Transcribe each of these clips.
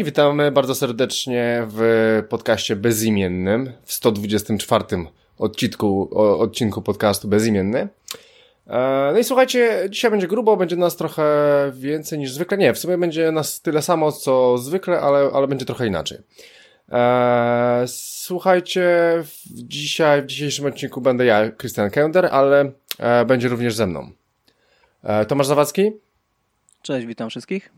i witamy bardzo serdecznie w podcaście bezimiennym, w 124 odcinku, odcinku podcastu bezimienny. E, no i słuchajcie, dzisiaj będzie grubo, będzie nas trochę więcej niż zwykle. Nie, w sumie będzie nas tyle samo co zwykle, ale, ale będzie trochę inaczej. Eee, słuchajcie, w dzisiaj, w dzisiejszym odcinku będę ja, Christian Kender, ale e, będzie również ze mną. E, Tomasz Zawadzki. Cześć, witam wszystkich.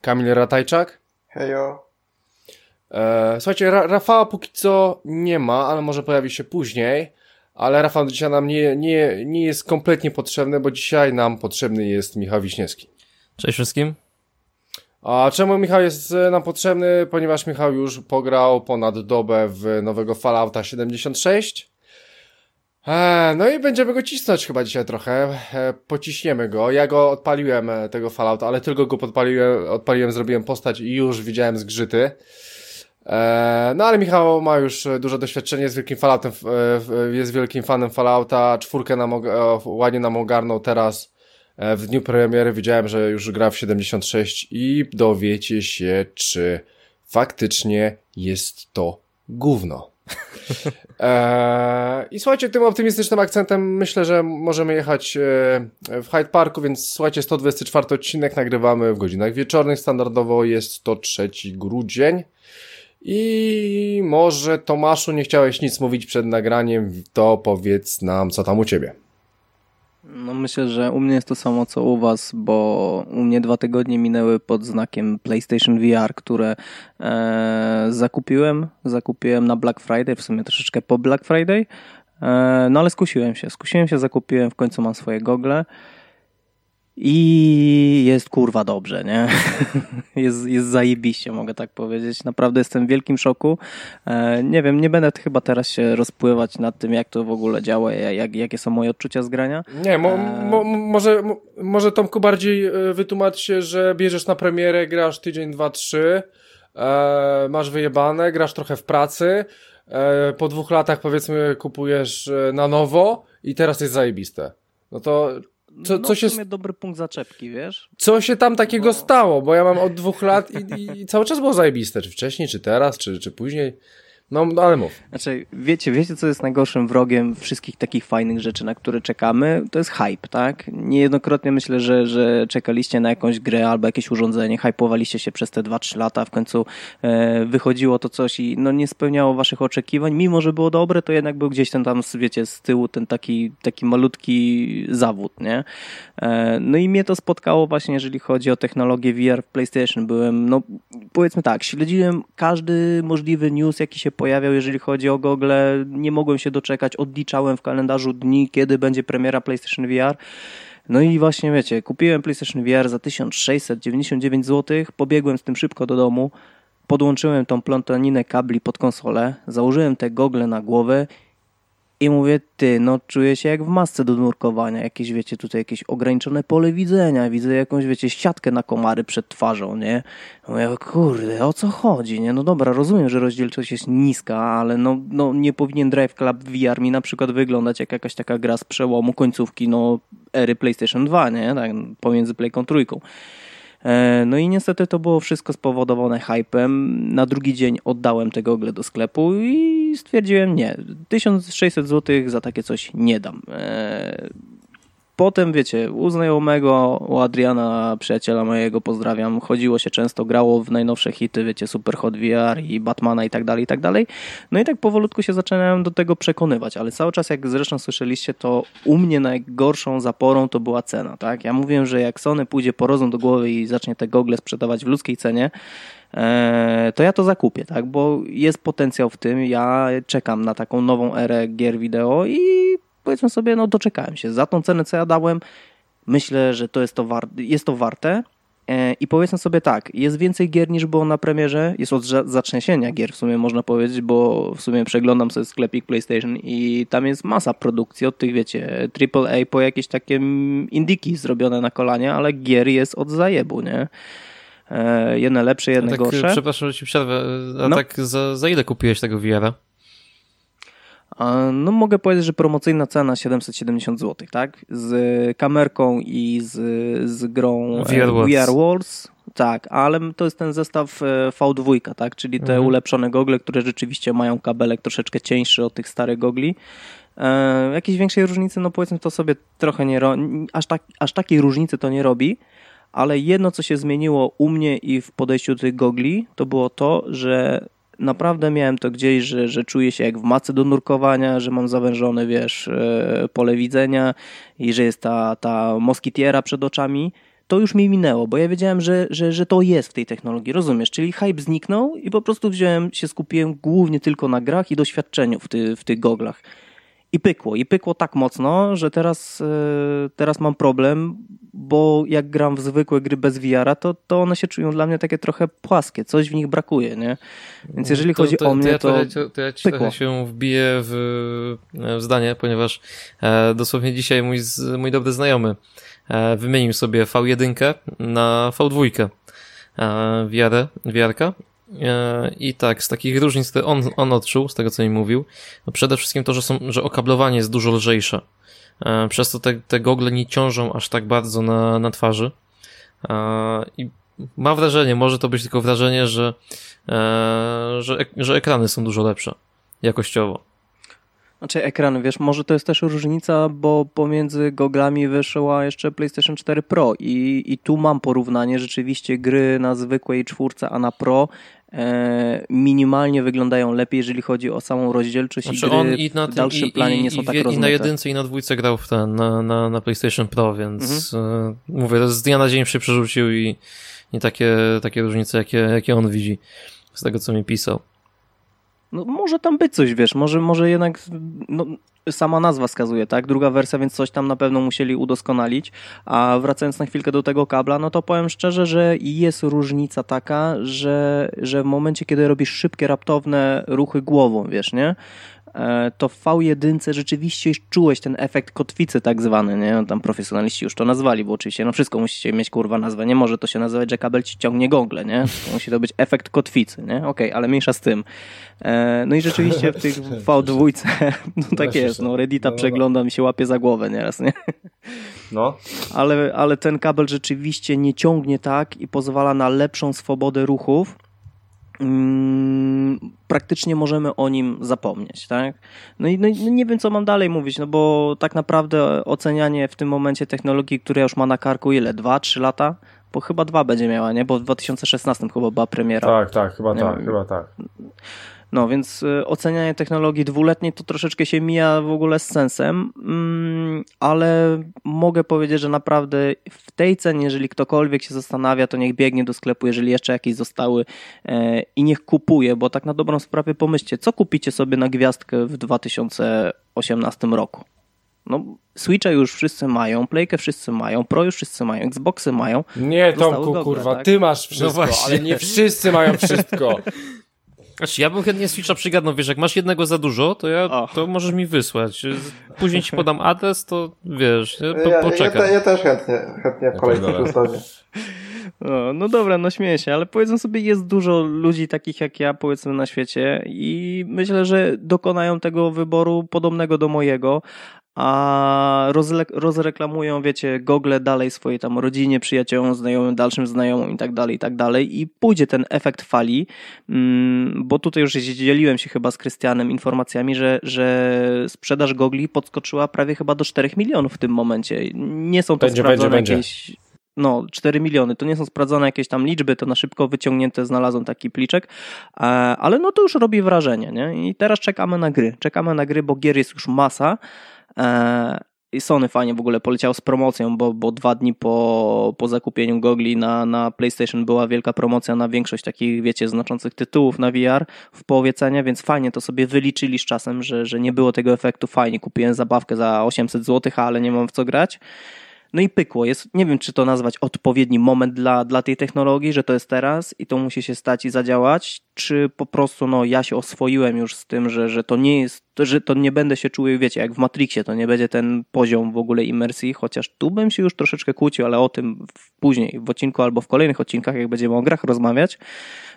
Kamil Ratajczak. Hejo. E, słuchajcie, Ra Rafała póki co nie ma, ale może pojawi się później. Ale Rafał dzisiaj nam nie, nie, nie jest kompletnie potrzebny, bo dzisiaj nam potrzebny jest Michał Wiśniewski. Cześć wszystkim. A czemu Michał jest e, nam potrzebny? Ponieważ Michał już pograł ponad dobę w nowego Fallouta 76. E, no i będziemy go cisnąć chyba dzisiaj trochę. E, pociśniemy go. Ja go odpaliłem, tego Fallouta, ale tylko go podpaliłem, odpaliłem, zrobiłem postać i już widziałem zgrzyty. No ale Michał ma już duże doświadczenie, jest wielkim Falloutem, jest wielkim fanem Fallouta, czwórkę nam, ładnie nam ogarnął teraz E, w dniu premiery widziałem, że już gra w 76 i dowiecie się, czy faktycznie jest to gówno. Eee, I słuchajcie, tym optymistycznym akcentem myślę, że możemy jechać e, w Hyde Parku, więc słuchajcie, 124 odcinek nagrywamy w godzinach wieczornych, standardowo jest to 3 grudzień. I może Tomaszu, nie chciałeś nic mówić przed nagraniem, to powiedz nam, co tam u Ciebie. No myślę, że u mnie jest to samo co u was, bo u mnie dwa tygodnie minęły pod znakiem PlayStation VR, które e, zakupiłem. Zakupiłem na Black Friday, w sumie troszeczkę po Black Friday. E, no ale skusiłem się, skusiłem się, zakupiłem, w końcu mam swoje gogle. I jest kurwa dobrze, nie? jest, jest zajebiście, mogę tak powiedzieć. Naprawdę jestem w wielkim szoku. E, nie wiem, nie będę chyba teraz się rozpływać nad tym, jak to w ogóle działa, jak, jakie są moje odczucia z grania. Nie, mo, e, mo, może, mo, może Tomku bardziej e, wytłumacz się, że bierzesz na premierę, grasz tydzień, dwa, trzy, masz wyjebane, grasz trochę w pracy, po dwóch latach powiedzmy kupujesz na nowo i teraz jest zajebiste. No to co, no, co się... dobry punkt zaczepki, wiesz? Co się tam takiego stało? Bo ja mam od dwóch lat i, i, cały czas było zajebiste. Czy wcześniej, czy teraz, czy, czy później. No, no ale mów. Znaczy, wiecie, wiecie, co jest najgorszym wrogiem wszystkich takich fajnych rzeczy, na które czekamy? To jest hype, tak? Niejednokrotnie myślę, że, że czekaliście na jakąś grę albo jakieś urządzenie, hypowaliście się przez te 2-3 lata, w końcu e, wychodziło to coś i no, nie spełniało waszych oczekiwań. Mimo, że było dobre, to jednak był gdzieś ten tam, wiecie, z tyłu ten taki, taki malutki zawód, nie? E, no i mnie to spotkało właśnie, jeżeli chodzi o technologię VR w PlayStation. Byłem, no powiedzmy tak, śledziłem każdy możliwy news, jaki się pojawiał, jeżeli chodzi o gogle. Nie mogłem się doczekać, odliczałem w kalendarzu dni, kiedy będzie premiera PlayStation VR. No i właśnie wiecie, kupiłem PlayStation VR za 1699 zł, pobiegłem z tym szybko do domu, podłączyłem tą plątaninę kabli pod konsolę, założyłem te gogle na głowę i mówię, ty, no czuję się jak w masce do nurkowania, jakieś, wiecie, tutaj jakieś ograniczone pole widzenia, widzę jakąś, wiecie, siatkę na komary przed twarzą, nie? Mówię, kurde, o co chodzi, nie? No dobra, rozumiem, że rozdzielczość jest niska, ale no, no nie powinien Drive Club VR mi na przykład wyglądać jak jakaś taka gra z przełomu końcówki, no, ery PlayStation 2, nie? Tak, pomiędzy Playką trójką. E, no i niestety to było wszystko spowodowane hypem. Na drugi dzień oddałem te gogle do sklepu i stwierdziłem nie, 1600 zł za takie coś nie dam. Potem, wiecie, u znajomego, u Adriana, przyjaciela mojego, pozdrawiam, chodziło się często, grało w najnowsze hity, wiecie, Super Hot VR i Batmana i tak dalej, i tak dalej. No i tak powolutku się zaczynałem do tego przekonywać, ale cały czas, jak zresztą słyszeliście, to u mnie najgorszą zaporą to była cena, tak? Ja mówiłem, że jak Sony pójdzie po rozum do głowy i zacznie te gogle sprzedawać w ludzkiej cenie, e, to ja to zakupię, tak? Bo jest potencjał w tym. Ja czekam na taką nową erę gier wideo i powiedzmy sobie, no doczekałem się. Za tą cenę, co ja dałem, myślę, że to jest to, war jest to warte. E, I powiedzmy sobie tak, jest więcej gier niż było na premierze, jest od zatrzęsienia gier w sumie można powiedzieć, bo w sumie przeglądam sobie sklepik PlayStation i tam jest masa produkcji od tych wiecie AAA po jakieś takie indiki zrobione na kolanie, ale gier jest od zajebu, nie? E, jedne lepsze, jedne tak, gorsze. Przepraszam, że ci przerwę, a no. tak za, za ile kupiłeś tego VR-a? No mogę powiedzieć, że promocyjna cena 770 zł, tak? Z kamerką i z, z grą VR, VR Wars Tak, ale to jest ten zestaw e, V2, tak? czyli te mhm. ulepszone gogle, które rzeczywiście mają kabelek troszeczkę cieńszy od tych starych gogli. E, jakiejś większej różnicy, no powiedzmy to sobie trochę nie robi, aż, tak, aż takiej różnicy to nie robi, ale jedno co się zmieniło u mnie i w podejściu do tych gogli, to było to, że naprawdę miałem to gdzieś, że, że czuję się jak w macy do nurkowania, że mam zawężone, wiesz, e, pole widzenia i że jest ta, ta moskitiera przed oczami. To już mi minęło, bo ja wiedziałem, że, że, że to jest w tej technologii, rozumiesz? Czyli hype zniknął i po prostu wziąłem, się skupiłem głównie tylko na grach i doświadczeniu w, ty, w tych goglach. I pykło. I pykło tak mocno, że teraz, e, teraz mam problem, bo jak gram w zwykłe gry bez VR-a, to, to one się czują dla mnie takie trochę płaskie. Coś w nich brakuje, nie? Więc jeżeli to, chodzi to, o mnie, to... Ja to, to ja ci trochę się wbiję w, w zdanie, ponieważ e, dosłownie dzisiaj mój, mój dobry znajomy e, wymienił sobie V1 na V2 e, VR, VR-ka E, I tak, z takich różnic, które on, on odczuł, z tego co mi mówił, no przede wszystkim to, że, są, że okablowanie jest dużo lżejsze. E, przez to te, te gogle nie ciążą aż tak bardzo na, na twarzy. E, I ma wrażenie, może to być tylko wrażenie, że, że, że ekrany są dużo lepsze jakościowo. Znaczy ekran, wiesz, może to jest też różnica, bo pomiędzy goglami wyszła jeszcze PlayStation 4 Pro i, i tu mam porównanie, rzeczywiście gry na zwykłej czwórce, a na Pro e, minimalnie wyglądają lepiej, jeżeli chodzi o samą rozdzielczość znaczy i gry on i na w dalszym i, planie nie są i, tak rozmyte. I na jedynce i na dwójce grał w ten, na, na, na PlayStation Pro, więc mhm. e, mówię, z dnia na dzień się przerzucił i, i takie, takie różnice, jakie, jakie on widzi z tego, co mi pisał. No, może tam być coś, wiesz, może, może jednak no, sama nazwa wskazuje, tak? Druga wersja, więc coś tam na pewno musieli udoskonalić. A wracając na chwilkę do tego kabla, no to powiem szczerze, że jest różnica taka, że, że w momencie, kiedy robisz szybkie, raptowne ruchy głową, wiesz, nie? E, to w V1 rzeczywiście czułeś ten efekt kotwicy tak zwany, nie? No tam profesjonaliści już to nazwali, bo oczywiście no wszystko musicie mieć kurwa nazwę. Nie może to się nazywać, że kabel ci ciągnie gogle, nie? Musi to być efekt kotwicy, nie? Okej, okay, ale mniejsza z tym. E, no i rzeczywiście w tych V2, no tak jest, no Reddita przeglądam i się łapie za głowę nieraz, nie? No. Ale, ale ten kabel rzeczywiście nie ciągnie tak i pozwala na lepszą swobodę ruchów praktycznie możemy o nim zapomnieć, tak? No i, no i nie wiem, co mam dalej mówić, no bo tak naprawdę ocenianie w tym momencie technologii, która już ma na karku ile? Dwa, trzy lata? Bo chyba dwa będzie miała, nie? Bo w 2016 chyba była premiera. Tak, tak, chyba nie tak, wiem. chyba tak. No więc y, ocenianie technologii dwuletniej to troszeczkę się mija w ogóle z sensem, mm, ale mogę powiedzieć, że naprawdę w tej cenie, jeżeli ktokolwiek się zastanawia, to niech biegnie do sklepu, jeżeli jeszcze jakieś zostały e, i niech kupuje, bo tak na dobrą sprawę pomyślcie, co kupicie sobie na gwiazdkę w 2018 roku? No, Switcha już wszyscy mają, Playkę wszyscy mają, Pro już wszyscy mają, Xboxy mają. Nie, Tomku, kurwa, tak? ty masz wszystko, no ale nie wszyscy mają wszystko. Znaczy, ja bym chętnie Switcha przygadnął, wiesz, jak masz jednego za dużo, to ja, oh. to możesz mi wysłać. Później ci podam adres, to wiesz, po, ja, poczekam. Ja, ja, też chętnie, chętnie w kolejce przysłanie. No, no dobra, no śmieję się, ale powiedzmy sobie, jest dużo ludzi takich jak ja, powiedzmy, na świecie i myślę, że dokonają tego wyboru podobnego do mojego, a rozle- rozreklamują, wiecie, Google dalej swojej tam rodzinie, przyjaciołom, znajomym, dalszym znajomym i tak dalej, i tak dalej i pójdzie ten efekt fali, mm, bo tutaj już dzieliłem się chyba z Krystianem informacjami, że, że sprzedaż gogli podskoczyła prawie chyba do 4 milionów w tym momencie. Nie są to będzie, sprawdzone będzie, jakieś... Będzie. No, 4 miliony. To nie są sprawdzone jakieś tam liczby, to na szybko wyciągnięte znalazłem taki pliczek, e, ale no to już robi wrażenie, nie? I teraz czekamy na gry. Czekamy na gry, bo gier jest już masa, I Sony fajnie w ogóle poleciał z promocją, bo, bo dwa dni po, po zakupieniu gogli na, na PlayStation była wielka promocja na większość takich, wiecie, znaczących tytułów na VR w połowie cenia, więc fajnie to sobie wyliczyli z czasem, że, że nie było tego efektu. Fajnie, kupiłem zabawkę za 800 zł, ale nie mam w co grać. No i pykło. Jest, nie wiem, czy to nazwać odpowiedni moment dla, dla tej technologii, że to jest teraz i to musi się stać i zadziałać, czy po prostu no, ja się oswoiłem już z tym, że, że to nie jest, że to nie będę się czuł, wiecie, jak w Matrixie, to nie będzie ten poziom w ogóle imersji, chociaż tu bym się już troszeczkę kłócił, ale o tym w, później w odcinku albo w kolejnych odcinkach, jak będziemy o grach rozmawiać.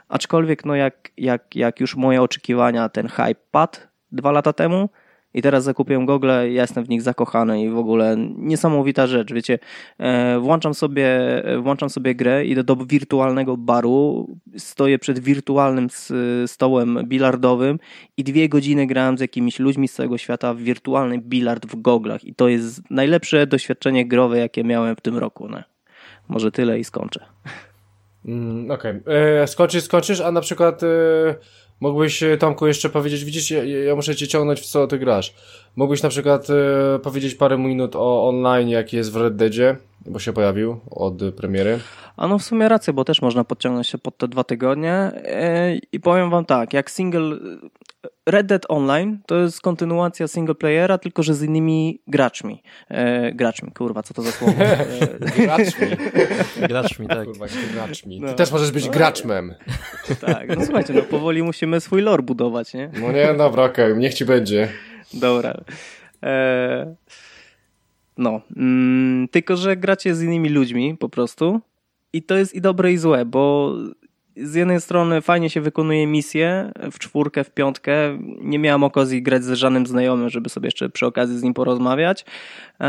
Aczkolwiek, no jak, jak, jak już moje oczekiwania, ten hype padł dwa lata temu, I teraz zakupiłem gogle, ja jestem w nich zakochany i w ogóle niesamowita rzecz, wiecie, e, włączam sobie, włączam sobie grę, idę do wirtualnego baru, stoję przed wirtualnym stołem bilardowym i dwie godziny grałem z jakimiś ludźmi z całego świata w wirtualny bilard w goglach i to jest najlepsze doświadczenie growe, jakie miałem w tym roku. No. Może tyle i skończę. Mm, Okej, okay. E, skończysz, skończysz, a na przykład... E Mógłbyś, e, Tomku, jeszcze powiedzieć, widzisz, ja, ja, muszę cię ciągnąć w co ty grasz. Mógłbyś na przykład e, powiedzieć parę minut o online, jaki jest w Red Deadzie, bo się pojawił od premiery. A no w sumie rację, bo też można podciągnąć się pod te dwa tygodnie. E, I powiem wam tak, jak single Red Dead Online to jest kontynuacja single playera, tylko że z innymi graczmi. E, graczmi, kurwa, co to za słowo? graczmi. graczmi, tak. Kurwa, graczmi. No. Ty też możesz być no, graczmem. Tak, no słuchajcie, no powoli musimy swój lore budować, nie? No nie, dobra, okej, okay, niech ci będzie. Dobra. E, no, mm, tylko że gracie z innymi ludźmi po prostu i to jest i dobre i złe, bo z jednej strony fajnie się wykonuje misję w czwórkę, w piątkę. Nie miałem okazji grać z żadnym znajomym, żeby sobie jeszcze przy okazji z nim porozmawiać, e,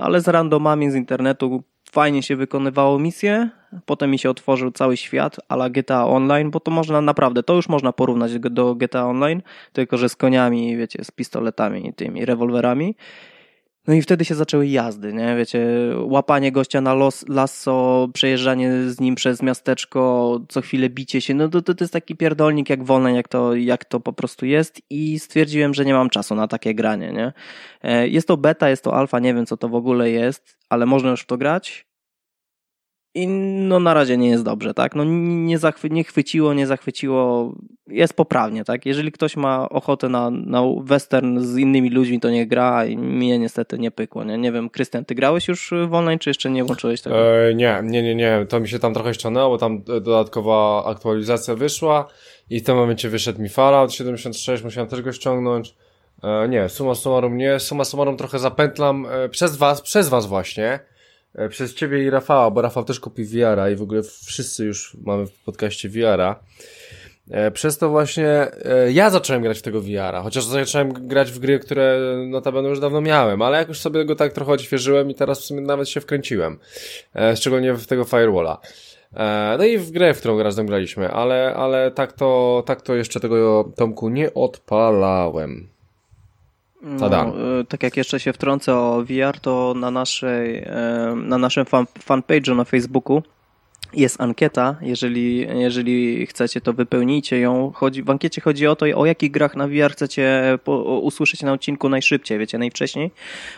ale z randomami z internetu fajnie się wykonywało misję. Potem mi się otworzył cały świat ala GTA Online, bo to można naprawdę, to już można porównać do GTA Online, tylko że z koniami, wiecie, z pistoletami i tymi rewolwerami. No i wtedy się zaczęły jazdy, nie? Wiecie, łapanie gościa na los, lasso, przejeżdżanie z nim przez miasteczko, co chwilę bicie się. No to, to, to jest taki pierdolnik jak wolny, jak to, jak to po prostu jest i stwierdziłem, że nie mam czasu na takie granie, nie? E, jest to beta, jest to alfa, nie wiem co to w ogóle jest, ale można już w to grać i no na razie nie jest dobrze, tak? No nie, zachwy- nie chwyciło, nie zachwyciło, jest poprawnie, tak? Jeżeli ktoś ma ochotę na, na western z innymi ludźmi, to nie gra i mnie niestety nie pykło, nie? Nie wiem, Krystian, ty grałeś już w online, czy jeszcze nie włączyłeś tego? E, nie, nie, nie, nie, to mi się tam trochę ściągnęło, tam dodatkowa aktualizacja wyszła i w tym momencie wyszedł mi Fallout 76, musiałem też go ściągnąć. E, nie, suma summarum nie, suma summarum trochę zapętlam e, przez was, przez was właśnie, E, przez ciebie i Rafała, bo Rafał też kupi VR-a i w ogóle wszyscy już mamy w podcaście VR-a. E, przez to właśnie e, ja zacząłem grać w tego VR-a, chociaż zacząłem grać w gry, które notabene już dawno miałem, ale jakoś sobie go tak trochę odświeżyłem i teraz w sumie nawet się wkręciłem. Szczególnie w tego Firewalla. No i w grę, w którą razem graliśmy, ale, ale tak to, tak to jeszcze tego Tomku nie odpalałem. No, e, tak jak jeszcze się wtrącę o VR, to na naszej, e, na naszym fan, fanpage'u na Facebooku jest ankieta, jeżeli, jeżeli chcecie, to wypełnijcie ją. Chodzi, w ankiecie chodzi o to, o jakich grach na VR chcecie po, usłyszeć na odcinku najszybciej, wiecie, najwcześniej,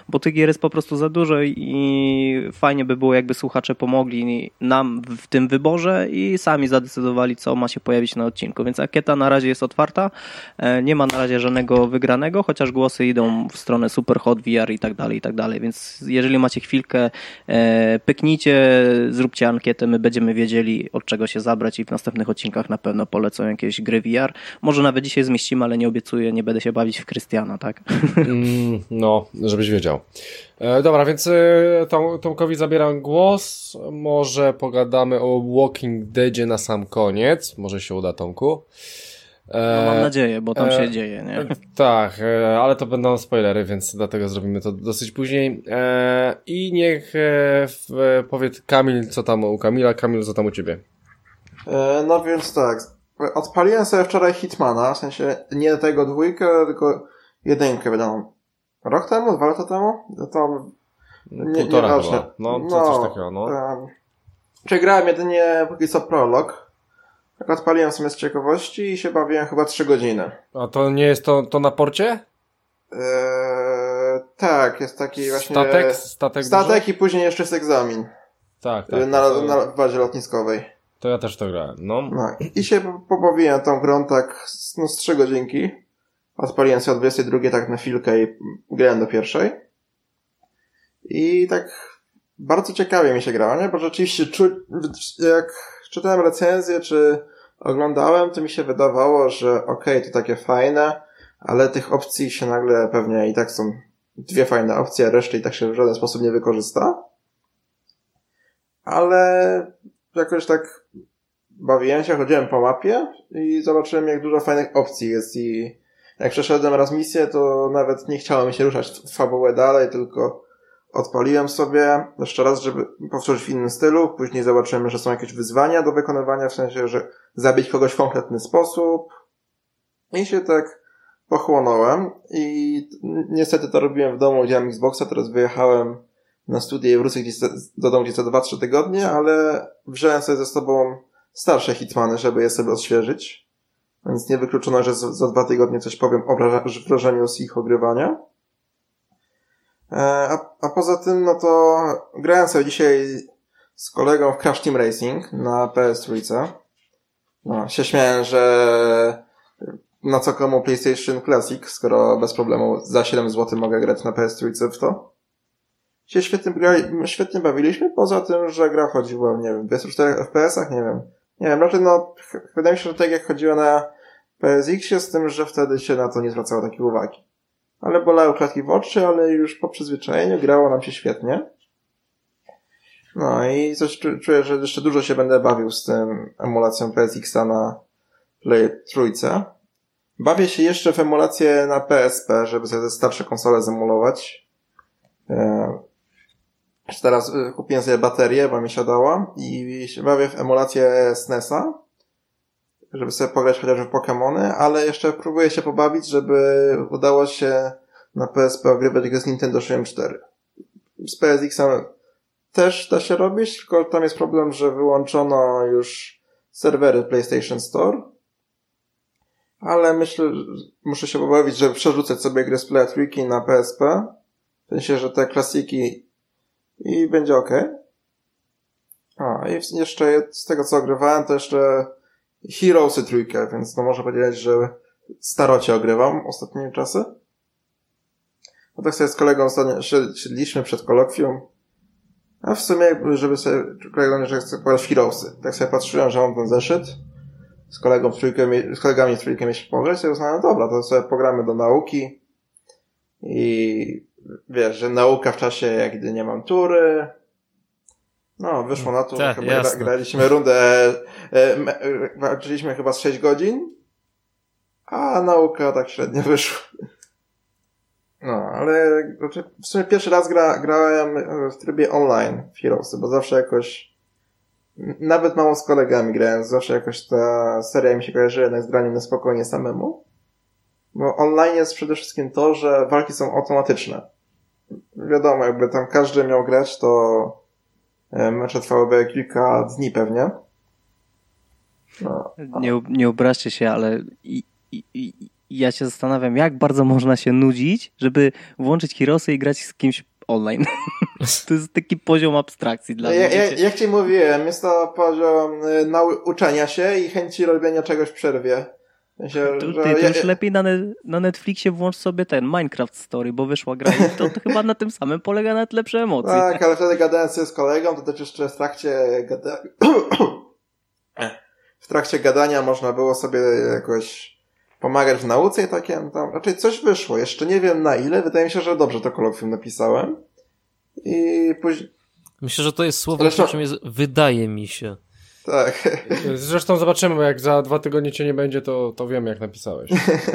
bo tych gier jest po prostu za dużo i fajnie by było, jakby słuchacze pomogli nam w tym wyborze i sami zadecydowali, co ma się pojawić na odcinku. Więc ankieta na razie jest otwarta, e, nie ma na razie żadnego wygranego, chociaż głosy idą w stronę Super Hot VR i tak dalej, i tak dalej. Więc jeżeli macie chwilkę, e, pyknijcie, zróbcie ankietę, my będziemy będziemy wiedzieli od czego się zabrać i w następnych odcinkach na pewno polecą jakieś gry VR. Może nawet dzisiaj zmieścimy, ale nie obiecuję, nie będę się bawić w Krystiana, tak? Mm, no, żebyś wiedział. E, dobra, więc e, Tom, Tomkowi zabieram głos. Może pogadamy o Walking Deadzie na sam koniec. Może się uda, Tomku. No, mam nadzieję, bo tam e, się dzieje, nie? E, tak, e, ale to będą spoilery, więc dlatego zrobimy to dosyć później. E, I niech e, w, powiedz Kamil, co tam u Kamila, Kamil, co tam u ciebie? E, no więc tak, odpaliłem sobie wczoraj Hitmana, w sensie nie tego dwójkę, tylko jedynkę wiadomo. Rok temu, dwa lata temu? No to nie, Półtora nie chyba. No, no, coś takiego, no. Um, czy grałem jedynie póki co prolog, tak odpaliłem sobie z ciekawości i się bawiłem chyba 3 godziny. A to nie jest to, to na porcie? Eee, tak, jest taki właśnie... Statek? Statek, statek duży? i później jeszcze jest egzamin. Tak, tak. Na, to... na bazie lotniskowej. To ja też to grałem, no. no I się pobawiłem tą grą tak no, z 3 godzinki. Odpaliłem sobie o 22 tak na chwilkę i grałem do pierwszej. I tak bardzo ciekawie mi się grało, nie? Bo rzeczywiście czuć, jak czytałem recenzję, czy oglądałem, to mi się wydawało, że okej, okay, to takie fajne, ale tych opcji się nagle pewnie i tak są dwie fajne opcje, a reszty i tak się w żaden sposób nie wykorzysta. Ale jakoś tak bawiłem się, chodziłem po mapie i zobaczyłem, jak dużo fajnych opcji jest i jak przeszedłem raz misję, to nawet nie chciałem się ruszać w fabułę dalej, tylko odpaliłem sobie jeszcze raz, żeby powtórzyć w innym stylu. Później zobaczymy, że są jakieś wyzwania do wykonywania, w sensie, że zabić kogoś w konkretny sposób. I się tak pochłonąłem i niestety to robiłem w domu, mam Xboxa, teraz wyjechałem na studia i wrócę gdzieś do domu gdzieś za 2-3 tygodnie, ale wziąłem sobie ze sobą starsze hitmany, żeby je sobie odświeżyć. Więc nie wykluczono, że za dwa tygodnie coś powiem o wrażeniu z ich ogrywania. E, a, a poza tym, no to grałem sobie dzisiaj z kolegą w Crash Team Racing na PS3. No, się śmiałem, że na co komu PlayStation Classic, skoro bez problemu za 7 zł mogę grać na PS3 w to. Się świetnie, świetnie bawiliśmy, poza tym, że gra chodziła, nie wiem, 24 FPS-ach, nie wiem. Nie wiem, raczej no, wydaje mi się, że tak jak chodziła na PSX, z tym, że wtedy się na to nie zwracało takiej uwagi. Ale bolały klatki w oczy, ale już po przyzwyczajeniu grało nam się świetnie. No i coś czuję, że jeszcze dużo się będę bawił z tym emulacją PSX-a na Play trójce. Bawię się jeszcze w emulację na PSP, żeby sobie starsze konsole zemulować. E, teraz e, kupiłem sobie baterię, bo mi siadała i bawię w emulację SNESa, żeby sobie pograć chociażby w Pokémony, ale jeszcze próbuję się pobawić, żeby udało się na PSP ogrywać gry z Nintendo 64. Z PSX też da się robić, tylko tam jest problem, że wyłączono już serwery PlayStation Store ale myślę, że muszę się pobawić, żeby przerzucać sobie gry z Play Trójki na PSP. W sensie, że te klasiki i będzie ok. A, i jeszcze z tego co ogrywałem, to jeszcze Heroesy trójkę, więc to można powiedzieć, że starocie ogrywam ostatnie czasy. No tak sobie z kolegą ostatnio siedliśmy przed kolokwium. A w sumie, żeby sobie, kolega że chce pograć Heroesy. Tak sobie patrzyłem, że mam ten zeszyt z kolegą w trójkę, z kolegami w trójkę mieć pograć, to uznałem, no dobra, to sobie pogramy do nauki i wiesz, że nauka w czasie, gdy nie mam tury. No, wyszło na to, tak, że chyba gra, graliśmy rundę, e, e, walczyliśmy chyba z 6 godzin, a nauka tak średnio wyszła. No, ale znaczy, w sumie pierwszy raz gra, grałem w trybie online w Heroesy, bo zawsze jakoś nawet mało z kolegami grałem, zawsze jakoś ta seria mi się kojarzy jednak z graniem na spokojnie samemu. Bo online jest przede wszystkim to, że walki są automatyczne. Wiadomo, jakby tam każdy miał grać, to e, mecze trwałyby kilka dni pewnie. No. Nie, nie obraźcie się, ale i, i, i, ja się zastanawiam, jak bardzo można się nudzić, żeby włączyć Heroesy i grać z kimś online. to jest taki poziom abstrakcji dla ja, mnie. Ja, jak ci mówiłem, jest to poziom y, nauczenia się i chęci robienia czegoś w przerwie. Się, tu, ty, ty już lepiej na, ne na Netflixie włącz sobie ten Minecraft Story, bo wyszła gra i to, to chyba na tym samym polega nawet lepsze emocje. Tak, ale wtedy gadałem sobie z kolegą, to też jeszcze w trakcie gada... w trakcie gadania można było sobie jakoś pomagać w nauce i takie, no tam raczej coś wyszło. Jeszcze nie wiem na ile, wydaje mi się, że dobrze to kolokwium napisałem. I później... Myślę, że to jest słowo, Zresztą... czym jest wydaje mi się. Tak. Zresztą zobaczymy, bo jak za dwa tygodnie cię nie będzie, to, to wiem, jak napisałeś.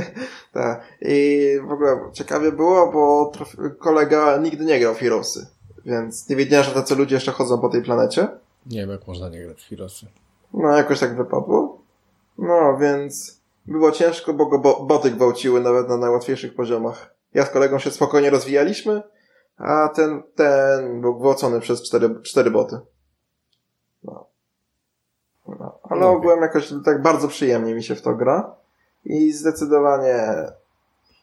tak. I w ogóle ciekawie było, bo kolega nigdy nie grał w Heroesy. Więc nie wiedziałem, że tacy ludzie jeszcze chodzą po tej planecie. Nie wiem, jak można nie grać w Heroesy. No, jakoś tak wypadło. No, więc było ciężko, bo go bo boty gwałciły nawet na najłatwiejszych poziomach. Ja z kolegą się spokojnie rozwijaliśmy, a ten, ten był gwałcony przez cztery, cztery boty. No. Ale no, ogółem jakoś tak bardzo przyjemnie mi się w to gra. I zdecydowanie,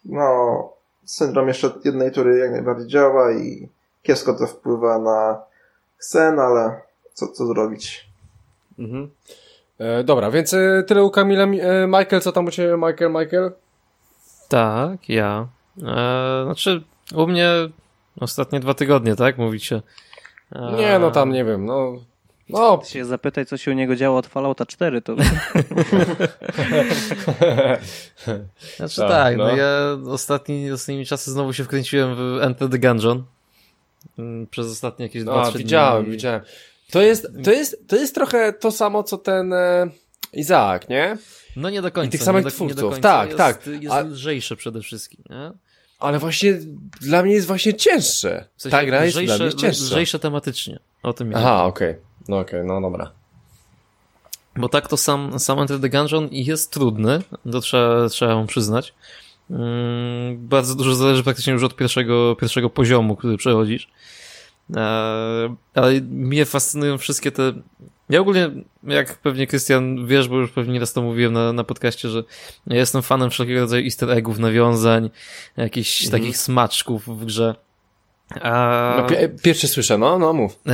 no, syndrom jeszcze jednej tury jak najbardziej działa i kiepsko to wpływa na sen, ale co, co zrobić? Mhm. E, dobra, więc e, tyle u Kamila. E, Michael, co tam u Ciebie, Michael, Michael? Tak, ja. E, znaczy, u mnie ostatnie dwa tygodnie, tak? Mówicie. E... Nie, no tam nie wiem, no. No. się zapytaj, co się u niego działo od Fallouta 4, to... znaczy tak, tak no. no ja ostatni, ostatnimi czasy znowu się wkręciłem w Enter the Gungeon. Mm, przez ostatnie jakieś dwa, trzy widziałem, dni. widziałem. To jest, to, jest, to jest trochę to samo, co ten e, Izaak, nie? No nie do końca. I tych samych nie do, twórców, nie do końca. tak, jest, tak. Jest A- lżejsze przede wszystkim, nie? Ale właśnie dla mnie jest właśnie cięższe. W sensie Ta gra jest dla lżejsze, mnie cięższa. lżejsze tematycznie. O tym. Aha, okej. No okej, no dobra. Bo tak to sam, sam Enter the Gungeon jest trudny, to trzeba, trzeba mu przyznać. Mm, bardzo dużo zależy praktycznie już od pierwszego, pierwszego poziomu, który przechodzisz. E, ale mnie fascynują wszystkie te... Ja ogólnie, jak pewnie Krystian wiesz, bo już pewnie raz to mówiłem na, na podcaście, że ja jestem fanem wszelkiego rodzaju easter eggów, nawiązań, jakichś Mhm. takich smaczków w grze. A... No, pi- pierwszy słyszę, no, no mów. E,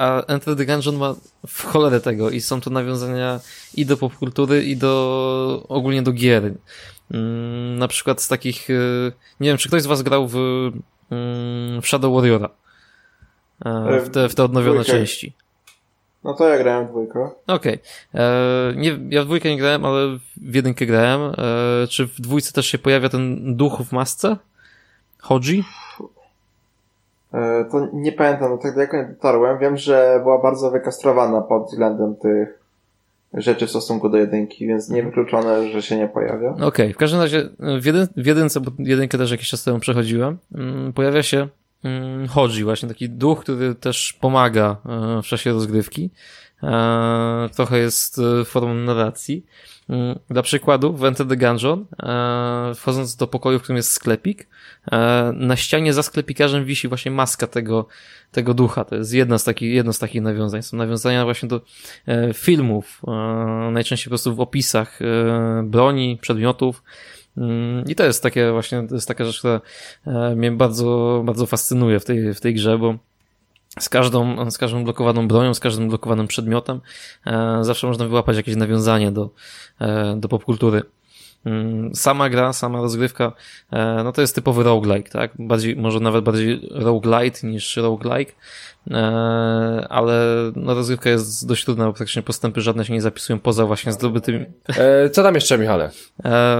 a Enter the Gungeon ma w cholerę tego i są to nawiązania i do popkultury, i do ogólnie do gier. Mm, na przykład z takich, e, nie wiem, czy ktoś z was grał w, mm, w Shadow Warriora? E, w, te, w te odnowione Dwójkę. części. No to ja grałem w dwójkę. Okej. E, Nie, ja w dwójkę nie grałem, ale w jedynkę grałem. E, czy w dwójce też się pojawia ten duch w masce? Hodzi? E, To nie pamiętam, tak daleko nie dotarłem. Wiem, że była bardzo wykastrowana pod względem tych rzeczy w stosunku do jedynki, więc niewykluczone, że się nie pojawia. Okej, w każdym razie w, jedyn, w jedynce, bo jedynkę też jakiś czas temu przechodziłem, mm, pojawia się mm, Hodzi, właśnie taki duch, który też pomaga e, w czasie rozgrywki. E, Trochę jest e, formą narracji. Mm, Dla przykładu, w Enter the Gungeon, e, wchodząc do pokoju, w którym jest sklepik, e, na ścianie za sklepikarzem wisi właśnie maska tego, tego ducha. To jest jedna z takich, jedno z takich nawiązań. Są nawiązania właśnie do e, filmów, najczęściej po prostu w opisach broni, przedmiotów. Mm, I to jest takie właśnie, to jest taka rzecz, która mnie bardzo, bardzo fascynuje w tej, w tej grze, bo z każdą, z każdą blokowaną bronią, z każdym blokowanym przedmiotem e, zawsze można wyłapać jakieś nawiązanie do, e, do popkultury. Mm, Sama gra, sama rozgrywka, e, no to jest typowy roguelike, tak? Bardziej, może nawet bardziej roguelite niż roguelike, ale no rozgrywka jest dość trudna, bo praktycznie postępy żadne się nie zapisują poza właśnie zdobytymi, E, co tam jeszcze, Michale? E,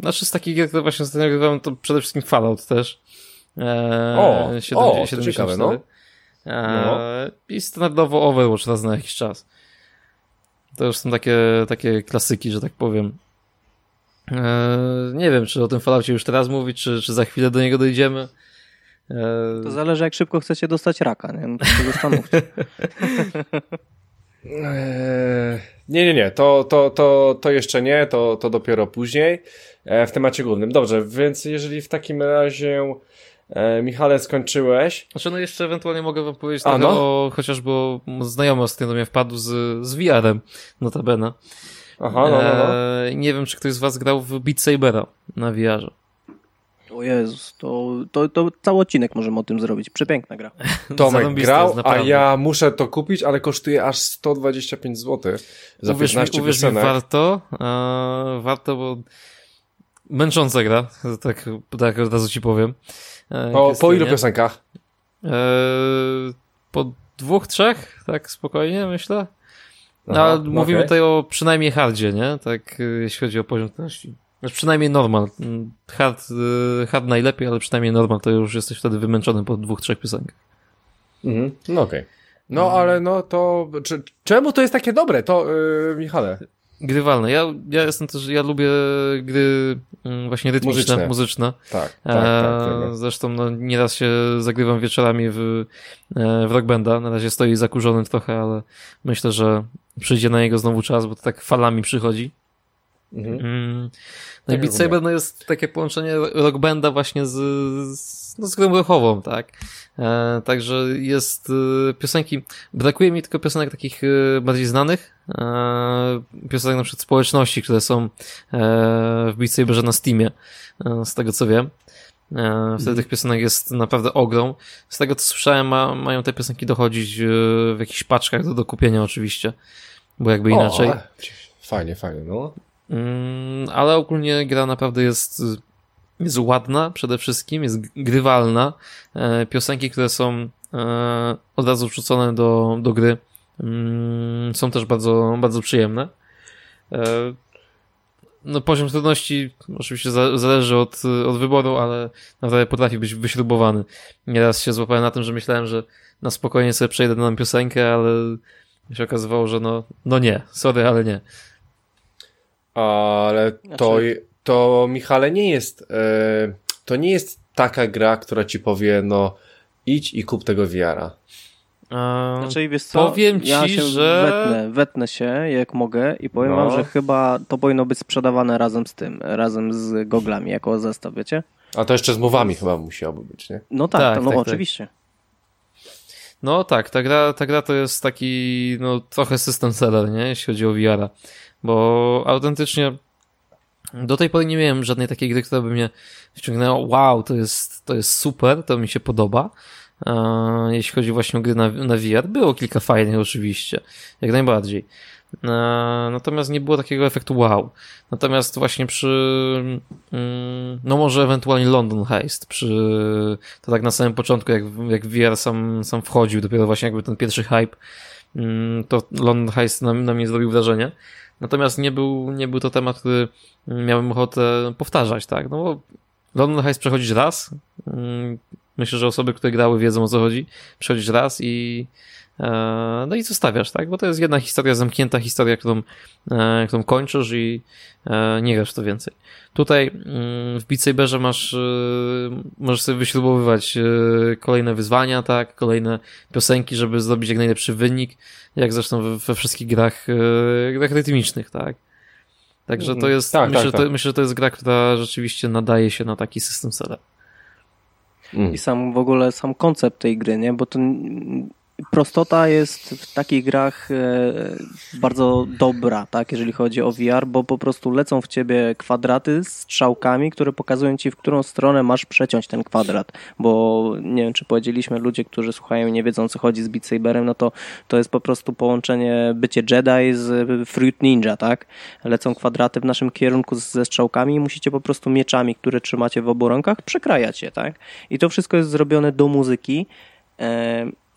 znaczy z takich gier, które właśnie ostatnio grywałem, to przede wszystkim Fallout też. E, O, o, to 74. ciekawe, no. E, No. I standardowo Overwatch raz na jakiś czas. To już są takie, takie klasyki, że tak powiem. E, nie wiem, czy o tym Falloutie już teraz mówić, czy, czy za chwilę do niego dojdziemy. E, To zależy, jak szybko chcecie dostać raka, nie? No to się zastanówcie. Nie, nie, nie, to, to, to, to jeszcze nie, to, to dopiero później e, w temacie głównym. Dobrze, więc jeżeli w takim razie e, Michale skończyłeś, Znaczy, no jeszcze ewentualnie mogę wam powiedzieć A, no. o, chociażby o znajomy ostatnio do mnie wpadł z, z VR-em, notabene. aha, no, no, no. Eee, nie wiem, czy ktoś z was grał w Beat Sabera na VR-ze. O Jezus, to, to, to cały odcinek możemy o tym zrobić. Przepiękna gra. Tomek grał, jest, a ja muszę to kupić, ale kosztuje aż 125 zł za uwierz 15 mi, uwierz mi, warto, eee, warto, bo męcząca gra, tak, tak od razu ci powiem. Eee, po, po ilu piosenkach? Eee, po dwóch, trzech, tak spokojnie myślę. No, Aha, no mówimy okej. tutaj o przynajmniej hardzie, nie? Tak, y, jeśli chodzi o poziom trudności. Znaczy przynajmniej normal. Mm, Hard, hard najlepiej, ale przynajmniej normal, to już jesteś wtedy wymęczony po dwóch, trzech piosenkach. Mhm. No okej. No ale no to, czy, czemu to jest takie dobre, to yy, Michale? Grywalne. Ja, ja jestem też, ja lubię gry mm, właśnie rytmiczne, Muzyczne. muzyczne. Tak, tak, tak. Eee, wiemy. zresztą no, nieraz się zagrywam wieczorami w, e, w Rock Banda. Na razie stoi zakurzony trochę, ale myślę, że przyjdzie na niego znowu czas, bo to tak falami przychodzi. Mhm. Mm. No i Tak, Beat. Saber no jest takie połączenie rock banda właśnie z, z, no, z grą ruchową, tak? E, także jest e, piosenki, brakuje mi tylko piosenek takich e, bardziej znanych, e, piosenek na przykład społeczności, które są e, w Beat Saberze na Steamie, e, z tego co wiem. Wtedy tych piosenek jest naprawdę ogrom. Z tego co słyszałem, ma, mają te piosenki dochodzić e, w jakichś paczkach do dokupienia oczywiście, bo jakby inaczej. O, fajnie, fajnie, no. Mm, ale ogólnie gra naprawdę jest, jest ładna przede wszystkim, jest grywalna. E, piosenki, które są e, od razu wrzucone do, do gry mm, są też bardzo, bardzo przyjemne. E, no, poziom trudności oczywiście za, zależy od, od wyboru, ale naprawdę potrafi być wyśrubowany. Nieraz się złapałem na tym, że myślałem, że na spokojnie sobie przejdę daną piosenkę, ale się okazywało, że no, no nie, sorry, ale nie. Ale to, Znaczy- to Michale nie jest, e, to nie jest taka gra, która ci powie, no idź i kup tego VR-a. A, Znaczy, wiesz co, powiem ja ci, się że- wetnę, wetnę się jak mogę i powiem No. wam, że chyba to powinno być sprzedawane razem z tym, razem z goglami jako zestaw, wiecie? A to jeszcze z mowami chyba musiałoby być, nie? No tak, Tak, to, no tak, tak. oczywiście. No tak, ta gra, ta gra to jest taki, no trochę system seller, nie, jeśli chodzi o VR-a, bo autentycznie do tej pory nie miałem żadnej takiej gry, która by mnie wciągnęła, wow, to jest, to jest super, to mi się podoba, jeśli chodzi właśnie o gry na, na VR. Było kilka fajnych oczywiście, jak najbardziej. Natomiast nie było takiego efektu wow. Natomiast właśnie przy, mm, no może ewentualnie London Heist, przy, to tak na samym początku, jak, jak VR sam, sam wchodził, dopiero właśnie jakby ten pierwszy hype, mm, to London Heist na, na mnie zrobił wrażenie. Natomiast nie był, nie był to temat, który miałem ochotę powtarzać, tak, no bo London Heist przechodzić raz, mm, myślę, że osoby, które grały wiedzą o co chodzi, przechodzić raz i e, no i zostawiasz, tak, bo to jest jedna historia, zamknięta historia, którą, e, którą kończysz i e, nie grasz to więcej. Tutaj mm, w Beat Saberze masz, możesz sobie wyśrubowywać kolejne wyzwania, tak, kolejne piosenki, żeby zrobić jak najlepszy wynik, jak zresztą we, wszystkich grach, grach rytmicznych, tak. Także to Mhm. jest, Tak, myślę, tak, że to, tak. myślę, że to jest gra, która rzeczywiście nadaje się na taki system seller. Mm. I sam w ogóle sam koncept tej gry, nie? Bo to prostota jest w takich grach e, bardzo dobra, tak, jeżeli chodzi o VR, bo po prostu lecą w ciebie kwadraty z strzałkami, które pokazują ci, w którą stronę masz przeciąć ten kwadrat, bo nie wiem, czy powiedzieliśmy, ludzie, którzy słuchają i nie wiedzą, co chodzi z Beat Saberem, no to to jest po prostu połączenie bycie Jedi z Fruit Ninja, tak? Lecą kwadraty w naszym kierunku ze strzałkami i musicie po prostu mieczami, które trzymacie w obu rękach, przekrajać je, tak? I to wszystko jest zrobione do muzyki.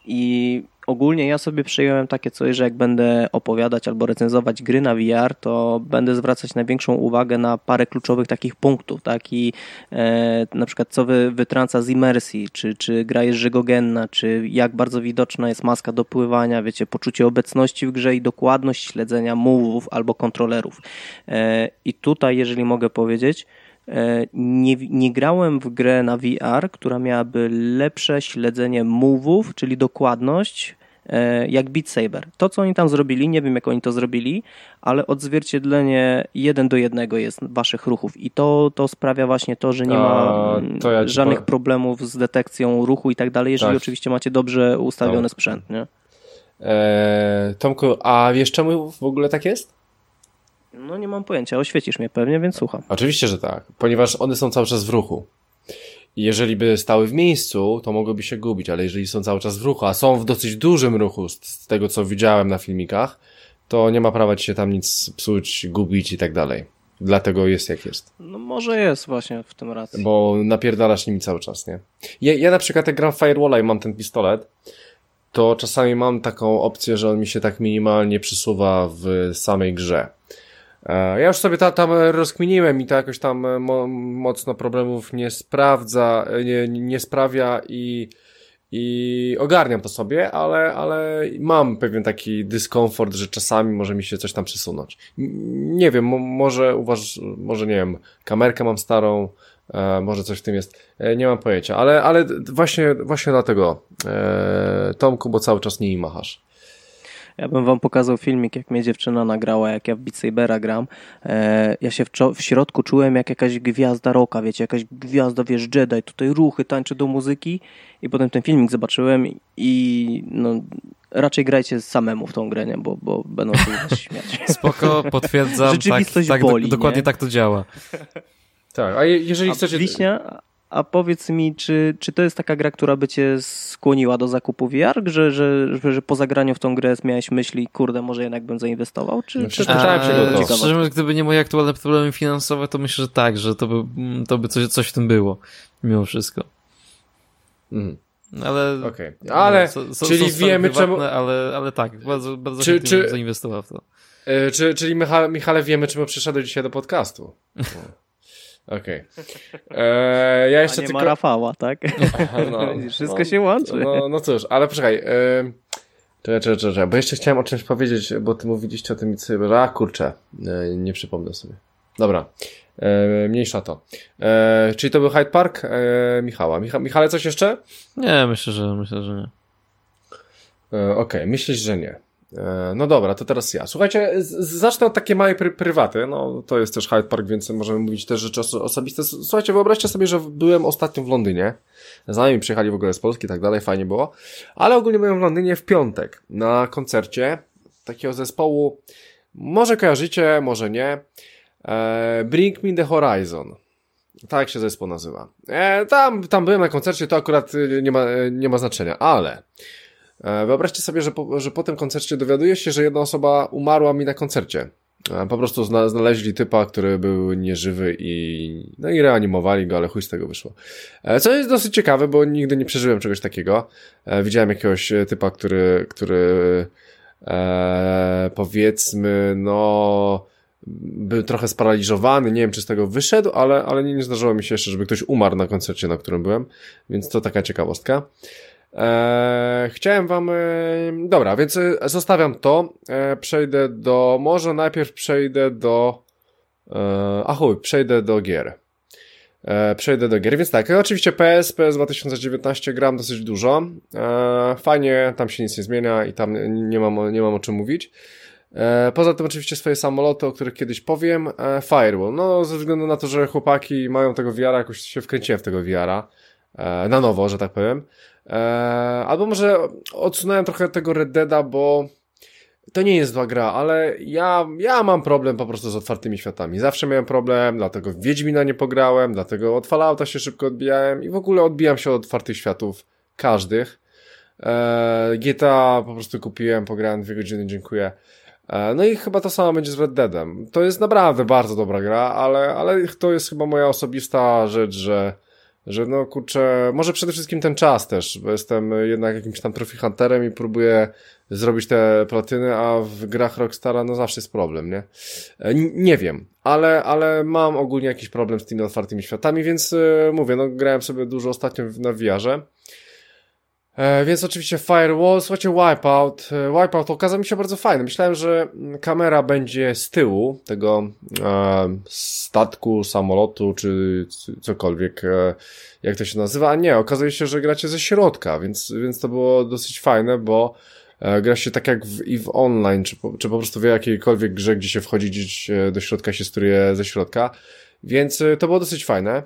I ogólnie ja sobie przyjąłem takie coś, że jak będę opowiadać albo recenzować gry na VR, to będę zwracać największą uwagę na parę kluczowych takich punktów, tak? I e, na przykład co wy, wytrąca z imersji, czy, czy gra jest żygogenna, czy jak bardzo widoczna jest maska do pływania, wiecie, poczucie obecności w grze i dokładność śledzenia move'ów albo kontrolerów. E, I tutaj, jeżeli mogę powiedzieć, nie, nie grałem w grę na VR, która miałaby lepsze śledzenie move'ów, czyli dokładność, e, jak Beat Saber. To, co oni tam zrobili, nie wiem jak oni to zrobili, ale odzwierciedlenie jeden do jednego jest waszych ruchów i to, to sprawia właśnie to, że nie ma A, mm, ja żadnych powiem. problemów z detekcją ruchu i tak dalej, jeżeli Tak. oczywiście macie dobrze ustawiony Tak. sprzęt, nie? E, Tomku, a wiesz czemu w ogóle tak jest? No nie mam pojęcia, oświecisz mnie pewnie, więc słucham. Oczywiście, że tak, ponieważ one są cały czas w ruchu. Jeżeli by stały w miejscu, to mogłyby się gubić, ale jeżeli są cały czas w ruchu, a są w dosyć dużym ruchu, z, tego co widziałem na filmikach, to nie ma prawa ci się tam nic psuć, gubić i tak dalej. Dlatego jest jak jest. No może jest właśnie w tym racji. Bo napierdalasz nimi cały czas, nie? Ja, ja na przykład jak gram Firewalla i mam ten pistolet, to czasami mam taką opcję, że on mi się tak minimalnie przesuwa w samej grze. E, Ja już sobie ta, tam rozkminiłem i to jakoś tam e, mo, mocno problemów nie sprawdza, e, nie, nie sprawia i, i ogarniam to sobie, ale, ale mam pewien taki dyskomfort, że czasami może mi się coś tam przesunąć. Nie wiem, mo, może uważ, może nie wiem, kamerkę mam starą, e, może coś w tym jest, e, nie mam pojęcia, ale, ale właśnie, właśnie dlatego, e, Tomku, bo cały czas nie machasz. Ja bym wam pokazał filmik, jak mnie dziewczyna nagrała, jak ja w Beat Sabera gram. E, ja się w, w środku czułem jak jakaś gwiazda roka, wiecie, jakaś gwiazda, wiesz, Jedi, tutaj ruchy, tańczy do muzyki i potem ten filmik zobaczyłem i no, raczej grajcie samemu w tą grę, nie? Bo, bo będą się śmiać. Spoko, potwierdzam, tak, Rzeczywistość tak boli, do, dokładnie nie? tak to działa. Tak, a je, jeżeli A chcecie... Wiśnia, a powiedz mi, czy, czy to jest taka gra, która by cię skłoniła do zakupu VR, że, że, że, że po zagraniu w tą grę miałeś myśli, kurde, może jednak bym zainwestował? Czy, No czy to pytałem tak to. Szczerze mówiąc, gdyby nie moje aktualne problemy finansowe, to myślę, że tak, że to by, to by coś, coś w tym było, mimo wszystko. Mhm. Ale, Okej. Ale, są- są- czyli są sprawy wiemy, czemu- Ale, ale tak, bardzo, bardzo Czy- czy- bym zainwestował w to. E, czy, czyli Micha, Michale wiemy, czemu przyszedłeś dzisiaj do podcastu. Okej. E, Ja A jeszcze nie tylko... ma Rafała, tak? No, Wszystko no, się łączy. No, no cóż, ale poczekaj. E, Czekaj, czekaj, czekaj, bo jeszcze chciałem o czymś powiedzieć, bo ty mówiliście o tym cyber. A kurczę, e, nie przypomnę sobie. Dobra, e, mniejsza to. E, czyli to był Hyde Park e, Michała. Micha Michale, coś jeszcze? Nie, myślę, że myślę, że nie. E, Okej, myślisz, że nie. E, No dobra, to teraz ja. Słuchajcie, z- z- zacznę od takiej małej pry prywaty. No, to jest też Hyde Park, więc możemy mówić też rzeczy oso osobiste. Słuchajcie, wyobraźcie sobie, że byłem ostatnio w Londynie. Znajomi przyjechali w ogóle z Polski i tak dalej, fajnie było. Ale ogólnie byłem w Londynie w piątek na koncercie takiego zespołu. Może kojarzycie, może nie. E, Bring Me The Horizon. Tak się zespół nazywa. E, tam, tam byłem na koncercie, to akurat y, nie ma, y, nie ma znaczenia, ale E, Wyobraźcie sobie, że po, że po tym koncercie dowiaduje się, że jedna osoba umarła mi na koncercie. E, Po prostu zna, znaleźli typa, który był nieżywy i, no i reanimowali go, ale chuj z tego wyszło. E, Co jest dosyć ciekawe, bo nigdy nie przeżyłem czegoś takiego. E, Widziałem jakiegoś e, typa, który, który e, powiedzmy, no, był trochę sparaliżowany, nie wiem czy z tego wyszedł, ale, ale nie, nie zdarzyło mi się jeszcze, żeby ktoś umarł na koncercie, na którym byłem, więc to taka ciekawostka. Eee, chciałem wam. E, dobra, więc e, zostawiam to. E, przejdę do. Może najpierw przejdę do. E, chuj, przejdę do gier. Przejdę do gier, więc tak, oczywiście PS, PS 2019 gram dosyć dużo. Fajnie, tam się nic nie zmienia i tam nie mam, nie mam o czym mówić. Poza tym oczywiście swoje samoloty, o których kiedyś powiem. Firewall, no ze względu na to, że chłopaki mają tego VR-a, jakoś się wkręciłem w tego. E, na nowo, że tak powiem. E, albo może odsunąłem trochę tego Red Deada, bo to nie jest zła gra, ale ja, ja mam problem po prostu z otwartymi światami. Zawsze miałem problem, dlatego w Wiedźmina nie pograłem, dlatego od Fallouta się szybko odbijałem i w ogóle odbijam się od otwartych światów każdych. E, GTA po prostu kupiłem, pograłem dwie godziny, dziękuję. E, No i chyba to samo będzie z Red Deadem. To jest naprawdę bardzo dobra gra, ale, ale to jest chyba moja osobista rzecz, że że no kurczę, może przede wszystkim ten czas też, bo jestem jednak jakimś tam profi hunterem i próbuję zrobić te platyny, a w grach Rockstara no zawsze jest problem, nie? E, N- nie wiem, ale, ale mam ogólnie jakiś problem z tymi otwartymi światami, więc e, mówię, no grałem sobie dużo ostatnio na VR-ze. E, więc oczywiście Firewall, słuchajcie, Wipeout. E, Wipeout okazał mi się bardzo fajny. Myślałem, że mm, kamera będzie z tyłu tego e, statku, samolotu, czy cokolwiek, e, jak to się nazywa, a nie, okazuje się, że gracie ze środka, więc, więc to było dosyć fajne, bo e, gra się tak jak w EVE Online, czy po, czy po prostu w jakiejkolwiek grze, gdzie się wchodzi gdzieś e, do środka, się steruje ze środka, więc to było dosyć fajne.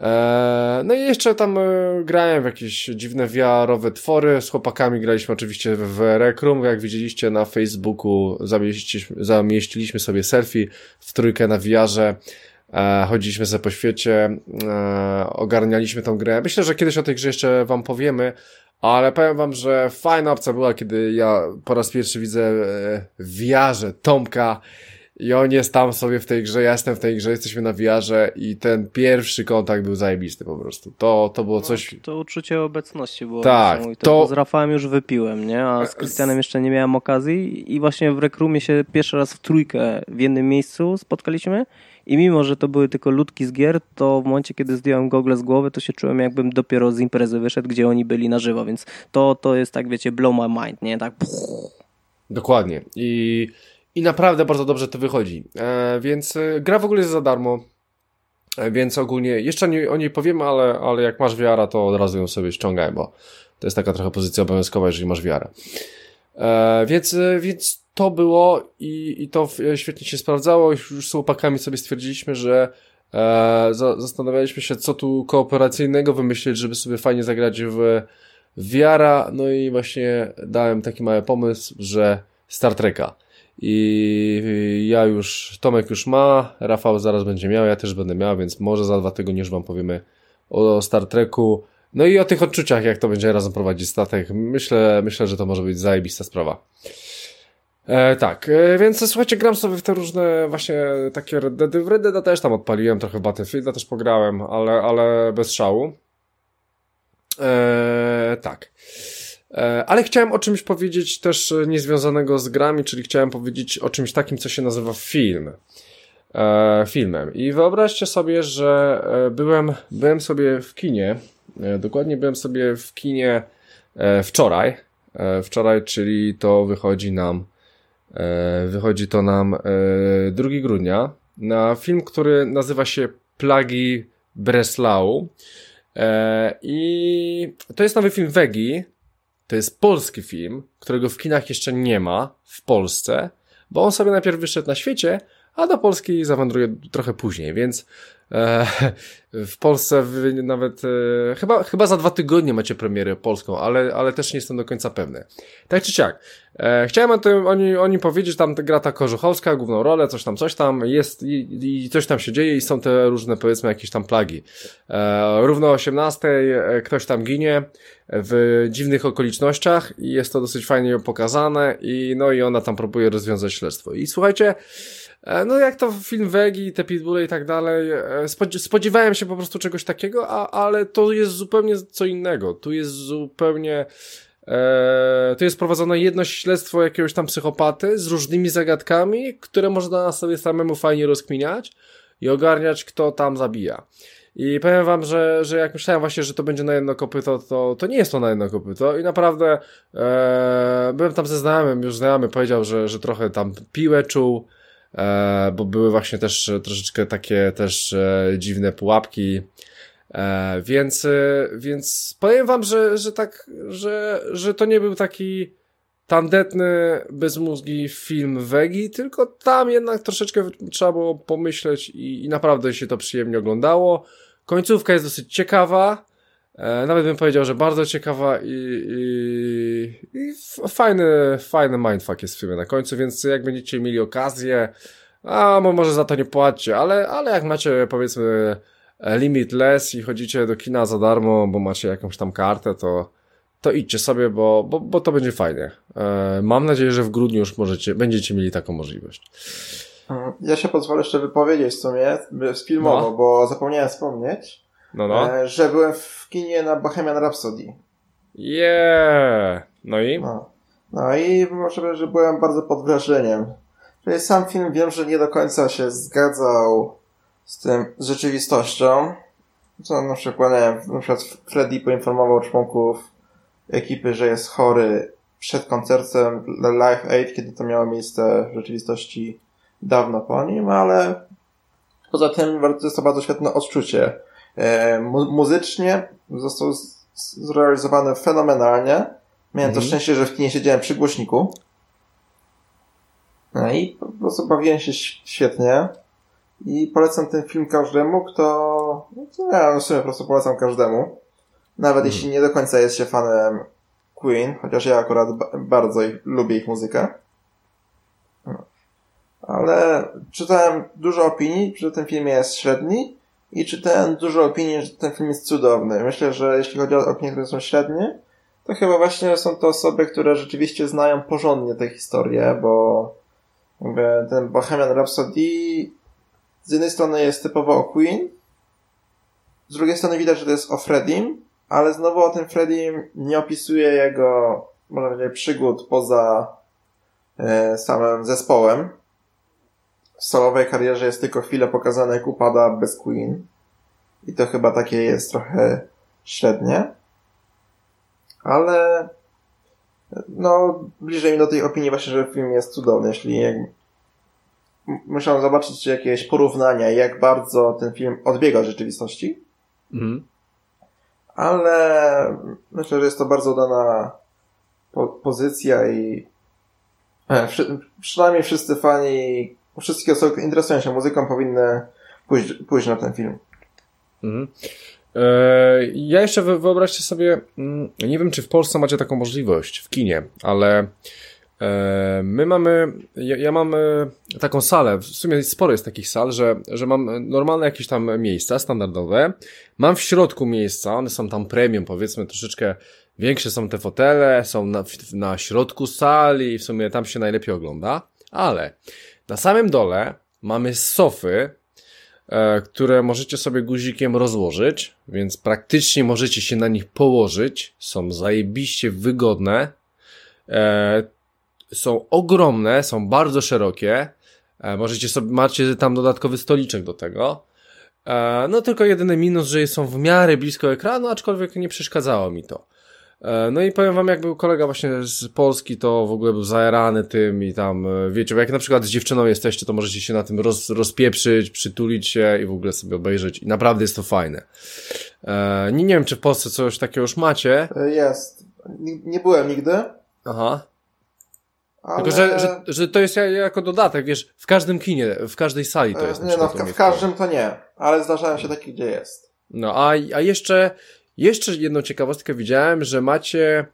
Eee, No i jeszcze tam e, grałem w jakieś dziwne VR-owe twory. Z chłopakami graliśmy oczywiście w Rec Room. Jak widzieliście na Facebooku, zamieściliśmy, zamieściliśmy sobie selfie w trójkę na VR-ze. E, chodziliśmy sobie po świecie, e, ogarnialiśmy tą grę. Myślę, że kiedyś o tej grze jeszcze wam powiemy, ale powiem wam, że fajna opcja była, kiedy ja po raz pierwszy widzę e, w VR-ze Tomka i on jest tam sobie w tej grze, ja jestem w tej grze, jesteśmy na VR-ze i ten pierwszy kontakt był zajebisty po prostu. To, to było coś... To uczucie obecności było Tak, to- z Rafałem już wypiłem, nie? A z Krystianem jeszcze nie miałem okazji i właśnie w Rekrumie się pierwszy raz w trójkę w jednym miejscu spotkaliśmy i mimo, że to były tylko ludki z gier, to w momencie, kiedy zdjąłem gogle z głowy, to się czułem jakbym dopiero z imprezy wyszedł, gdzie oni byli na żywo, więc to, to jest tak, wiecie, blow my mind, nie? Tak Dokładnie. I, i naprawdę bardzo dobrze to wychodzi. E, więc e, gra w ogóle jest za darmo. E, więc ogólnie, jeszcze nie, o niej powiemy, ale, ale jak masz wiara, to od razu ją sobie ściągaj, bo to jest taka trochę pozycja obowiązkowa, jeżeli masz wiarę. E, więc, e, więc to było i, i to e, świetnie się sprawdzało. Już z chłopakami sobie stwierdziliśmy, że e, za, zastanawialiśmy się, co tu kooperacyjnego wymyślić, żeby sobie fajnie zagrać w wiara. No i właśnie dałem taki mały pomysł, że Star Treka. I ja już, Tomek już ma, Rafał zaraz będzie miał, ja też będę miał, więc może za dwa tygodnie już wam powiemy o Star Treku. No i o tych odczuciach, jak to będzie razem prowadzić statek. Myślę, myślę, że to może być zajebista sprawa. E, tak, e, więc słuchajcie, gram sobie w te różne właśnie takie Red Deady. W Red Deada też tam odpaliłem, trochę Battlefielda też pograłem, ale, ale bez szału. E, tak. E, ale chciałem o czymś powiedzieć też e, niezwiązanego z grami, czyli chciałem powiedzieć o czymś takim, co się nazywa film. E, filmem. I wyobraźcie sobie, że byłem, byłem sobie w kinie, dokładnie byłem sobie w kinie wczoraj, wczoraj, czyli to wychodzi nam, wychodzi to nam e, 2 grudnia, na film, który nazywa się Plagi Breslau. I to jest nowy film Wegi. To jest polski film, którego w kinach jeszcze nie ma w Polsce, bo on sobie najpierw wyszedł na świecie, a do Polski zawędruje trochę później, więc w Polsce nawet e, chyba, chyba za dwa tygodnie macie premierę polską, ale, ale też nie jestem do końca pewny. Tak czy siak, e, chciałem o tym, o, nim, o nim powiedzieć, tam gra ta Korzuchowska, główną rolę, coś tam, coś tam, jest i, i coś tam się dzieje i są te różne, powiedzmy, jakieś tam plagi. E, równo o 18 e, ktoś tam ginie w dziwnych okolicznościach i jest to dosyć fajnie pokazane i no i ona tam próbuje rozwiązać śledztwo. I słuchajcie, E, no jak to film Wegi, te pitbulle i tak dalej, e, spodziewałem się po prostu czegoś takiego, a, ale to jest zupełnie co innego. Tu jest zupełnie... E, tu jest prowadzone jedno śledztwo jakiegoś tam psychopaty z różnymi zagadkami, które można sobie samemu fajnie rozkminiać i ogarniać, kto tam zabija. I powiem wam, że, że jak myślałem właśnie, że to będzie na jedno kopyto, to, to nie jest to na jedno kopyto i naprawdę e, byłem tam ze znajomym, już znajomy powiedział, że, że trochę tam piłę czuł, E, bo były właśnie też troszeczkę takie też e, dziwne pułapki, e, więc, więc powiem wam, że, że tak, że, że to nie był taki tandetny, bezmózgi film Wegi, tylko tam jednak troszeczkę trzeba było pomyśleć i, i naprawdę się to przyjemnie oglądało. Końcówka jest dosyć ciekawa, e, nawet bym powiedział, że bardzo ciekawa i, i, i fajny, fajny mindfuck jest w filmie na końcu, więc jak będziecie mieli okazję, a może za to nie płaccie, ale, ale jak macie powiedzmy limitless i chodzicie do kina za darmo, bo macie jakąś tam kartę, to, to idźcie sobie, bo, bo, bo to będzie fajnie. E, mam nadzieję, że w grudniu już możecie, będziecie mieli taką możliwość. Ja się pozwolę jeszcze wypowiedzieć w sumie filmowo, no. bo zapomniałem wspomnieć, no, no. E, że byłem w kinie na Bohemian Rhapsody. Yeah! No i? No, no i może, że byłem bardzo pod wrażeniem. Czyli sam film wiem, że nie do końca się zgadzał z tym, z rzeczywistością. Co na przykład, nie na przykład Freddy poinformował członków ekipy, że jest chory przed koncertem Live Aid, kiedy to miało miejsce w rzeczywistości dawno po nim, ale poza tym jest to bardzo świetne odczucie. E, mu muzycznie został zrealizowany fenomenalnie. Miałem to mhm. szczęście, że w kinie siedziałem przy głośniku. No i po prostu bawiłem się świetnie. I polecam ten film każdemu, kto... No ja w sumie po prostu polecam każdemu. Nawet hmm. jeśli nie do końca jest się fanem Queen, chociaż ja akurat bardzo ich, lubię ich muzykę. No. Ale czytałem dużo opinii, że ten film jest średni i czytałem dużo opinii, że ten film jest cudowny. Myślę, że jeśli chodzi o opinie, które są średnie, to chyba właśnie są to osoby, które rzeczywiście znają porządnie tę historię, bo ten Bohemian Rhapsody z jednej strony jest typowo o Queen, z drugiej strony widać, że to jest o Freddym, ale znowu o tym Freddym nie opisuje jego, można powiedzieć, przygód poza e, samym zespołem. W solowej karierze jest tylko chwilę pokazane, jak upada bez Queen. I to chyba takie jest trochę średnie. Ale no, bliżej mi do tej opinii właśnie, że film jest cudowny. Jeśli jak... musiałem zobaczyć jakieś porównania, jak bardzo ten film odbiega od rzeczywistości. Mhm. Ale myślę, że jest to bardzo udana po pozycja i e, przynajmniej wszyscy fani, wszystkie osoby, które interesują się muzyką powinny pójść, pójść na ten film. Mhm. E, ja jeszcze wyobraźcie sobie, mm, nie wiem czy w Polsce macie taką możliwość w kinie, ale e, my mamy, ja, ja mam e, taką salę, w sumie sporo jest takich sal, że, że mam normalne jakieś tam miejsca standardowe, mam w środku miejsca, one są tam premium, powiedzmy troszeczkę większe są te fotele, są na, na środku sali w sumie tam się najlepiej ogląda, ale na samym dole mamy sofy, E, które możecie sobie guzikiem rozłożyć, więc praktycznie możecie się na nich położyć. Są zajebiście wygodne. E, są ogromne, są bardzo szerokie. E, możecie sobie, macie tam dodatkowy stoliczek do tego. No tylko jedyny minus, że są w miarę blisko ekranu, aczkolwiek nie przeszkadzało mi to. E, No i powiem wam, jak był kolega właśnie z Polski, to w ogóle był zajarany tym i tam, e, wiecie, bo jak na przykład z dziewczyną jesteście, to możecie się na tym roz, rozpieprzyć, przytulić się i w ogóle sobie obejrzeć i naprawdę jest to fajne. E, nie, nie wiem, czy w Polsce coś takiego już macie. Jest. Nie, byłem nigdy, Aha. ale... Tylko, że, że, że to jest ja- jako dodatek, wiesz, w każdym kinie, w każdej sali to jest. Nie no, w, w każdym to nie, ale zdarzają się takie, gdzie jest. No, a, a jeszcze, jeszcze jedną ciekawostkę widziałem, że macie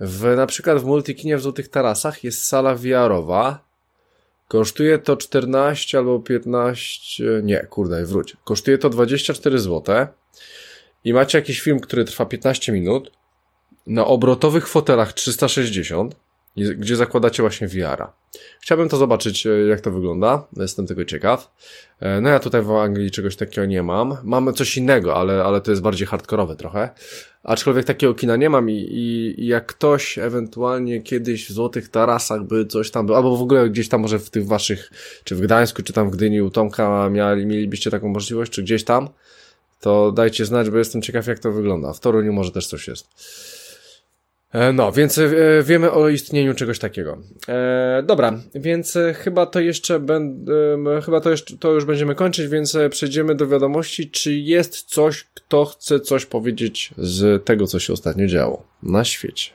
w, na przykład w Multikinie w Złotych Tarasach jest sala VR-owa. Kosztuje to 14 albo 15, nie, kurde, wróć. Kosztuje to 24 zł. I macie jakiś film, który trwa 15 minut. Na obrotowych fotelach 360, i- gdzie zakładacie właśnie VR-a. Chciałbym to zobaczyć, e, jak to wygląda. Jestem tego ciekaw. E, No ja tutaj w Anglii czegoś takiego nie mam. Mamy coś innego, ale, ale to jest bardziej hardkorowe trochę. Aczkolwiek takiego kina nie mam i, i, i jak ktoś ewentualnie kiedyś w Złotych Tarasach by coś tam był, albo w ogóle gdzieś tam może w tych waszych, czy w Gdańsku, czy tam w Gdyni u Tomka mieli, mielibyście taką możliwość, czy gdzieś tam, to dajcie znać, bo jestem ciekaw jak to wygląda. W Toruniu może też coś jest. E, No, więc e, wiemy o istnieniu czegoś takiego. E, dobra, więc e, chyba to jeszcze będę, chyba to, jeszcze, to już będziemy kończyć, więc przejdziemy do wiadomości. Czy jest coś, kto chce coś powiedzieć z tego, co się ostatnio działo na świecie?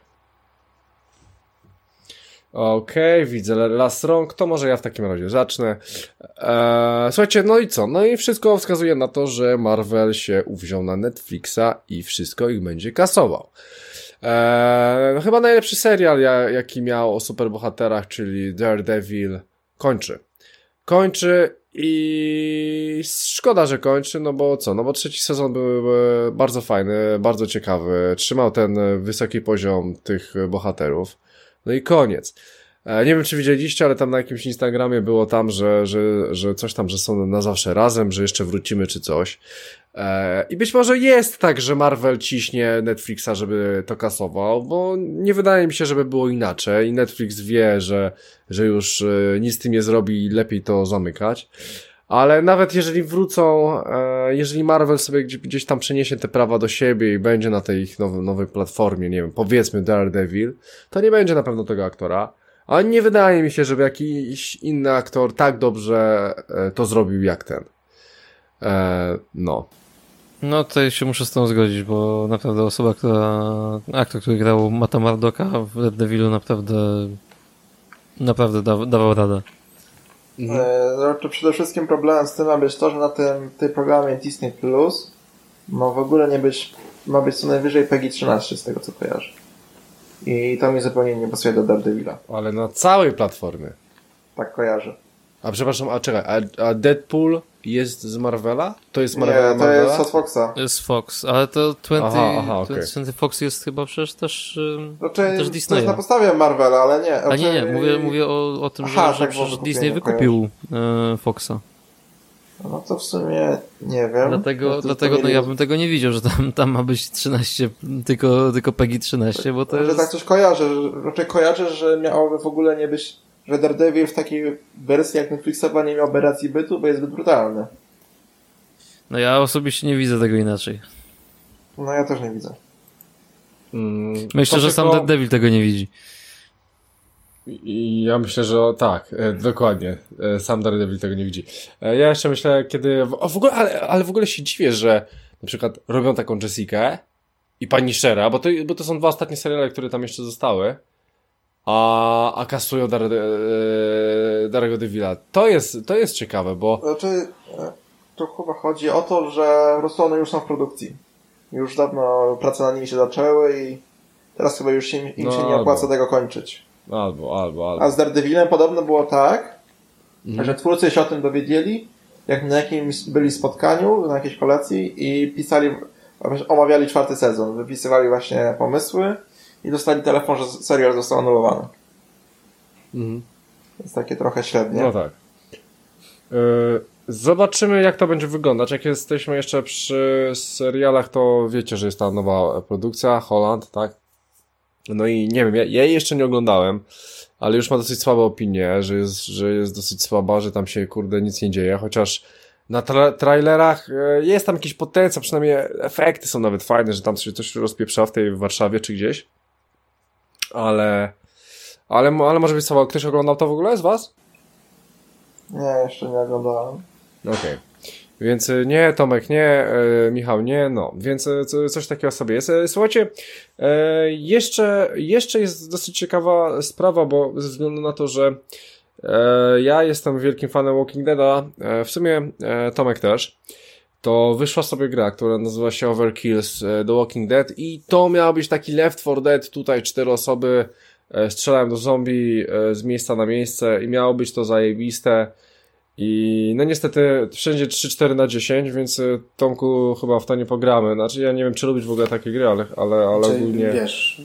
Okej, widzę las rąk, to może ja w takim razie zacznę. Eee, słuchajcie, no i co? No i wszystko wskazuje na to, że Marvel się uwziął na Netflixa i wszystko ich będzie kasował. Eee, no chyba najlepszy serial, ja, jaki miał o superbohaterach, czyli Daredevil, kończy. Kończy i szkoda, że kończy, no bo co, no bo trzeci sezon był bardzo fajny, bardzo ciekawy, trzymał ten wysoki poziom tych bohaterów. No i koniec. E, Nie wiem, czy widzieliście, ale tam na jakimś Instagramie było tam, że, że, że coś tam, że są na zawsze razem, że jeszcze wrócimy czy coś. E, I być może jest tak, że Marvel ciśnie Netflixa, żeby to kasował, bo nie wydaje mi się, żeby było inaczej. I Netflix wie, że, że już e, nic z tym nie zrobi i lepiej to zamykać. Ale nawet jeżeli wrócą, jeżeli Marvel sobie gdzieś tam przeniesie te prawa do siebie i będzie na tej ich nowej, nowej platformie, nie wiem, powiedzmy Daredevil, to nie będzie na pewno tego aktora. Ale nie wydaje mi się, żeby jakiś inny aktor tak dobrze e, to zrobił jak ten. E, no. No tutaj się muszę z tą zgodzić, bo naprawdę osoba, która, aktor, który grał Mata Mardoka w Red Devilu naprawdę naprawdę da, dawał radę. No, to przede wszystkim problemem z tym ma być to, że na tym tej programie Disney Plus ma w ogóle nie być, ma być co najwyżej PEGI 13 z tego co kojarzę. I to mi zupełnie nie pasuje do Daredevila. Ale na całej platformie. Tak kojarzę. A przepraszam, a czekaj, a, a Deadpool jest z Marvela? To jest Nie, Marvela? to Marvela? jest od Foxa. Z Fox, ale to 20, Aha, aha, okej. 20 Fox jest chyba przecież też, Znaczy, też to jest na podstawie Marvela, ale nie. A nie, nie, znaczy- mówię, mówię o, o tym, Aha, że, że tak, przecież bo Disney wykupił e, Foxa. No to w sumie nie wiem. Dlatego, No to dlatego no mieli- ja bym tego nie widział, że tam, tam ma być 13, tylko, tylko PEGI 13, bo to Że jest... tak coś kojarzę, że, raczej kojarzę, że miałoby w ogóle nie być, że Daredevil w takiej wersji jak Netflixowa nie miałby racji bytu, bo jest zbyt brutalny. No ja osobiście nie widzę tego inaczej. No ja też nie widzę. Mm, Myślę, że sam tylko- Daredevil tego nie widzi. I ja myślę, że o, tak, e, dokładnie. E, Sam Daredevil tego nie widzi. E, Ja jeszcze myślę, kiedy. O, w ogóle, ale, ale w ogóle się dziwię, że na przykład robią taką Jessikę i pani Shera, bo to, bo to są dwa ostatnie seriale, które tam jeszcze zostały. A, a kasują Dar, Darego Devila. To jest, to jest ciekawe, bo. Znaczy, to chyba chodzi o to, że po prostu one już są w produkcji. Już dawno prace nad nimi się zaczęły i teraz chyba już się, im No, się nie albo. opłaca tego kończyć. Albo, albo, albo. A z Daredevilem podobno było tak, Mhm. że twórcy się o tym dowiedzieli, jak na jakimś byli spotkaniu, na jakiejś kolacji i pisali, omawiali czwarty sezon. Wypisywali właśnie pomysły i dostali telefon, że serial został anulowany. Mhm. Jest takie trochę średnie. No tak. Yy, Zobaczymy, jak to będzie wyglądać. Jak jesteśmy jeszcze przy serialach, to wiecie, że jest ta nowa produkcja, Holland, tak? No i nie wiem, ja, ja jej jeszcze nie oglądałem, ale już ma dosyć słabe opinie, że jest, że jest dosyć słaba, że tam się, kurde, nic nie dzieje, chociaż na tra trailerach e, jest tam jakiś potencjał, przynajmniej efekty są nawet fajne, że tam się coś rozpieprza w tej Warszawie czy gdzieś. ale, ale, ale może być słabo. Ktoś oglądał to w ogóle z was? Nie, jeszcze nie oglądałem. Okej. Więc y, nie, Tomek nie, y, Michał nie, no, więc co- coś takiego sobie jest. Y, Słuchajcie, e, jeszcze, jeszcze jest dosyć ciekawa sprawa, bo ze względu na to, że e, ja jestem wielkim fanem Walking Deada, e, w sumie e, Tomek też, to wyszła sobie gra, która nazywa się Overkills e, The Walking Dead i to miał być taki Left 4 Dead, tutaj cztery osoby e, strzelają do zombie e, z miejsca na miejsce i miało być to zajebiste. I no niestety wszędzie 3-4 na 10, więc y, Tomku chyba w to nie pogramy. Znaczy ja nie wiem, czy lubisz w ogóle takie gry, ale, ale, ale Czy, ogólnie... wiesz,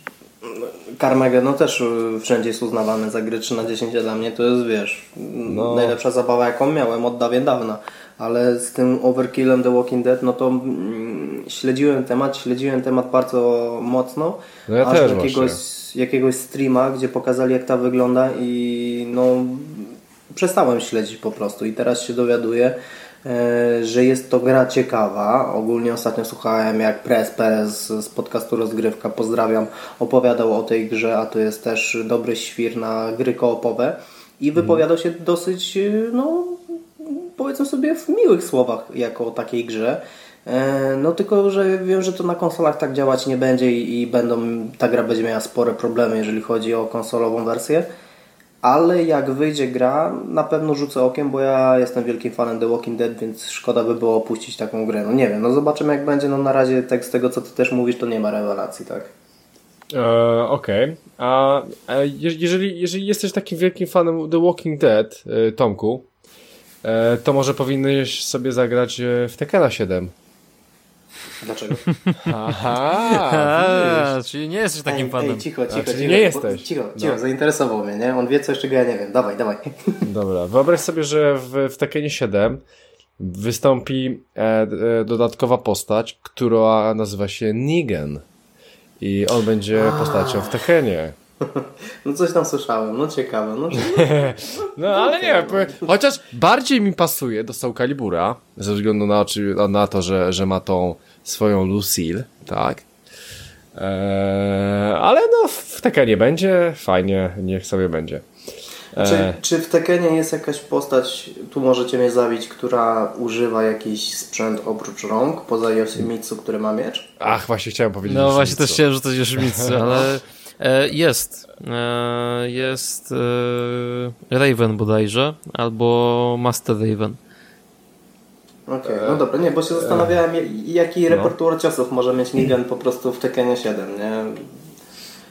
Carmageddon też y, wszędzie jest uznawany za gry 3 na 10, a dla mnie to jest, wiesz, No. najlepsza zabawa jaką miałem od dawien dawna. Ale z tym Overkillem The Walking Dead, no to mm, śledziłem temat, śledziłem temat bardzo mocno. No ja aż też jakiegoś, jakiegoś streama, gdzie pokazali jak ta wygląda i no przestałem śledzić po prostu i teraz się dowiaduję, e, że jest to gra ciekawa. Ogólnie ostatnio słuchałem jak Press Perez z podcastu Rozgrywka, pozdrawiam, opowiadał o tej grze, a to jest też dobry świr na gry koopowe i wypowiadał się dosyć, e, no powiedzmy sobie w miłych słowach jako o takiej grze. E, No tylko, że wiem, że to na konsolach tak działać nie będzie i, i będą, ta gra będzie miała spore problemy, jeżeli chodzi o konsolową wersję. Ale jak wyjdzie gra, na pewno rzucę okiem, bo ja jestem wielkim fanem The Walking Dead, więc szkoda by było opuścić taką grę. No nie wiem, no zobaczymy jak będzie. No na razie tak z tego co ty też mówisz, to nie ma rewelacji, tak? E, Okej. A e, je- jeżeli, jeżeli jesteś takim wielkim fanem The Walking Dead, e, Tomku, e, to może powinieneś sobie zagrać w Tekena 7. Dlaczego? Aha, A, czyli nie jesteś takim ej, fanem. Ej, cicho, cicho, A, cicho. nie bo- jesteś. Cicho, cicho, No. zainteresował mnie, nie? On wie coś, czego ja nie wiem. Dawaj, dawaj. Dobra, wyobraź sobie, że w, w Tekenie 7 wystąpi e, e, dodatkowa postać, która nazywa się Negan. I on będzie postacią w Tekenie. No coś tam słyszałem, no ciekawe. No, No ale nie, chociaż bardziej mi pasuje do Soul Calibura, ze względu na, na to, że, że ma tą swoją Lucille, tak? Eee, ale no, w Tekenie będzie, fajnie, niech sobie będzie. Eee, Czy, czy w Tekenie jest jakaś postać, tu możecie mnie zabić, która używa jakiś sprzęt oprócz rąk, poza Yoshimitsu, który ma miecz? ach, właśnie chciałem powiedzieć. No właśnie też chciałem rzucać Yoshimitsu, ale jest. E, jest e, Raven bodajże, albo Master Raven. Okej, no dobra, nie, bo się zastanawiałem, ja- jaki No. repertuar ciosów może mieć Nigen po prostu w Tekenie 7, nie?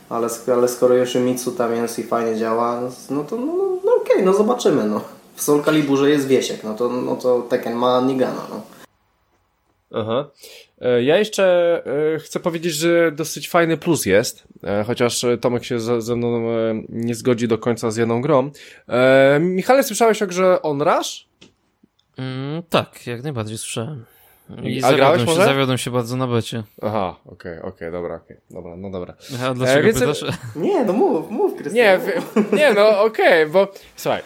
Ale, ale skoro Yoshimitsu tam jest i fajnie działa, no to no, no, okej, no zobaczymy, no. W Soul Caliburze jest Wiesiek, no to, no to Tekken ma Nigana, no. Aha. E, Ja jeszcze e, chcę powiedzieć, że dosyć fajny plus jest, e, chociaż e, Tomek się ze, mną e, nie zgodzi do końca z jedną grą. E, Michale, słyszałeś o grze On Rush? Mm, tak, jak najbardziej słyszałem. I A grałeś się, może? zawiodłem się bardzo na becie. Aha, okej, okej, dobra, okej, dobra, no dobra. A dlaczego więc- pytasz? Nie, no mów, mów, Krystian. Nie, w, nie, no okej, bo słuchaj.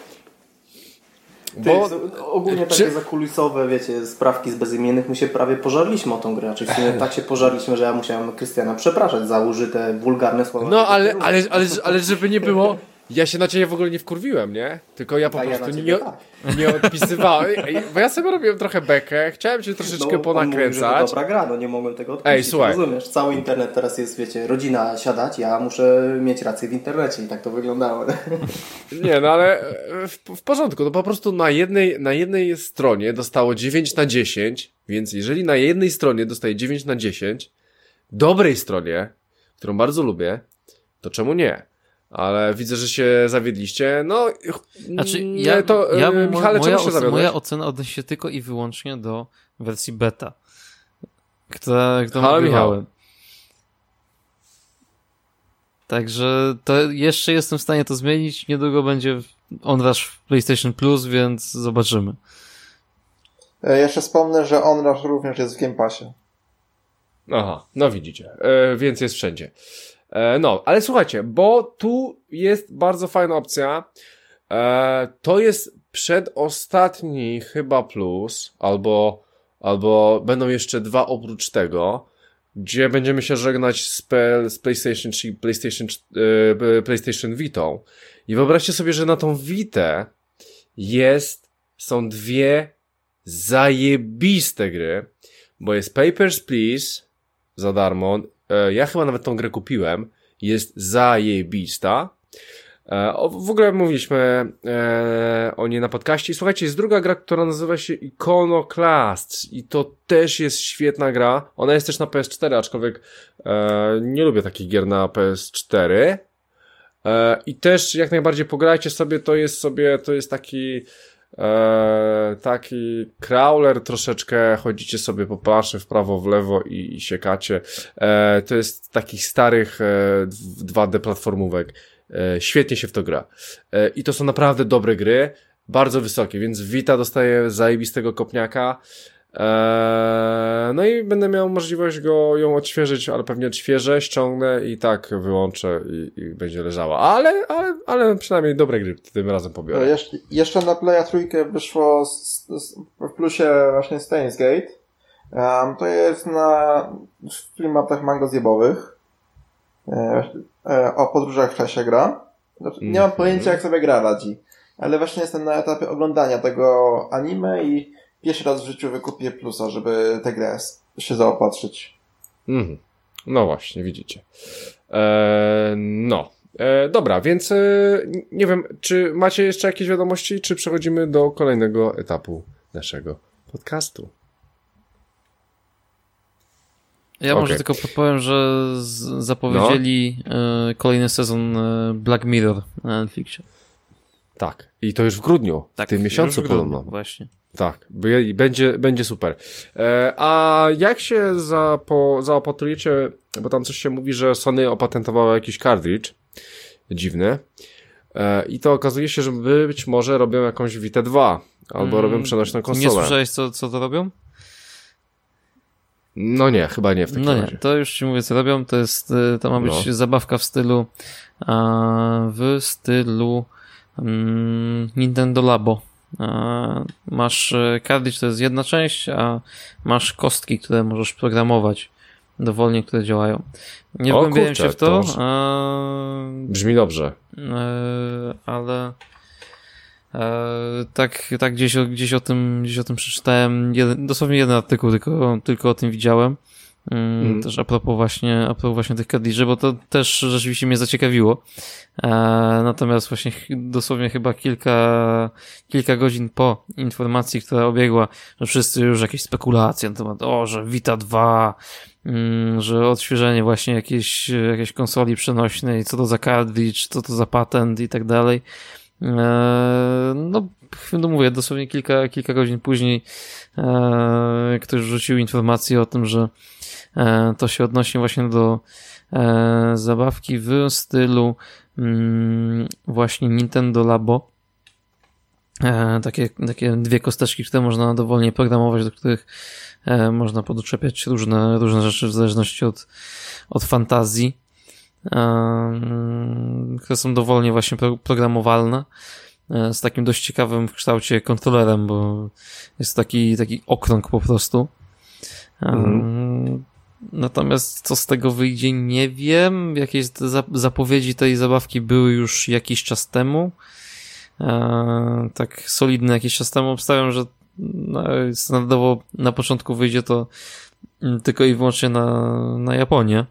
Bo, ogólnie czy- takie zakulisowe, wiecie, sprawki z bezimiennych, my się prawie pożarliśmy o tą grę. W sumie tak się pożarliśmy, że ja musiałem Krystiana przepraszać za użyte wulgarne słowa. no ale, ale, ale, ale żeby nie było, ja się na ciebie w ogóle nie wkurwiłem, nie? Tylko ja po A prostu nie, tak. nie odpisywałem, bo ja sobie robiłem trochę bekę, chciałem cię troszeczkę No, mówił, ponakręcać. to dobra gra, no nie mogłem tego odpuścić. Ej, słuchaj. Rozumiesz, cały internet teraz jest, wiecie, rodzina siadać, ja muszę mieć rację w internecie i tak to wyglądało. Nie, no ale e, w, w porządku, no po prostu na jednej, na jednej stronie dostało 9 na 10, więc jeżeli na jednej stronie dostaje 9 na 10, dobrej stronie, którą bardzo lubię, to czemu nie? Ale widzę, że się zawiedliście, no... Znaczy, mm, ja, to, ja, e, mo- Michale, moja, czemu się zawiodłeś? moja ocena odnosi się tylko i wyłącznie do wersji beta, która, którą Halo, nagrywałem. Także to jeszcze jestem w stanie to zmienić. Niedługo będzie on rush w PlayStation Plus, więc zobaczymy. E, Jeszcze wspomnę, że On również jest w Game Passie. Aha, no widzicie, e, więc jest wszędzie. E, no, ale słuchajcie, bo tu jest bardzo fajna opcja. E, to jest przedostatni chyba plus, albo, albo będą jeszcze dwa oprócz tego. gdzie będziemy się żegnać z, z PlayStation czy PlayStation, yy, PlayStation Vita. I wyobraźcie sobie, że na tą Vitę jest, są dwie zajebiste gry, bo jest Papers, Please za darmo. E, ja chyba nawet tą grę kupiłem. Jest zajebista. E, o, w ogóle mówiliśmy e, o niej na podcaście. Słuchajcie, jest druga gra, która nazywa się Iconoclast i to też jest świetna gra. Ona jest też na PS4, aczkolwiek nie lubię takich gier na PS4. E, I też jak najbardziej pograjcie sobie, to jest sobie, to jest taki e, taki crawler troszeczkę, chodzicie sobie po planszy w prawo, w lewo i, i siekacie. E, to jest takich starych e, 2D platformówek. E, świetnie się w to gra. E, I to są naprawdę dobre gry, bardzo wysokie, więc Vita dostaje zajebistego kopniaka. Eee, no i będę miał możliwość go ją odświeżyć, ale pewnie odświeżę, ściągnę i tak wyłączę i, i będzie leżała. Ale, ale, ale przynajmniej dobre gry tym razem pobiorę. No, jeszcze, jeszcze na Playa trójkę wyszło z, z, w plusie właśnie Steins Gate. Um, to jest na klimatach mango zjebowych. E, e, o podróżach w czasie gra. Znaczy, nie mam Mhm. pojęcia jak sobie gra radzi. Ale właśnie jestem na etapie oglądania tego anime i pierwszy raz w życiu wykupię plusa, żeby tę grę się zaopatrzyć. Mhm. No właśnie, widzicie. Eee, no. E, dobra, więc e, nie wiem, czy macie jeszcze jakieś wiadomości, czy przechodzimy do kolejnego etapu naszego podcastu? Ja Okej. może tylko podpowiem, że z- zapowiedzieli e, kolejny sezon e, Black Mirror na Netflixie. Tak. I to już w grudniu, w tym już miesiącu w grudniu, podobno. Właśnie. Tak, będzie, będzie super. E, a jak się zapo, zaopatrujecie, bo tam coś się mówi, że Sony opatentowało jakiś cartridge dziwny e, i to okazuje się, że być może robią jakąś Vita 2 albo Mm, robią przenośną Nie konsolę. słyszałeś, co, co to robią? No nie, chyba nie w takim No nie, razie. to już ci mówię, co robią. To jest, e, to ma być No. zabawka w stylu, w stylu Nintendo Labo. A, masz e, cartridge, to jest jedna część, a masz kostki, które możesz programować dowolnie, które działają. Nie O wgłębiałem kurczę, się w to to, a, Brzmi dobrze. E, ale e, tak, tak gdzieś, gdzieś, o tym, gdzieś o tym przeczytałem, jeden, dosłownie jeden artykuł tylko, tylko o tym widziałem. Mm, Mhm. Też a propos właśnie, a propos właśnie tych kadliży, bo to też rzeczywiście mnie zaciekawiło. E, natomiast właśnie dosłownie chyba kilka, kilka godzin po informacji, która obiegła, że wszyscy już jakieś spekulacje na temat, o, że Vita 2, mm, że odświeżenie właśnie jakiejś, jakiejś konsoli przenośnej, co to za cartridge, co to za patent i tak dalej. E, No, no mówię, dosłownie kilka, kilka godzin później e, ktoś rzucił informację o tym, że to się odnosi właśnie do e, zabawki w stylu mm, właśnie Nintendo Labo. E, takie, takie dwie kosteczki, które można dowolnie programować, do których e, można podczepiać różne, różne rzeczy w zależności od, od fantazji, e, które są dowolnie właśnie pro, programowalne e, z takim dość ciekawym w kształcie kontrolerem, bo jest taki, taki okrąg po prostu. E, Mhm. Natomiast co z tego wyjdzie, nie wiem. Jakieś za- zapowiedzi tej zabawki były już jakiś czas temu. E, tak solidne jakiś czas temu. Obstawiam, że no, standardowo na początku wyjdzie to mm, tylko i wyłącznie na, na Japonię.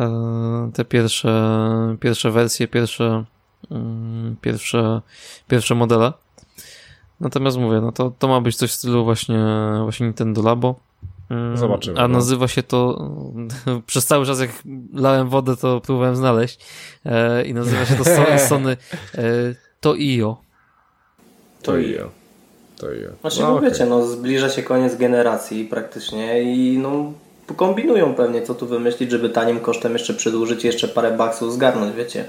E, te pierwsze, pierwsze wersje, pierwsze, mm, pierwsze, pierwsze modele. Natomiast mówię, no to, to ma być coś w stylu właśnie, właśnie Nintendo Labo. Mm, Zobaczymy, A no. nazywa się to, przez cały czas jak lałem wodę, to próbowałem znaleźć e, i nazywa się to so, Sony e, to IO. To i ja. To i ja. Znaczy, No, no, okej. wiecie, no zbliża się koniec generacji praktycznie i no kombinują pewnie co tu wymyślić, żeby tanim kosztem jeszcze przedłużyć i jeszcze parę baksów zgarnąć, wiecie,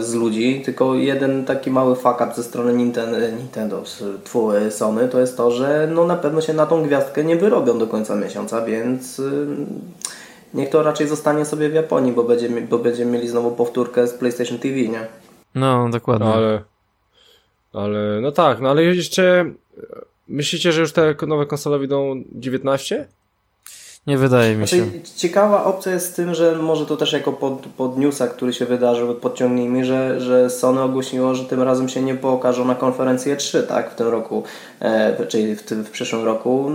z ludzi. Tylko jeden taki mały fuck up ze strony Nintendo, Nintendo tfu, e, Sony to jest to, że no na pewno się na tą gwiazdkę nie wyrobią do końca miesiąca, więc y, niech to raczej zostanie sobie w Japonii, bo, będzie, bo będziemy mieli znowu powtórkę z PlayStation TV, nie? No, dokładnie. No, ale, ale, no tak, no ale jeszcze, myślicie, że już te nowe konsole wyjdą 19? Nie wydaje mi się. Znaczy, ciekawa opcja jest z tym, że może to też jako pod, pod newsa, który się wydarzył, podciągnijmy, że, że Sony ogłosiło, że tym razem się nie pokażą na konferencję 3, tak, w tym roku, e, czyli w, tym, w przyszłym roku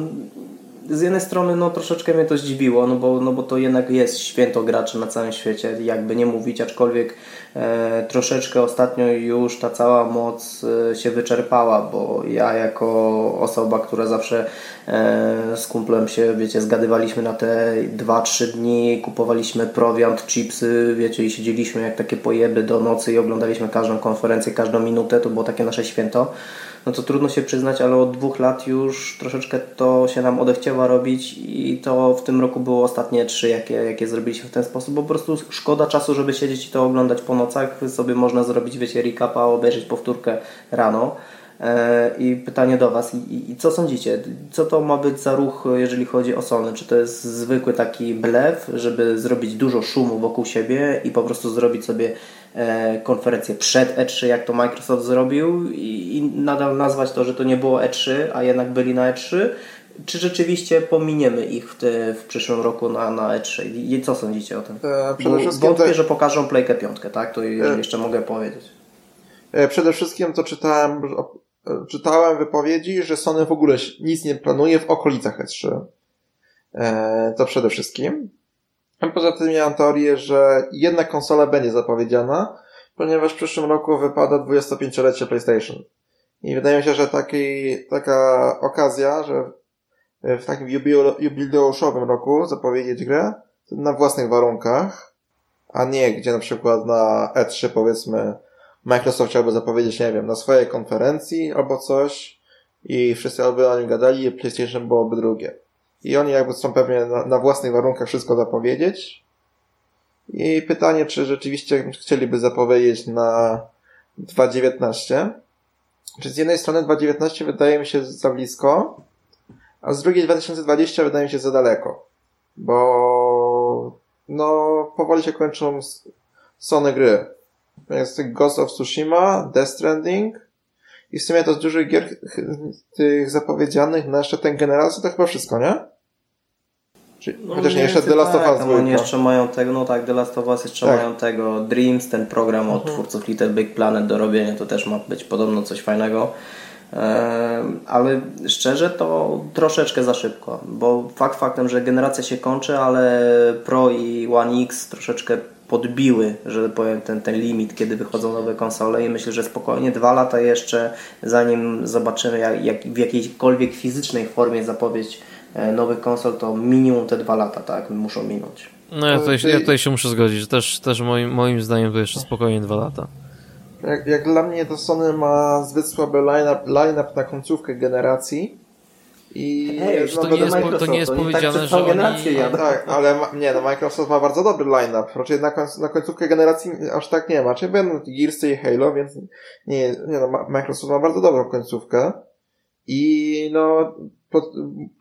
z jednej strony no troszeczkę mnie to zdziwiło, no bo, no bo to jednak jest święto graczy na całym świecie, jakby nie mówić, aczkolwiek troszeczkę ostatnio już ta cała moc e, się wyczerpała, bo ja jako osoba, która zawsze e, z kumplem się, wiecie, zgadywaliśmy na te 2-3 dni, kupowaliśmy prowiant, chipsy, wiecie, i siedzieliśmy jak takie pojeby do nocy i oglądaliśmy każdą konferencję, każdą minutę, to było takie nasze święto no to trudno się przyznać, ale od dwóch lat już troszeczkę to się nam odechciała robić i to w tym roku było ostatnie trzy, jakie, jakie zrobiliśmy w ten sposób, bo po prostu szkoda czasu, żeby siedzieć i to oglądać po nocach, sobie można zrobić, wiecie, recapa, obejrzeć powtórkę rano. E, I pytanie do Was, I, I, co sądzicie? Co to ma być za ruch, jeżeli chodzi o Sony? Czy to jest zwykły taki blef, żeby zrobić dużo szumu wokół siebie i po prostu zrobić sobie konferencję przed E3, jak to Microsoft zrobił i, i nadal nazwać to, że to nie było E3, a jednak byli na E3? Czy rzeczywiście pominiemy ich w, te, w przyszłym roku na, na E3? I co sądzicie o tym? E, przede wszystkim wątpię, to... że pokażą Playkę piątkę, tak? To e... jeszcze mogę powiedzieć. E, przede wszystkim to czytałem czytałem wypowiedzi, że Sony w ogóle nic nie planuje w okolicach E3. E, to przede wszystkim. Poza tym miałem teorię, że jedna konsola będzie zapowiedziana, ponieważ w przyszłym roku wypada 25-lecie PlayStation. I wydaje mi się, że taki, taka okazja, że w takim jubileuszowym roku zapowiedzieć grę na własnych warunkach, a nie gdzie na przykład na E3 powiedzmy Microsoft chciałby zapowiedzieć, nie wiem, na swojej konferencji albo coś i wszyscy albo o nim gadali, PlayStation byłoby drugie. I oni jakby chcą pewnie na, na własnych warunkach wszystko zapowiedzieć. I pytanie, czy rzeczywiście chcieliby zapowiedzieć na 2.19. Czy z jednej strony 2.19 wydaje mi się za blisko, a z drugiej 2020 wydaje mi się za daleko. Bo no powoli się kończą Sony gry jest Ghost of Tsushima, Death Stranding i w sumie to z dużych gier tych zapowiedzianych na jeszcze tę generację to chyba wszystko, nie? Czyli, no, chociaż nie, jeszcze The Last tak, of Us no, Oni jeszcze mają tego, no tak, The Last of Us jeszcze tak. mają tego Dreams, ten program od mhm. twórców Little Big Planet do robienia, to też ma być podobno coś fajnego. Ale szczerze to troszeczkę za szybko, bo fakt faktem, że generacja się kończy, ale Pro i One X troszeczkę podbiły, że powiem, ten, ten limit, kiedy wychodzą nowe konsole i myślę, że spokojnie dwa lata jeszcze, zanim zobaczymy jak, jak w jakiejkolwiek fizycznej formie zapowiedź nowych konsol, to minimum te dwa lata, tak, muszą minąć. No ja tutaj, ja tutaj się muszę zgodzić, też, też moim, moim zdaniem to jeszcze spokojnie dwa lata. Jak, jak dla mnie to Sony ma zbyt słaby line-up line na końcówkę generacji, i Hej, no, to, nie jest, to nie jest tak powiedziane, tak że oni... Jadą. Tak, ale ma, nie, no Microsoft ma bardzo dobry line-up. Raczej na, końc, na końcówkę generacji aż tak nie ma. Czyli będą Gearsy i Halo, więc nie, nie no, Microsoft ma bardzo dobrą końcówkę. I no, po,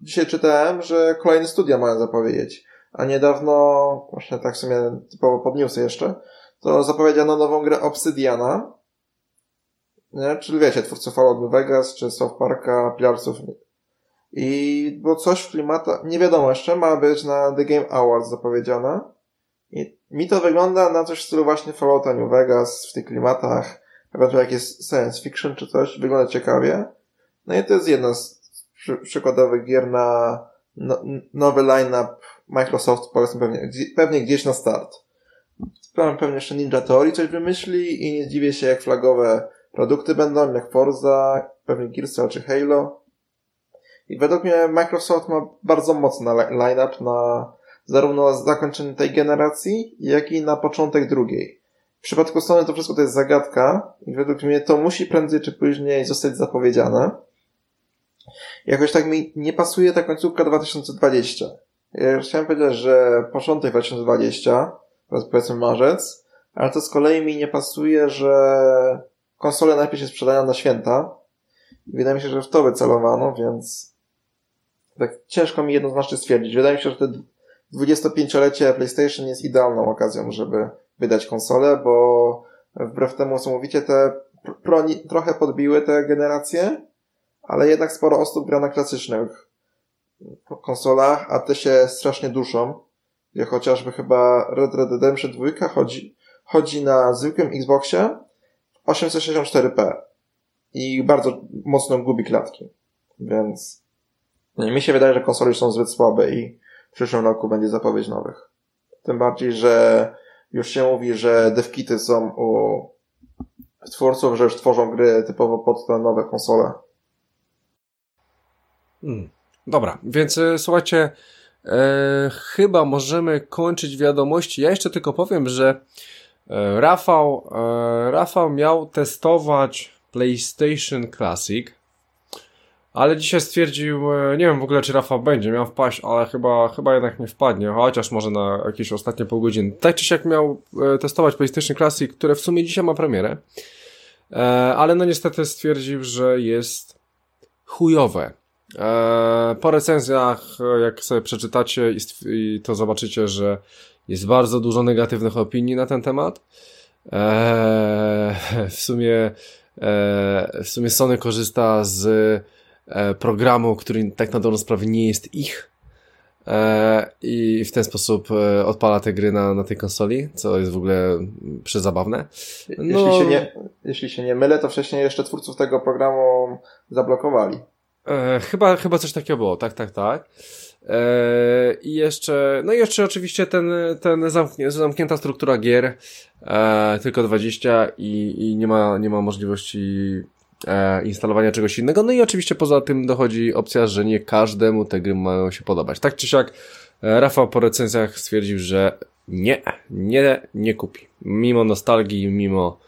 dzisiaj czytałem, że kolejne studia mają zapowiedzieć. A niedawno, właśnie tak w sumie typowo pod newsy jeszcze, to zapowiedziano nową grę Obsidiana. Nie? Czyli wiecie, twórców Fallout New Vegas, czy South Parka, Pilarsów i było coś w klimata, nie wiadomo jeszcze, ma być na The Game Awards zapowiedziane. I mi to wygląda na coś w stylu właśnie Fallouta New Vegas, w tych klimatach, ewentualnie jakieś science fiction czy coś, wygląda ciekawie. No i to jest jedna z przy, przykładowych gier na no, nowy line-up Microsoft, powiedzmy pewnie, pewnie gdzieś na start. Pewnie jeszcze Ninja Theory coś wymyśli i nie dziwię się jak flagowe produkty będą, jak Forza, pewnie Gears czy Halo. I według mnie Microsoft ma bardzo mocny line-up na zarówno zakończenie tej generacji, jak i na początek drugiej. W przypadku Sony to wszystko to jest zagadka i według mnie to musi prędzej czy później zostać zapowiedziane. Jakoś tak mi nie pasuje ta końcówka 2020. Ja chciałem powiedzieć, że początek 2020, teraz powiedzmy marzec, ale to z kolei mi nie pasuje, że konsole najpierw się sprzedają na święta. Wydaje mi się, że w to wycelowano, więc tak ciężko mi jednoznacznie stwierdzić. Wydaje mi się, że te 25-lecie PlayStation jest idealną okazją, żeby wydać konsolę, bo wbrew temu, co mówicie, te Pro trochę podbiły te generacje, ale jednak sporo osób gra na klasycznych konsolach, a te się strasznie duszą. Gdzie chociażby chyba Red Red Redemption 2 chodzi, chodzi na zwykłym Xboxie 864p i bardzo mocno gubi klatki. Więc nie, mi się wydaje, że konsole już są zbyt słabe i w przyszłym roku będzie zapowiedź nowych. Tym bardziej, że już się mówi, że devkity są u twórców, że już tworzą gry typowo pod te nowe konsole. Hmm. Dobra, więc e, słuchajcie, e, chyba możemy kończyć wiadomości. Ja jeszcze tylko powiem, że e, Rafał, e, Rafał miał testować PlayStation Classic, ale dzisiaj stwierdził, e, nie wiem w ogóle czy Rafał będzie, miał wpaść, ale chyba, chyba jednak nie wpadnie, chociaż może na jakieś ostatnie pół godziny. Tak czy siak miał e, testować PlayStation Classic, które w sumie dzisiaj ma premierę, ale no niestety stwierdził, że jest chujowe. E, po recenzjach, jak sobie przeczytacie i, i to zobaczycie, że jest bardzo dużo negatywnych opinii na ten temat. E, w sumie e, w sumie Sony korzysta z e, programu, który tak na dobrą sprawę nie jest ich i w ten sposób e, odpala te gry na, na tej konsoli, co jest w ogóle przezabawne. No- Jeśli, się nie, jeśli się nie mylę, to wcześniej jeszcze twórców tego programu zablokowali. E, chyba, chyba coś takiego było, tak, tak, tak. E, I jeszcze, no i jeszcze oczywiście ten, ten zamknie, zamknięta struktura gier, e, tylko 20 i, i nie ma, nie ma możliwości e, instalowania czegoś innego. No i oczywiście poza tym dochodzi opcja, że nie każdemu te gry mają się podobać. Tak czy siak, e, Rafał po recenzjach stwierdził, że nie, nie, nie kupi. Mimo nostalgii, mimo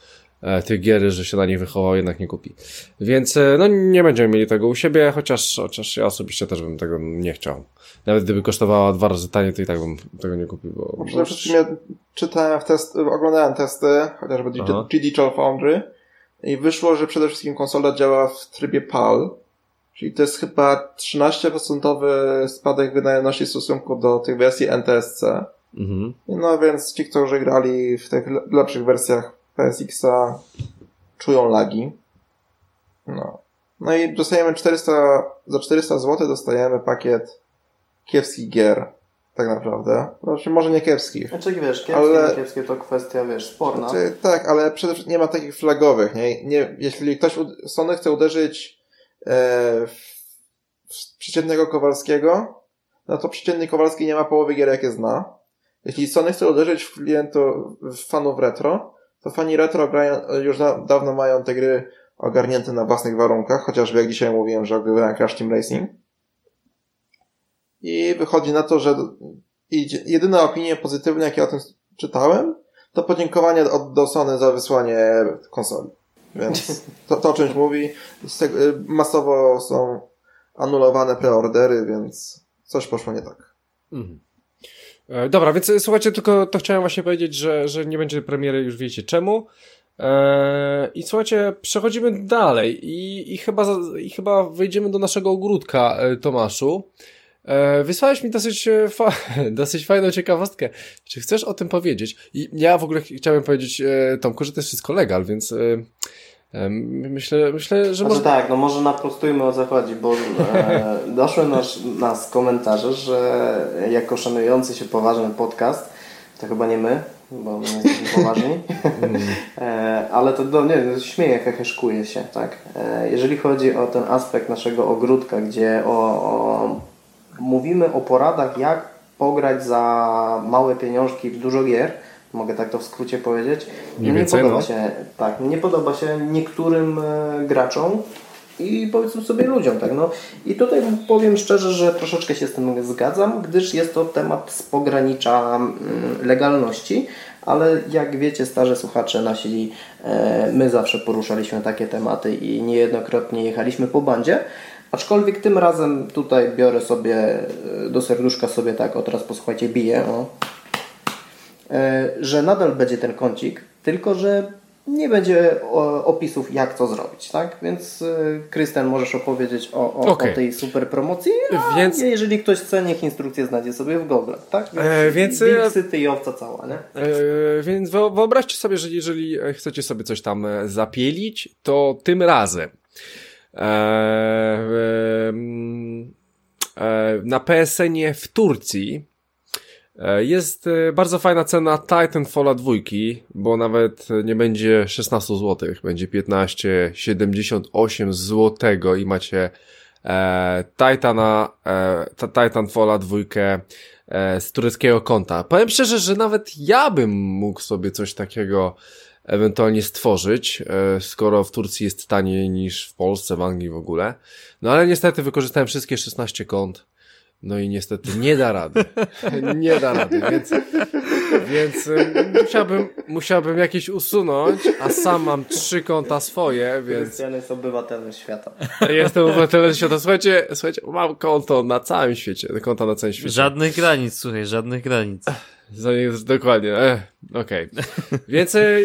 tych gier, że się na nich wychował, jednak nie kupi. Więc e, no nie będziemy mieli tego u siebie, chociaż, chociaż ja osobiście też bym tego nie chciał. Nawet gdyby kosztowała dwa razy taniej, to i tak bym tego nie kupił. Bo, przede wszystkim ja czytałem w test, oglądałem testy, chociażby Aha. Digital Foundry i wyszło, że przede wszystkim konsola działa w trybie PAL, czyli to jest chyba 13% spadek wydajności w stosunku do tych wersji NTSC. Mhm. No więc ci, którzy grali w tych le- lepszych wersjach PSX-a czują lagi. No. No i dostajemy 400, za 400 zł dostajemy pakiet kiepskich gier. Tak naprawdę. Znaczy, może nie kiepskich. Znaczy wiesz, kiepskie, Ale- nie kiepskie to kwestia, wiesz, sporna. Znaczy, tak, ale przede wszystkim nie ma takich flagowych, nie? nie jeśli ktoś, Sony chce uderzyć e, w, w przeciętnego Kowalskiego, no to przeciętny Kowalski nie ma połowy gier, jakie zna. Jeśli Sony chce uderzyć w klientów, w fanów retro, to fani retro grają, już da, dawno mają te gry ogarnięte na własnych warunkach, chociażby jak dzisiaj mówiłem, że ogrywałem Crash Team Racing. I wychodzi na to, że jedyne opinie pozytywne, jakie o tym czytałem, to podziękowanie od, do Sony za wysłanie konsoli. Więc to, to o czymś mówi. Y, masowo są anulowane preordery, więc coś poszło nie tak. Mhm. E, Dobra, więc e, słuchajcie, tylko to chciałem właśnie powiedzieć, że, że nie będzie premiery, już wiecie czemu. E, I słuchajcie, przechodzimy dalej i, i, chyba, i chyba wejdziemy do naszego ogródka, e, Tomaszu. E, Wysłałeś mi dosyć, fa dosyć fajną ciekawostkę. Czy chcesz o tym powiedzieć? I ja w ogóle ch- chciałem powiedzieć e, Tomku, że to jest wszystko legal, więc e, myślę, myślę, że Znaczy może... tak, no może naprostujmy o co chodzi, bo e, doszły nas, nas komentarze, że jako szanujący się poważny podcast, to chyba nie my, bo my jesteśmy poważni, e, ale to do, nie, no, śmieję, heheszkuje się, tak. E, jeżeli chodzi o ten aspekt naszego ogródka, gdzie o, o, mówimy o poradach, jak pograć za małe pieniążki w dużo gier, mogę tak to w skrócie powiedzieć, nie więcej, podoba no. się, tak, nie podoba się niektórym e, graczom i powiedzmy sobie ludziom, tak, no. I tutaj powiem szczerze, że troszeczkę się z tym zgadzam, gdyż jest to temat z pogranicza mm, legalności, ale jak wiecie, starzy słuchacze nasi, e, my zawsze poruszaliśmy takie tematy i niejednokrotnie jechaliśmy po bandzie, aczkolwiek tym razem tutaj biorę sobie e, do serduszka sobie tak, o teraz posłuchajcie, biję, o, że nadal będzie ten kącik, tylko że nie będzie opisów jak co zrobić, tak? Więc e, Krystian możesz opowiedzieć o, o, Okej. o tej super promocji, a Więc- jeżeli ktoś chce, niech instrukcję znajdzie sobie w Google, tak? E, więc, e, syty i owca cała, nie? E, więc wyo- wyobraźcie sobie, że jeżeli e, chcecie sobie coś tam e, zapielić, to tym razem e, e, e, na PSN-ie w Turcji e, jest e, bardzo fajna cena Titanfalla 2, bo nawet nie będzie 16 zł, będzie 15,78 zł i macie e, Titana, e, Titanfalla 2 e, z tureckiego konta. Powiem szczerze, że nawet ja bym mógł sobie coś takiego ewentualnie stworzyć, e, skoro w Turcji jest taniej niż w Polsce, w Anglii w ogóle. No ale niestety wykorzystałem wszystkie 16 kont. No i niestety nie da rady. Nie da rady, więc, więc e, musiałbym, musiałbym jakieś usunąć, a sam mam trzy konta swoje, więc... Krystian jest obywatelem świata. Jestem obywatelem świata. Słuchajcie, słuchajcie, mam konto na całym świecie, konta na całym świecie. Żadnych granic, słuchaj, żadnych granic. Dokładnie, e, okej. Okay. Więc e,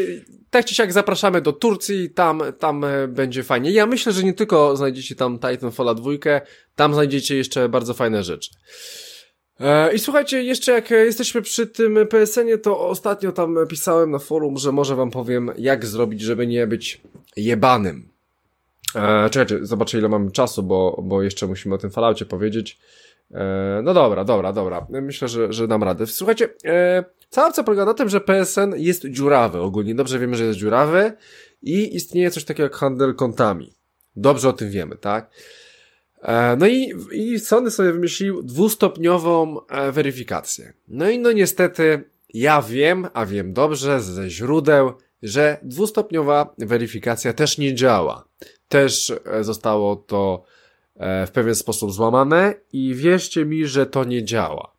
tak czy siak zapraszamy do Turcji, tam, tam e, będzie fajnie. Ja myślę, że nie tylko znajdziecie tam Titanfalla 2, tam znajdziecie jeszcze bardzo fajne rzeczy. I słuchajcie, jeszcze jak jesteśmy przy tym PSN-ie, to ostatnio tam pisałem na forum, że może wam powiem, jak zrobić, żeby nie być jebanym. E, czekajcie, zobaczę ile mamy czasu, bo, bo jeszcze musimy o tym falaucie powiedzieć. E, no dobra, dobra, dobra. Myślę, że, że dam radę. Słuchajcie, e, cała opcja polega na tym, że PSN jest dziurawy. Ogólnie dobrze wiemy, że jest dziurawy i istnieje coś takiego jak handel kontami. Dobrze o tym wiemy, tak? E, no i, i Sony sobie wymyślił dwustopniową e, weryfikację. No i no niestety ja wiem, a wiem dobrze ze źródeł, że dwustopniowa weryfikacja też nie działa. Też e, zostało to w pewien sposób złamane i wierzcie mi, że to nie działa.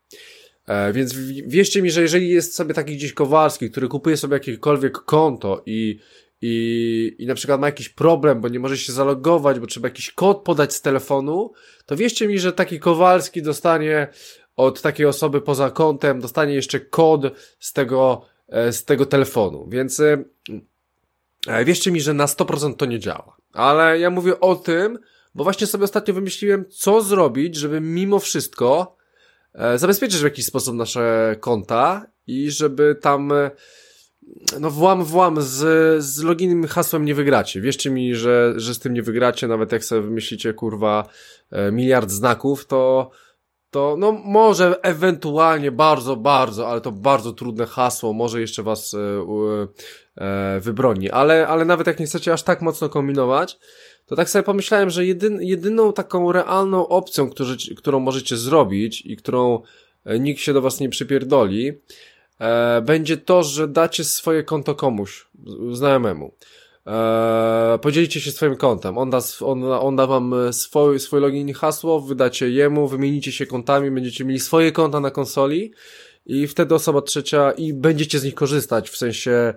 E, więc wierzcie mi, że jeżeli jest sobie taki gdzieś Kowalski, który kupuje sobie jakiekolwiek konto i, i, i na przykład ma jakiś problem, bo nie może się zalogować, bo trzeba jakiś kod podać z telefonu, to wierzcie mi, że taki Kowalski dostanie od takiej osoby poza kontem, dostanie jeszcze kod z tego, e, z tego telefonu. Więc wierzcie mi, że na 100% to nie działa. Ale ja mówię o tym, bo właśnie sobie ostatnio wymyśliłem, co zrobić, żeby mimo wszystko e, zabezpieczyć w jakiś sposób nasze konta i żeby tam e, no włam, włam z, z loginem hasłem nie wygracie. Wierzcie mi, że, że z tym nie wygracie, nawet jak sobie wymyślicie, kurwa, e, miliard znaków, to, to no może ewentualnie bardzo, bardzo, ale to bardzo trudne hasło, może jeszcze was e, wybroni, ale, ale nawet jak nie chcecie aż tak mocno kombinować, to tak sobie pomyślałem, że jedyn, jedyną taką realną opcją, którzy, którą możecie zrobić i którą e, nikt się do was nie przypierdoli, e, będzie to, że dacie swoje konto komuś, znajomemu. E, podzielicie się swoim kontem. On da, on, on da wam swój, swój login i hasło, wydacie jemu, wymienicie się kontami, będziecie mieli swoje konta na konsoli i wtedy osoba trzecia i będziecie z nich korzystać, w sensie e,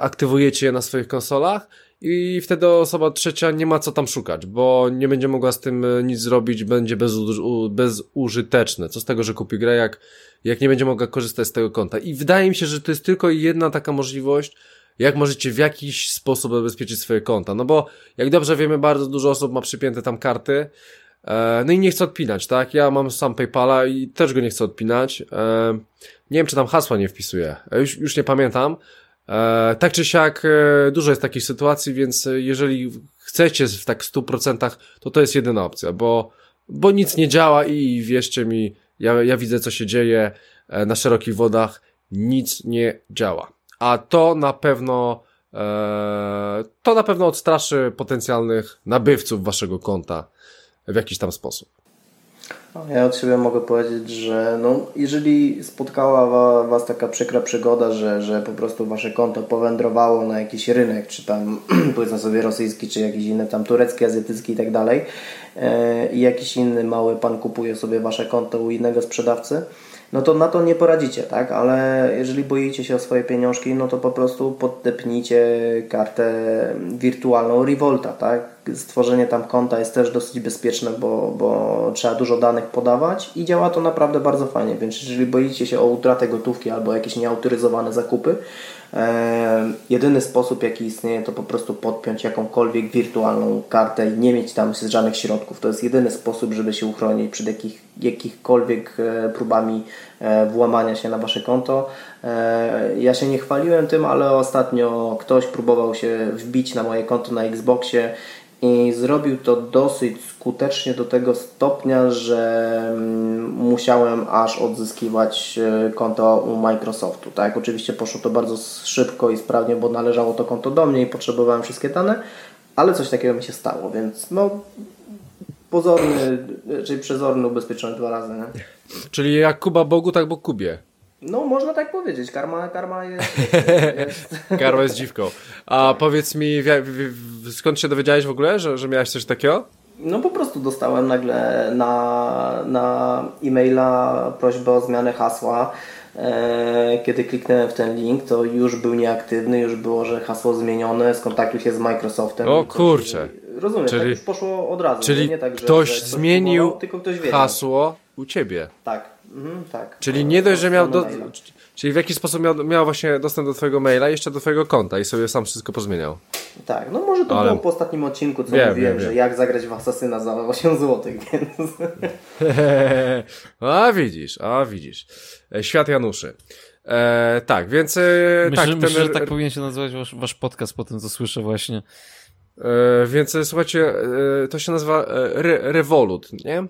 aktywujecie je na swoich konsolach i wtedy osoba trzecia nie ma co tam szukać, bo nie będzie mogła z tym e, nic zrobić, będzie bezu, bezużyteczne. Co z tego, że kupi grę, jak, jak nie będzie mogła korzystać z tego konta. I wydaje mi się, że to jest tylko jedna taka możliwość, jak możecie w jakiś sposób zabezpieczyć swoje konta. No bo, jak dobrze wiemy, bardzo dużo osób ma przypięte tam karty, e, no i nie chce odpinać, tak? Ja mam sam PayPala i też go nie chcę odpinać. E, nie wiem, czy tam hasła nie wpisuję. Już, już nie pamiętam. E, tak czy siak, e, dużo jest takich sytuacji, więc e, jeżeli chcecie w tak 100%, to to jest jedyna opcja, bo, bo nic nie działa i wierzcie mi, ja, ja widzę co się dzieje na szerokich wodach, nic nie działa. A to na pewno, to na pewno odstraszy potencjalnych nabywców waszego konta w jakiś tam sposób. Ja od siebie mogę powiedzieć, że no, jeżeli spotkała Was taka przykra przygoda, że, że po prostu Wasze konto powędrowało na jakiś rynek, czy tam powiedzmy sobie rosyjski, czy jakiś inny tam turecki, azjatycki i tak dalej e, i jakiś inny mały pan kupuje sobie Wasze konto u innego sprzedawcy, no to na to nie poradzicie, tak? Ale jeżeli boicie się o swoje pieniążki, no to po prostu poddepnijcie kartę wirtualną Revolta, tak? Stworzenie tam konta jest też dosyć bezpieczne, bo, bo trzeba dużo danych podawać i działa to naprawdę bardzo fajnie, więc jeżeli boicie się o utratę gotówki albo jakieś nieautoryzowane zakupy, E, jedyny sposób, jaki istnieje, to po prostu podpiąć jakąkolwiek wirtualną kartę i nie mieć tam żadnych środków. To jest jedyny sposób, żeby się uchronić przed jakich, jakichkolwiek e, próbami e, włamania się na Wasze konto. Ja się nie chwaliłem tym, ale ostatnio ktoś próbował się wbić na moje konto na Xboxie i zrobił to dosyć skutecznie do tego stopnia, że mm, musiałem aż odzyskiwać e, konto u Microsoftu. Tak, oczywiście poszło to bardzo szybko i sprawnie, bo należało to konto do mnie i potrzebowałem wszystkie dane, ale coś takiego mi się stało, więc no pozorny, czyli przezorny ubezpieczony dwa razy. Nie? Czyli jak Kuba Bogu, tak Bóg Kubie. No, można tak powiedzieć. Karma, karma jest. jest... Karma jest dziwką. A powiedz mi, skąd się dowiedziałeś w ogóle, że, że miałeś coś takiego? No po prostu dostałem nagle na, na e-maila prośbę o zmianę hasła. E, kiedy kliknąłem w ten link, to już był nieaktywny, już było, że hasło zmienione, skontaktuj się z Microsoftem. O kurczę. Rozumiem, tak czyli, tak już poszło od razu. Czyli nie tak, że, ktoś że zmienił ktoś hasło u Ciebie. Tak. Mhm, tak. Czyli nie dość, że miał. Do, czyli w jakiś sposób miał, miał właśnie dostęp do Twojego maila, jeszcze do Twojego konta i sobie sam wszystko pozmieniał. Tak, no może to Ale... było po ostatnim odcinku, co wiem, mówiłem, wiem, że wiem. jak zagrać w Asasyna za 8 zł, więc. a widzisz, a widzisz. E, świat Januszy. E, tak, więc. E, myślę, tak, myślę, ten... że tak powinien się nazywać wasz, wasz podcast po tym, co słyszę właśnie. E, więc e, słuchajcie, e, to się nazywa Re Revolut, nie?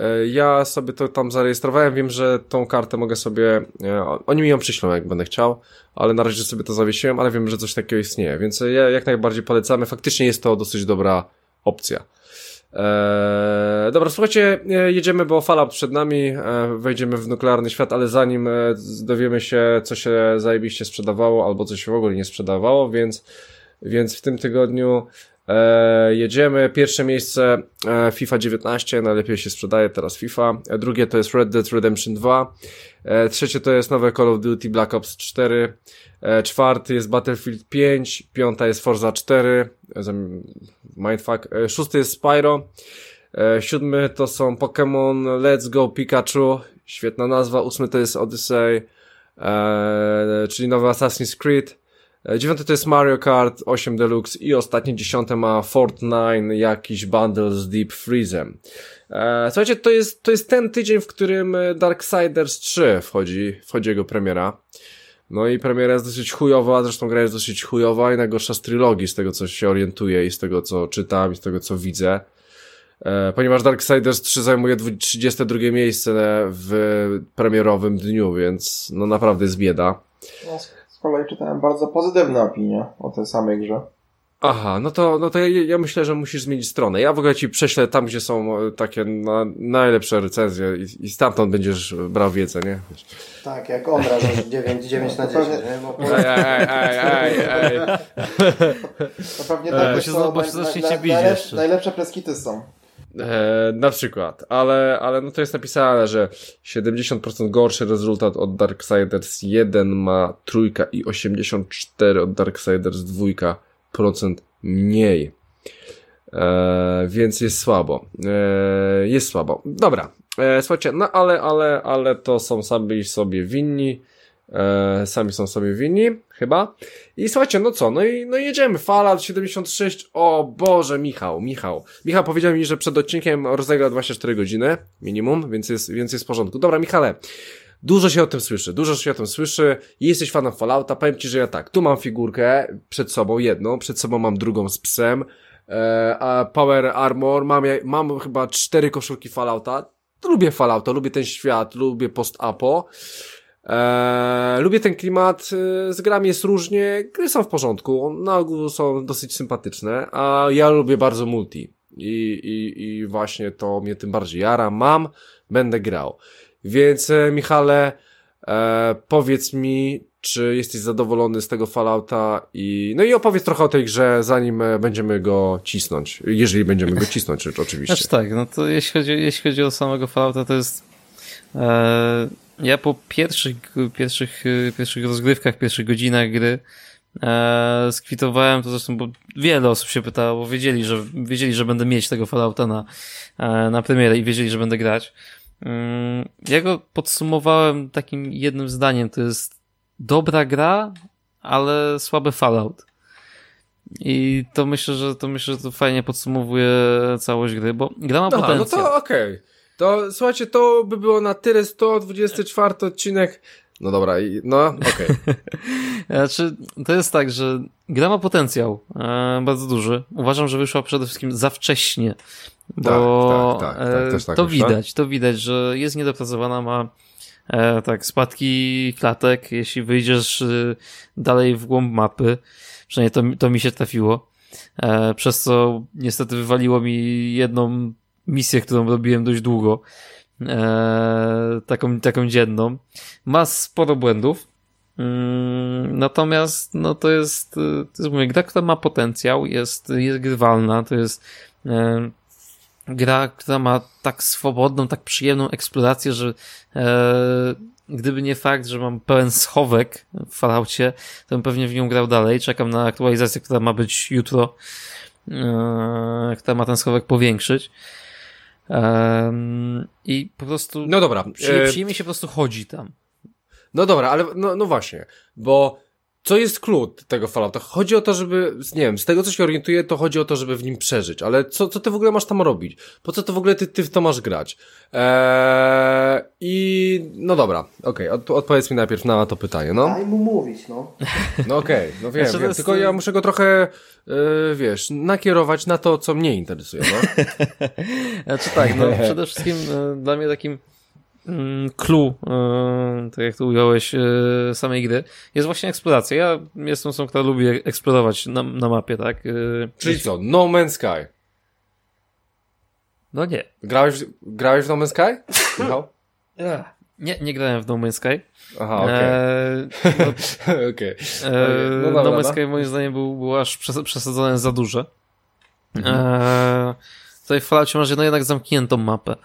E, ja sobie to tam zarejestrowałem, wiem, że tą kartę mogę sobie, e, oni mi ją przyślą jak będę chciał, ale na razie sobie to zawiesiłem, ale wiem, że coś takiego istnieje, więc ja jak najbardziej polecamy, faktycznie jest to dosyć dobra opcja. Eee, dobra, słuchajcie, e, jedziemy, bo Fallout przed nami, e, wejdziemy w nuklearny świat, ale zanim dowiemy się, co się zajebiście sprzedawało, albo co się w ogóle nie sprzedawało, więc, więc w tym tygodniu E, jedziemy. Pierwsze miejsce e, FIFA 19, najlepiej się sprzedaje teraz FIFA. E, drugie to jest Red Dead Redemption 2. E, trzecie to jest nowe Call of Duty Black Ops 4. E, czwarty jest Battlefield 5. Piąta jest Forza 4. E, mindfuck. Szósty jest Spyro. Siódmy to są Pokémon Let's Go Pikachu. Świetna nazwa. Ósmy to jest Odyssey, czyli nowy Assassin's Creed. E, dziewiąte to jest Mario Kart 8 Deluxe i ostatnie dziesiąte ma Fortnite, jakiś bundle z Deep Freezem. E, słuchajcie, to jest, to jest ten tydzień, w którym Darksiders 3 wchodzi, wchodzi jego premiera. No i premiera jest dosyć chujowa, zresztą gra jest dosyć chujowa i najgorsza z trylogii, z tego co się orientuję i z tego co czytam i z tego co widzę. E, ponieważ Darksiders 3 zajmuje 32 miejsce w premierowym dniu, więc no naprawdę jest bieda. No, z kolei czytałem bardzo pozytywne opinie o tej samej grze. Aha, no to, no to ja, ja, myślę, że musisz zmienić stronę. Ja w ogóle ci prześlę tam, gdzie są e, takie na, najlepsze recenzje i, i stamtąd będziesz brał wiedzę, nie? Tak, jak on raz 9, 9 na 10, nie? Bo... Ej, ej, ej, ej, ej. To pewnie tak, bo się, bo się zaczniecie bić jeszcze. Najlepsze preskity są. E, na przykład, ale, ale no to jest napisane, że 70% gorszy rezultat od Darksiders 1 ma trójka i 84 od Darksiders 2% mniej. E, więc jest słabo. E, jest słabo. Dobra. E, słuchajcie, no ale, ale, ale to są sami sobie winni. E, sami są sobie winni, chyba. I słuchajcie, no co, no i no jedziemy. Fallout 76. O Boże, Michał, Michał. Michał powiedział mi, że przed odcinkiem rozegra 24 godziny minimum, więc jest, więc jest w porządku. Dobra, Michale. Dużo się o tym słyszy, dużo się o tym słyszy. Jesteś fanem Fallouta, powiem Ci, że ja tak, tu mam figurkę przed sobą jedną, przed sobą mam drugą z psem, e, a Power Armor, mam, mam chyba cztery koszulki Fallouta. Lubię Fallouta, lubię ten świat, lubię post-apo. Eee, lubię ten klimat, e, z grami jest różnie, gry są w porządku, na ogół są dosyć sympatyczne, a ja lubię bardzo multi i, i, i właśnie to mnie tym bardziej jara, mam, będę grał. Więc e, Michale, e, powiedz mi, czy jesteś zadowolony z tego Fallouta i no i opowiedz trochę o tej grze, zanim e, będziemy go cisnąć, jeżeli będziemy go cisnąć, oczywiście. Znaczy tak, no to jeśli chodzi, jeśli chodzi o samego Fallouta, to jest e, ja po pierwszych, pierwszych, pierwszych rozgrywkach, pierwszych godzinach gry e, skwitowałem to zresztą, bo wiele osób się pytało, bo wiedzieli, że, wiedzieli, że będę mieć tego Fallouta na, e, na premierę i wiedzieli, że będę grać. Mm, ja go podsumowałem takim jednym zdaniem, to jest dobra gra, ale słaby Fallout. I to myślę, że to myślę, że to fajnie podsumowuje całość gry, bo gra ma Aha, potencjał. no to okej. Okay. To słuchajcie, to by było na tyle 124 odcinek. No dobra, i, no okej. Znaczy, to jest tak, że gra ma potencjał e, bardzo duży. Uważam, że wyszła przede wszystkim za wcześnie. Bo Tak, tak, tak, tak, też tak to myślę. widać, to widać, że jest niedopracowana, ma e, tak spadki klatek, jeśli wyjdziesz e, dalej w głąb mapy. Przynajmniej to, mi- to mi się trafiło. E, przez co niestety wywaliło mi jedną misję, którą robiłem dość długo. E, taką, taką dzienną. Ma sporo błędów. Mm, Natomiast no to jest, to jest mówię, gra, która ma potencjał, jest, jest grywalna, to jest e, gra, która ma tak swobodną, tak przyjemną eksplorację, że e, gdyby nie fakt, że mam pełen schowek w Falloutie, to bym pewnie w nią grał dalej. Czekam na aktualizację, która ma być jutro, która ma ten schowek powiększyć. Em, I po prostu No dobra. e, przyjemnie się po prostu chodzi tam. No dobra, ale no, no właśnie, bo co jest clue tego Fallouta? Chodzi o to, żeby, nie wiem, z tego co się orientuję, to chodzi o to, żeby w nim przeżyć, ale co, co ty w ogóle masz tam robić? Po co to w ogóle ty, ty w to masz grać? Eee, I no dobra, okej, od, odpowiedz mi najpierw na to pytanie, no. Daj mu mówić, no. No okej, no wiem, Znaczy, wiem, jest- tylko ja muszę go trochę, e, wiesz, nakierować na to, co mnie interesuje, no. Znaczy tak, no przede wszystkim e, dla mnie takim clue, e, tak jak to ująłeś, e, samej gry, jest właśnie eksploracja. Ja jestem osobą, która lubi eksplorować na, na mapie, tak? E, Czyli co, No Man's Sky. No nie. Grałeś, w- grałeś w No Man's Sky? Michał? Nie, nie grałem w No Man's Sky. Aha, okej, E, no, okej. e, No no, Man's no. Sky moim zdaniem był, był aż przes- przesadzone za duże. Mhm. E, tutaj w Falloutie masz no jednak zamkniętą mapę.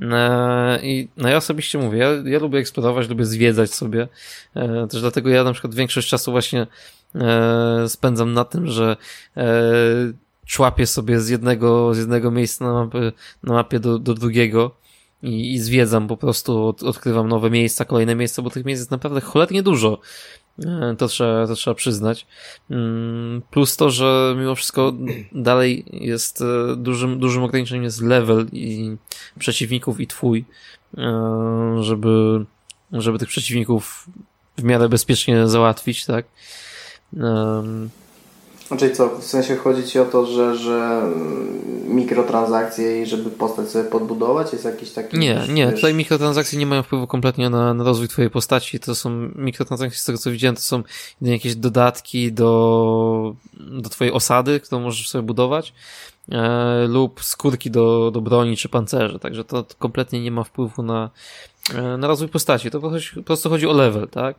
E, I no ja osobiście mówię, ja, ja lubię eksplorować, lubię zwiedzać sobie. E, też dlatego ja na przykład większość czasu właśnie e, spędzam na tym, że człapię sobie z jednego, z jednego miejsca na, mapy, na mapie do, do drugiego i, i zwiedzam po prostu, od, odkrywam nowe miejsca, kolejne miejsca, bo tych miejsc jest naprawdę cholernie dużo. E, To trzeba, to trzeba przyznać. Mm, Plus to, że mimo wszystko dalej jest e, dużym, dużym ograniczeniem jest level i przeciwników i twój, e, żeby, żeby tych przeciwników w miarę bezpiecznie załatwić, tak? Znaczy co, w sensie chodzi ci o to, że, że mm, mikrotransakcje i żeby postać sobie podbudować jest jakiś taki... Nie, nie, wiesz, tutaj mikrotransakcje nie mają wpływu kompletnie na, na rozwój twojej postaci. To są mikrotransakcje, z tego co widziałem, to są jedynie jakieś dodatki do, do twojej osady, którą możesz sobie budować, e, lub skórki do, do broni czy pancerzy. Także to, kompletnie nie ma wpływu na, e, na rozwój postaci. To po prostu- po prostu chodzi o level, tak?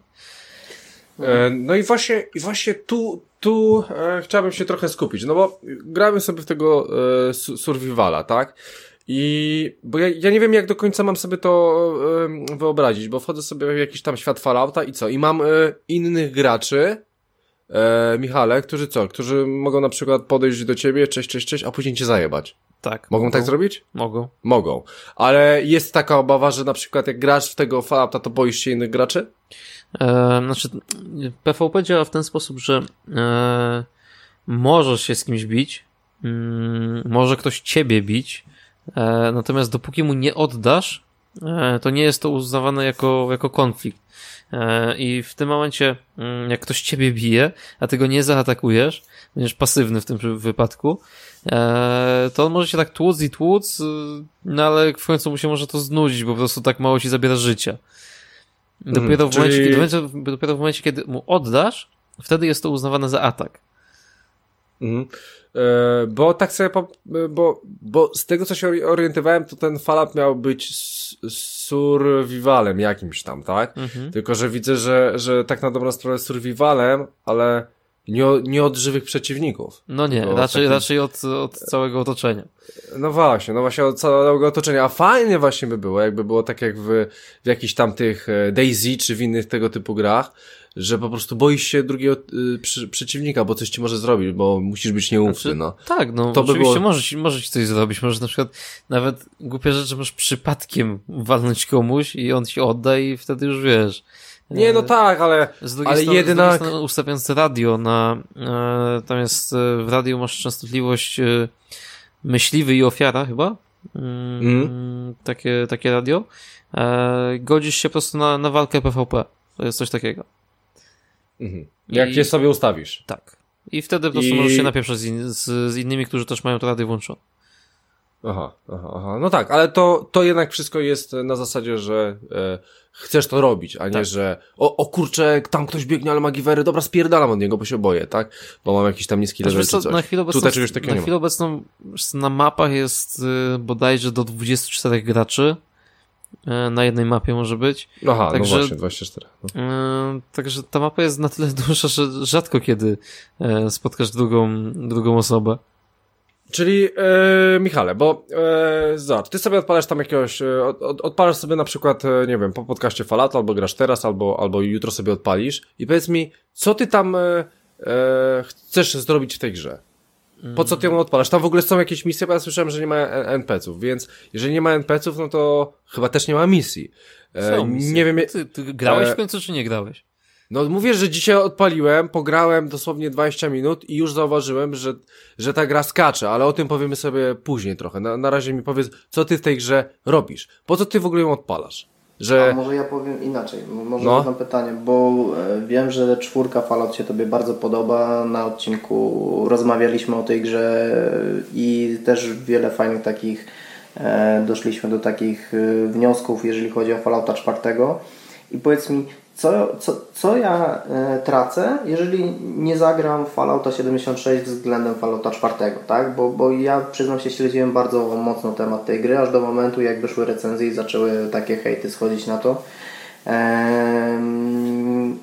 E, No i właśnie, i właśnie tu, tu e, chciałbym się trochę skupić, no bo gramy sobie w tego e, su- survivala, tak? I, bo ja, ja nie wiem jak do końca mam sobie to e, wyobrazić, bo wchodzę sobie w jakiś tam świat Fallouta i co? I mam e, innych graczy, e, Michale, którzy co? Którzy mogą na przykład podejść do ciebie, cześć, cześć, cześć, a później cię zajebać. Tak. Mogą tak zrobić? Mogą. Mogą. Ale jest taka obawa, że na przykład jak grasz w tego Fallouta, to boisz się innych graczy? E, znaczy, PvP działa w ten sposób, że e, możesz się z kimś bić, mm, może ktoś ciebie bić, e, natomiast dopóki mu nie oddasz, to nie jest to uznawane jako, jako konflikt. I w tym momencie, mm, jak ktoś ciebie bije, a ty go nie zaatakujesz, będziesz pasywny w tym wypadku, to on może się tak tłuc i tłuc, y, no ale w końcu mu się może to znudzić, bo po prostu tak mało ci zabiera życia. Dopiero, Mhm, w momencie, czyli- kiedy, dopiero w momencie, kiedy mu oddasz, wtedy jest to uznawane za atak. Mhm. E, bo tak sobie, po, bo, bo z tego co się ori- orientowałem, to ten Fallout miał być survivalem jakimś tam, tak? Mhm. Tylko, że widzę, że, że tak na dobrą sprawę survivalem, ale nie, nie od żywych przeciwników. No nie, raczej, taki- raczej od, od całego otoczenia. No właśnie, no właśnie od całego otoczenia. A fajnie właśnie by było, jakby było tak jak w, w jakichś tam tych e, DayZ czy w innych tego typu grach, że po prostu boisz się drugiego y, przy, przeciwnika, bo coś ci może zrobić, bo musisz być nieufny, Znaczy, no. Tak, no To by oczywiście było- może, ci, może ci coś zrobić, możesz na przykład nawet głupie rzeczy możesz przypadkiem walnąć komuś i on ci odda i wtedy już wiesz. Nie, no E, tak, ale Z drugiej Ale strony, jednak- z drugiej strony ustawiając radio na, e, tam jest, e, w radiu masz częstotliwość e, myśliwy i ofiara chyba, mm, takie, takie radio, e, godzisz się po prostu na, na walkę PvP. To jest coś takiego. Mhm. Jak I- je sobie ustawisz. Tak. I wtedy po prostu I- możesz się napieprzać z, in, z, z innymi, którzy też mają to rady włączone. Aha, aha, aha. No tak, ale to, to jednak wszystko jest na zasadzie, że e, chcesz to robić, a nie, Tak. że o, o kurczę, tam ktoś biegnie, ale ma giwery, dobra, spierdalam od niego, bo się boję, tak? Bo mam jakiś tam niski level co, na chwilę obecną, Tutaj czegoś na chwilę obecną na mapach jest y, bodajże do 24 graczy. Y, na jednej mapie może być. Aha, Także- no właśnie, 24. No. Y, także ta mapa jest na tyle duża, że rzadko kiedy y, spotkasz drugą, drugą osobę. Czyli, e, Michale, bo e, zobacz, ty sobie odpalasz tam jakiegoś, e, od, od, odpalasz sobie na przykład, e, nie wiem, po podcaście Fallout, albo grasz teraz, albo, albo jutro sobie odpalisz i powiedz mi, co ty tam e, chcesz zrobić w tej grze? Po co ty ją odpalasz? Tam w ogóle są jakieś misje, bo ja słyszałem, że nie ma NPC-ów, więc jeżeli nie ma NPC-ów, no to chyba też nie ma misji. Są misje. nie wiem, Ty, ty grałeś w końcu, czy nie grałeś? No mówię, że dzisiaj odpaliłem, pograłem dosłownie 20 minut i już zauważyłem, że, że ta gra skacze, ale o tym powiemy sobie później trochę. Na, na razie mi powiedz, co ty w tej grze robisz? Po co ty w ogóle ją odpalasz? A Że... może ja powiem inaczej, może No. zadam pytanie, bo e, wiem, że czwórka Fallout się Tobie bardzo podoba. Na odcinku rozmawialiśmy o tej grze i też wiele fajnych takich, e, doszliśmy do takich e, wniosków, jeżeli chodzi o Fallouta czwartego. I powiedz mi, co, co, co ja e, tracę, jeżeli nie zagram Fallouta 76 względem Fallouta 4, tak? Bo, bo ja przyznam się, śledziłem bardzo mocno temat tej gry, aż do momentu jak wyszły recenzje i zaczęły takie hejty schodzić na to. Ehm,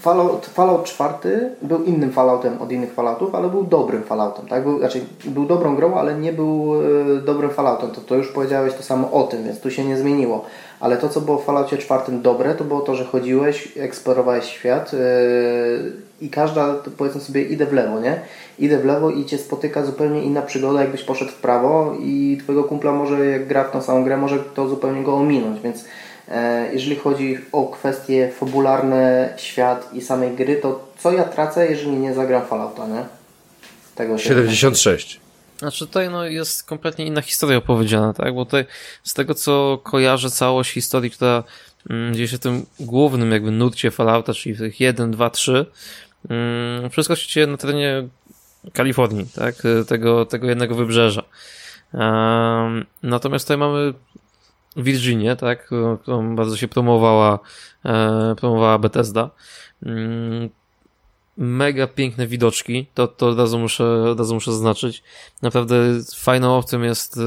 Fallout, Fallout 4 był innym Falloutem od innych Falloutów, ale był dobrym Falloutem, tak? Był, znaczy, był dobrą grą, ale nie był e, dobrym Falloutem. To, to już powiedziałeś to samo o tym, więc tu się nie zmieniło. Ale to, co było w Falloutie 4 dobre, to było to, że chodziłeś, eksplorowałeś świat e, i każda, powiedzmy sobie, idę w lewo, nie? Idę w lewo i Cię spotyka zupełnie inna przygoda, jakbyś poszedł w prawo i Twojego kumpla może, jak gra w tą samą grę, może to zupełnie go ominąć, więc E, Jeżeli chodzi o kwestie fabularne, świat i samej gry, to co ja tracę, jeżeli nie zagram Fallouta, nie? Tego się 76. Znaczy tutaj no, jest kompletnie inna historia opowiedziana, tak? Bo tutaj z tego co kojarzę całość historii, która mm, dzieje się w tym głównym jakby nurcie Fallouta, czyli w tych 1, 2, 3, mm, wszystko się dzieje na terenie Kalifornii, tak? Tego, tego jednego wybrzeża. Natomiast tutaj mamy Virginię, tak? Którą- bardzo się promowała, e, promowała Bethesda. Mega piękne widoczki, to, to od razu muszę, od razu muszę zaznaczyć. Naprawdę fajną opcją jest e,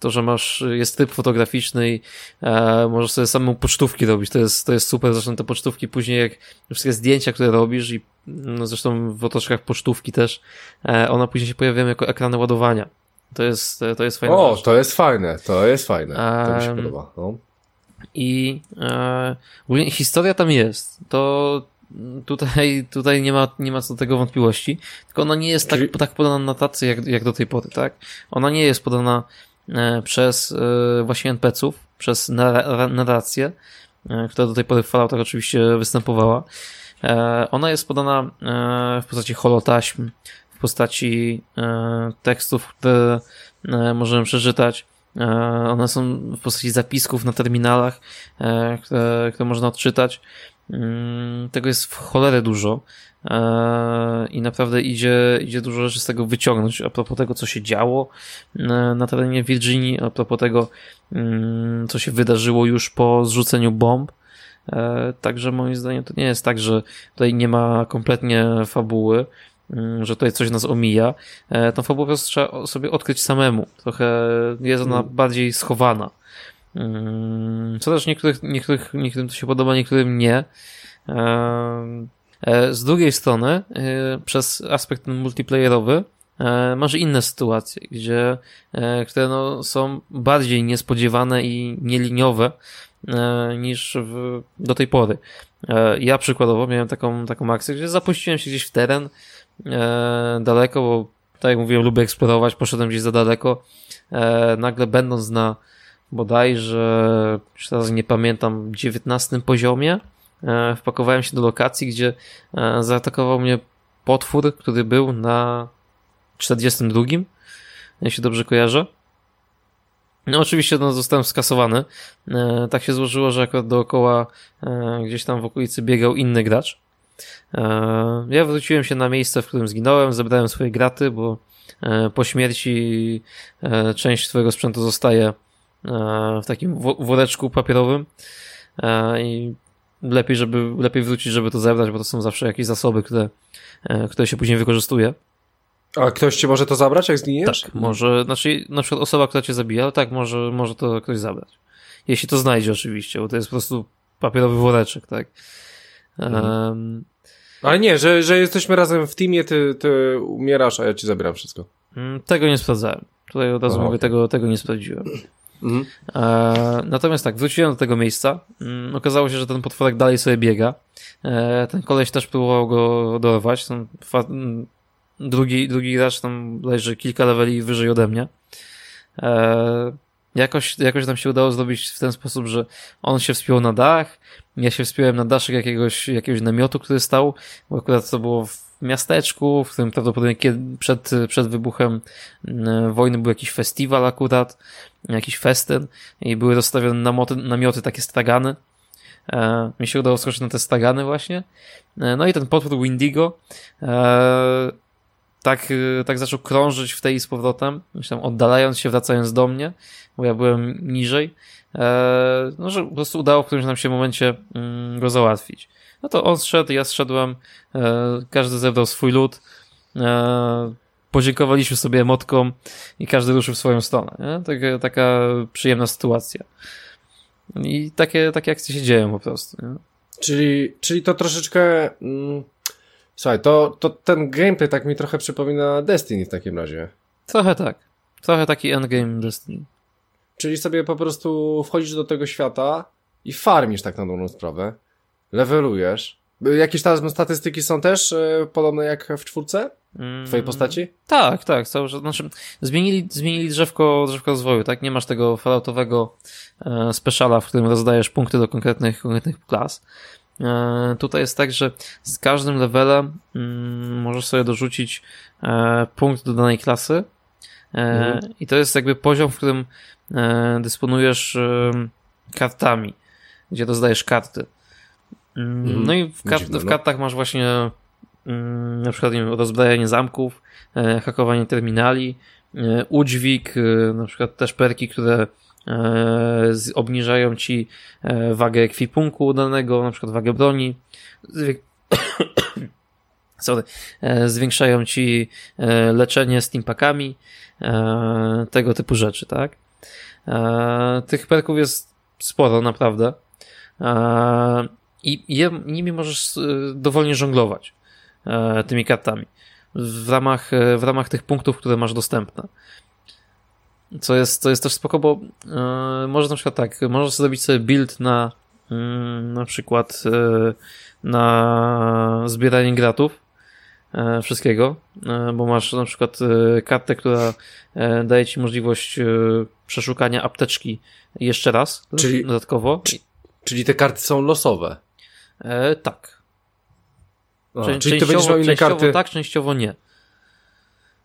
to, że masz, jest tryb fotograficzny i e, możesz sobie samą pocztówki robić. To jest, to jest super. Zresztą te pocztówki później, jak wszystkie zdjęcia, które robisz i no, zresztą w otoczkach pocztówki też, e, one później się pojawiają jako ekrany ładowania. To jest, to jest fajne. O, to jest fajne, to jest fajne. To mi się podoba. No. I e, historia tam jest. To tutaj, tutaj nie, ma, nie ma co do tego wątpliwości. Tylko ona nie jest tak, tak podana na tacy jak, jak do tej pory, tak? Ona nie jest podana e, przez e, właśnie NPC-ów, przez narra- narrację, e, która do tej pory w Falloutach oczywiście występowała. Ona jest podana w postaci holotaśm, w postaci tekstów, które możemy przeczytać. One są w postaci zapisków na terminalach, które, które można odczytać. Mm, Tego jest w cholerę dużo e, i naprawdę idzie, idzie dużo rzeczy z tego wyciągnąć a propos tego, co się działo e, na terenie Virginii, a propos tego, mm, co się wydarzyło już po zrzuceniu bomb. E, Także moim zdaniem to nie jest tak, że tutaj nie ma kompletnie fabuły, mm, że tutaj coś nas omija. Tą fabułę po prostu trzeba sobie odkryć samemu. Trochę jest ona bardziej schowana. Mm, Co też niektórych, niektórych, niektórym to się podoba, niektórym nie. E, e, Z drugiej strony, e, przez aspekt multiplayerowy, e, masz inne sytuacje, gdzie, które no, są bardziej niespodziewane i nieliniowe niż w, do tej pory. Ja przykładowo miałem taką, taką akcję, gdzie zapuściłem się gdzieś w teren daleko, bo tak jak mówiłem, lubię eksplorować, poszedłem gdzieś za daleko. Nagle będąc na bodajże, już teraz nie pamiętam, 19 poziomie, e, wpakowałem się do lokacji, gdzie e, zaatakował mnie potwór, który był na 42, jeśli dobrze kojarzę. No oczywiście no, zostałem skasowany. E, tak się złożyło, że akurat dookoła gdzieś tam w okolicy biegał inny gracz. Ja wróciłem się na miejsce, w którym zginąłem, zebrałem swoje graty, bo po śmierci część twojego sprzętu zostaje w takim wo- woreczku papierowym e, i lepiej, żeby, lepiej wrócić, żeby to zebrać, bo to są zawsze jakieś zasoby, które, e, które się później wykorzystuje. A ktoś ci może to zabrać, jak zginiesz? Tak, może, znaczy na przykład osoba, która cię zabija, tak, może, może to ktoś zabrać. Jeśli to znajdzie oczywiście, bo to jest po prostu papierowy woreczek, tak. Um, Ale nie, że, że jesteśmy razem w teamie, ty, ty umierasz, a ja ci zabieram wszystko. mm, tego nie sprawdzałem. Tutaj od razu A, mówię, okej. tego, tego nie sprawdziłem. Mhm. E, natomiast tak, wróciłem do tego miejsca. Mm, okazało się, że ten potworek dalej sobie biega. E, ten koleś też próbował go dorwać. Ten mm, drugi, drugi gracz tam leży kilka leveli wyżej ode mnie. E, jakoś, jakoś nam się udało zrobić w ten sposób, że on się wspiął na dach, ja się wspiąłem na daszek jakiegoś, jakiegoś namiotu, który stał, bo akurat to było w miasteczku, w którym prawdopodobnie kiedy, przed, przed wybuchem mm, wojny był jakiś festiwal akurat, jakiś festyn i były rozstawione namioty, namioty takie stragany. E, mi się udało skoczyć na te stragany właśnie. E, no i ten potwór Windigo e, tak, e, tak zaczął krążyć w tej z powrotem, myślę, oddalając się, wracając do mnie, bo ja byłem niżej. E, no, że po prostu udało w którymś nam się momencie mm, go załatwić. No to on zszedł, ja zszedłem, e, każdy zebrał swój lód, podziękowaliśmy sobie emotką i każdy ruszył w swoją stronę. Nie? Taka, taka przyjemna sytuacja. I takie, takie akcje się dzieją po prostu. Nie? Czyli, czyli to troszeczkę... Mm, słuchaj, to, to ten gameplay tak mi trochę przypomina Destiny w takim razie. Trochę tak. Trochę taki endgame Destiny. Czyli sobie po prostu wchodzisz do tego świata i farmisz tak na dobrą sprawę. Levelujesz. Jakieś tam statystyki są też e, podobne jak w czwórce? Mm, Twojej postaci? Tak, tak. Cały, znaczy, zmienili, zmienili drzewko, drzewko rozwoju, tak? Nie masz tego falloutowego e, speciala, w którym rozdajesz punkty do konkretnych, konkretnych klas. E, tutaj jest tak, że z każdym levelem mm, możesz sobie dorzucić e, punkt do danej klasy e, Mhm. i to jest jakby poziom, w którym e, dysponujesz kartami, gdzie rozdajesz karty. Mm, Mhm. No i w, Dziwne, w no. kartach masz właśnie mm, na przykład wiem, rozbrajanie zamków, e, hakowanie terminali, e, udźwig, e, na przykład też perki, które e, z, obniżają ci e, wagę ekwipunku danego, na przykład wagę broni. Zwie... Sorry. E, zwiększają ci leczenie steampakami, tego typu rzeczy, tak? Tych perków jest sporo, naprawdę. I je, nimi możesz e, dowolnie żonglować e, tymi kartami w ramach, e, w ramach tych punktów, które masz dostępne. Co jest, co jest też spoko, bo e, możesz na przykład tak, możesz zrobić sobie build na mm, na przykład na zbieranie gratów wszystkiego, bo masz na przykład kartę, która daje ci możliwość przeszukania apteczki jeszcze raz Czyli- dodatkowo. Czyli te karty są losowe. E, tak. A, Czę- czyli ty będziesz miał inne częściowo karty. tak, częściowo nie.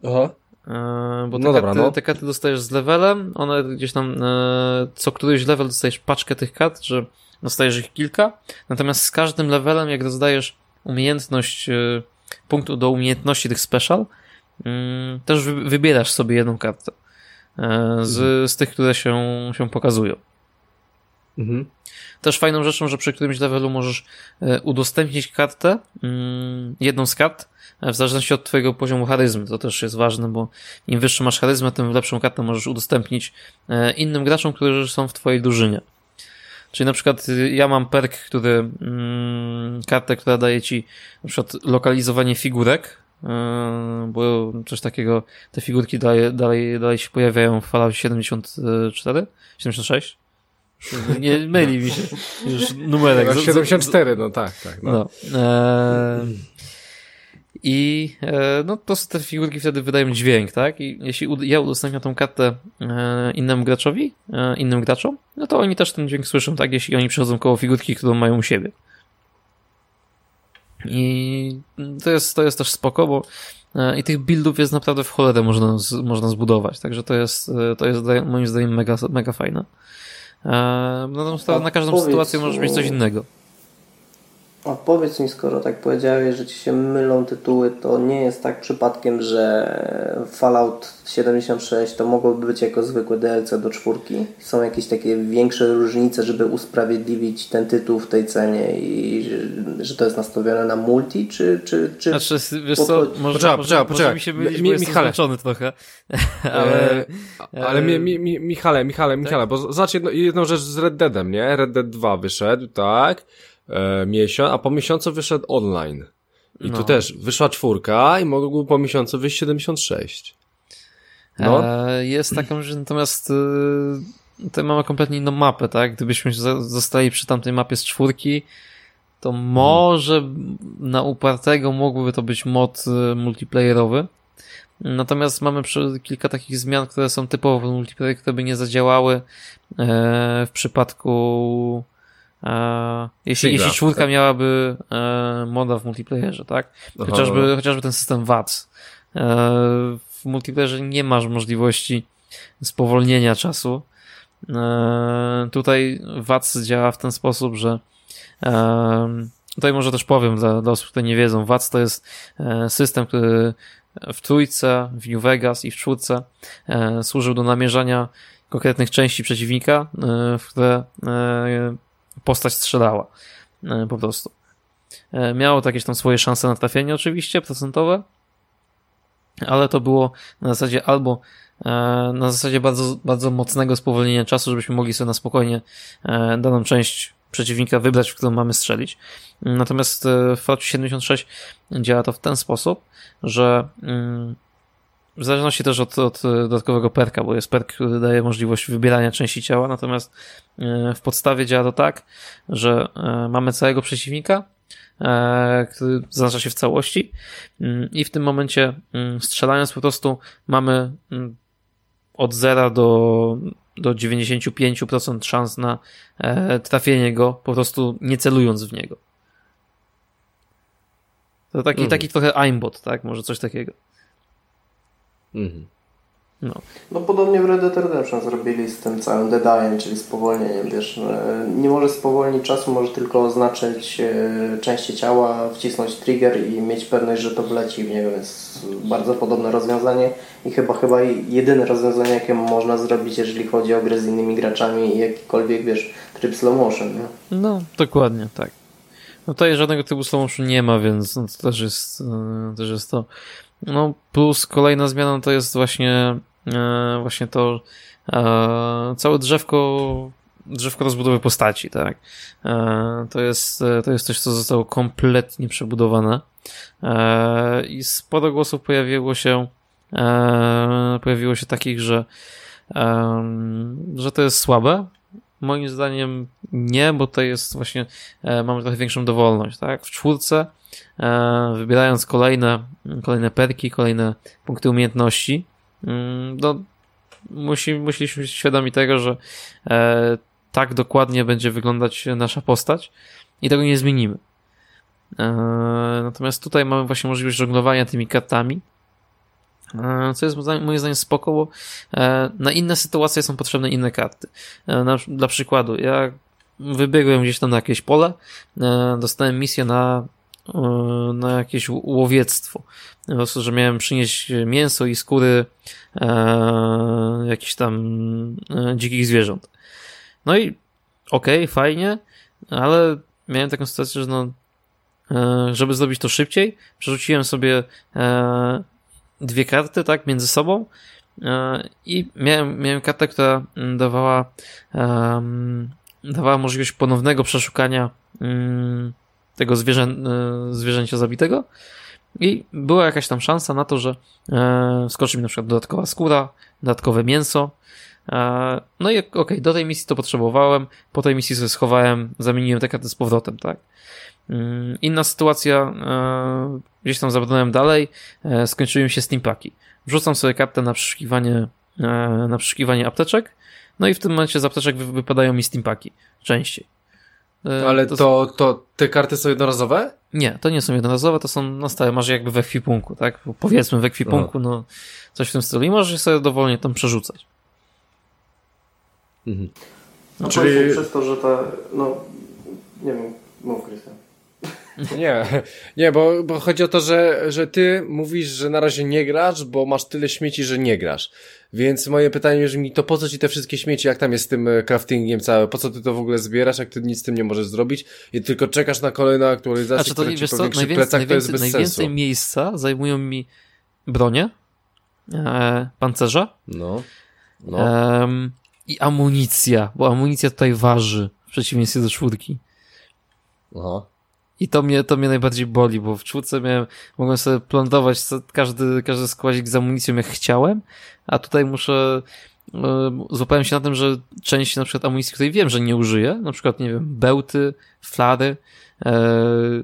Aha. E, bo te, No dobra, karty, no. te karty dostajesz z levelem, one gdzieś tam e, co któryś level dostajesz paczkę tych kart, że dostajesz ich kilka, natomiast z każdym levelem, jak rozdajesz umiejętność, e, punktu do umiejętności tych special, mm, też wy, wybierasz sobie jedną kartę e, z, z tych, które się, się pokazują. Mhm. Też fajną rzeczą, że przy którymś levelu możesz e, udostępnić kartę, mm, jedną z kart, e, w zależności od twojego poziomu charyzmy. To też jest ważne, bo im wyższy masz charyzmę, tym lepszą kartę możesz udostępnić e, innym graczom, którzy są w twojej drużynie. Czyli na przykład y, ja mam perk, który, mm, kartę, która daje ci na przykład lokalizowanie figurek, bo coś takiego, te figurki dalej, dalej, dalej się pojawiają w Fallout 74, 76? Nie myli mi się. Już numerek. Tak, Z- z- 74, no tak, tak. No. no. E, I e, no prostu te figurki wtedy wydają dźwięk, tak? I jeśli ud- ja udostępniam tą kartę e, innemu graczowi, e, innym graczom, no to oni też ten dźwięk słyszą, tak? Jeśli oni przechodzą koło figurki, którą mają u siebie. I to jest, to jest też spoko, bo i tych buildów jest naprawdę w cholerę można, można zbudować, także to jest, to jest moim zdaniem mega, mega fajne. No, na każdą sytuację możesz mieć coś innego. A powiedz mi, skoro tak powiedziałeś, że ci się mylą tytuły, to nie jest tak przypadkiem, że Fallout 76 to mogłoby być jako zwykłe DLC do czwórki? Są jakieś takie większe różnice, żeby usprawiedliwić ten tytuł w tej cenie i że, to jest nastawione na multi, czy... czy, czy znaczy, wiesz co, może, poczekaj, może, poczekaj, mi się mylić, mi, Michale. trochę. ale, ale mi, mi, mi, Michale, Michale, tak? Michale, bo zobacz jedno, jedną rzecz z Red Deadem, nie? Red Dead 2 wyszedł, tak? E, miesiąc, a po miesiącu wyszedł online. I no. tu też wyszła czwórka i mogło po miesiącu wyjść 76. No. E, jest taką, że natomiast e, tutaj mamy kompletnie inną mapę, tak? Gdybyśmy zostali przy tamtej mapie z czwórki, to może na upartego mógłby to być mod e, multiplayerowy. Natomiast mamy kilka takich zmian, które są typowo multiplayer, które by nie zadziałały e, w przypadku E, jeśli, jeśli czwórka tak. miałaby e, moda w multiplayerze, tak? Chociażby, chociażby ten system VAT. E, w multiplayerze nie masz możliwości spowolnienia czasu. E, tutaj VAT działa w ten sposób, że e, tutaj może też powiem dla, dla osób, które nie wiedzą, VAT to jest e, system, który w trójce, w New Vegas i w czwórce służył do namierzania konkretnych części przeciwnika, w które postać strzelała. E, po prostu. E, miało to jakieś tam swoje szanse na trafienie oczywiście, procentowe, ale to było na zasadzie albo e, na zasadzie bardzo, bardzo mocnego spowolnienia czasu, żebyśmy mogli sobie na spokojnie daną część przeciwnika wybrać, w którą mamy strzelić. Natomiast w Fallout 76 działa to w ten sposób, że mm, w zależności też od, od dodatkowego perka, bo jest perk, który daje możliwość wybierania części ciała, natomiast e, w podstawie działa to tak, że e, mamy całego przeciwnika, e, który zaznacza się w całości mm, i w tym momencie mm, strzelając po prostu mamy mm, od 0 do, do 95% szans na trafienie go, po prostu nie celując w niego. To taki, mhm. taki trochę aimbot, tak? Może coś takiego. Mhm. No. no podobnie w Red Dead Redemption zrobili z tym całym deadline, czyli spowolnieniem, wiesz, nie może spowolnić czasu, może tylko oznaczyć e, części ciała, wcisnąć trigger i mieć pewność, że to wleci w niego, jest bardzo podobne rozwiązanie i chyba chyba jedyne rozwiązanie, jakie można zrobić, jeżeli chodzi o grę z innymi graczami i jakikolwiek, wiesz, tryb slow motion, nie? No, dokładnie, tak. No tutaj żadnego trybu slow motion nie ma, więc no, to też jest, e, też jest to no plus kolejna zmiana to jest właśnie e, właśnie to e, całe drzewko drzewko rozbudowy postaci, tak. E, to jest, to jest coś, co zostało kompletnie przebudowane. E, I sporo głosów pojawiło się e, pojawiło się takich, że e, że to jest słabe, Moim zdaniem nie, bo to jest właśnie, e, mamy trochę większą dowolność, tak? W czwórce, e, wybierając kolejne, kolejne perki, kolejne punkty umiejętności, mm, no, musi, musieliśmy być świadomi tego, że e, tak dokładnie będzie wyglądać nasza postać i tego nie zmienimy. Natomiast tutaj mamy właśnie możliwość żonglowania tymi kartami, co jest moim zdaniem spoko, bo e, na inne sytuacje są potrzebne inne karty. E, dla przykładu, ja wybiegłem gdzieś tam na jakieś pole, dostałem misję na, na jakieś łowiectwo. Po prostu, że miałem przynieść mięso i skóry jakichś tam dzikich zwierząt. No i okej, okay, fajnie, ale miałem taką sytuację, że no, żeby zrobić to szybciej, przerzuciłem sobie dwie karty, tak, między sobą. E, i miałem, miałem kartę, która dawała um, dawała możliwość ponownego przeszukania um, tego zwierzę, e, zwierzęcia zabitego. I była jakaś tam szansa na to, że e, skoczy mi na przykład dodatkowa skóra, dodatkowe mięso, e, no i okej, okay, do tej misji to potrzebowałem, po tej misji sobie schowałem, zamieniłem te karty z powrotem, tak. Mm, inna sytuacja, e, gdzieś tam zabrałem dalej, e, skończyły się steampaki. Wrzucam sobie kartę na przeszukiwanie, e, na przeszukiwanie apteczek, no i w tym momencie z apteczek wypadają mi steampaki częściej. E, Ale to, to te karty są jednorazowe? Nie, to nie są jednorazowe, to są na stałe, masz jakby w ekwipunku, tak? Powiedzmy w ekwipunku, no coś w tym stylu i możesz je sobie dowolnie tam przerzucać. Mhm. No Czyli... przez to, że ta, no, nie wiem, mów Krystian. Nie, nie, bo, bo chodzi o to, że, że ty mówisz, że na razie nie grasz, bo masz tyle śmieci, że nie grasz. Więc moje pytanie brzmi, to po co ci te wszystkie śmieci, jak tam jest z tym e, craftingiem całe, po co ty to w ogóle zbierasz, jak ty nic z tym nie możesz zrobić i tylko czekasz na kolejną aktualizację, znaczy, to, która wiesz ci co, plecak, to jest bez najwięcej sensu. miejsca zajmują mi bronie, e, pancerze no. No. E, i amunicja, bo amunicja tutaj waży w przeciwieństwie do czwórki. Aha. I to mnie, to mnie najbardziej boli, bo w czwórce miałem, mogłem sobie plądować każdy, każdy składzik z amunicją jak chciałem, a tutaj muszę, yy, złapałem się na tym, że część na przykład amunicji, której wiem, że nie użyję, na przykład, nie wiem, bełty, flary, yy,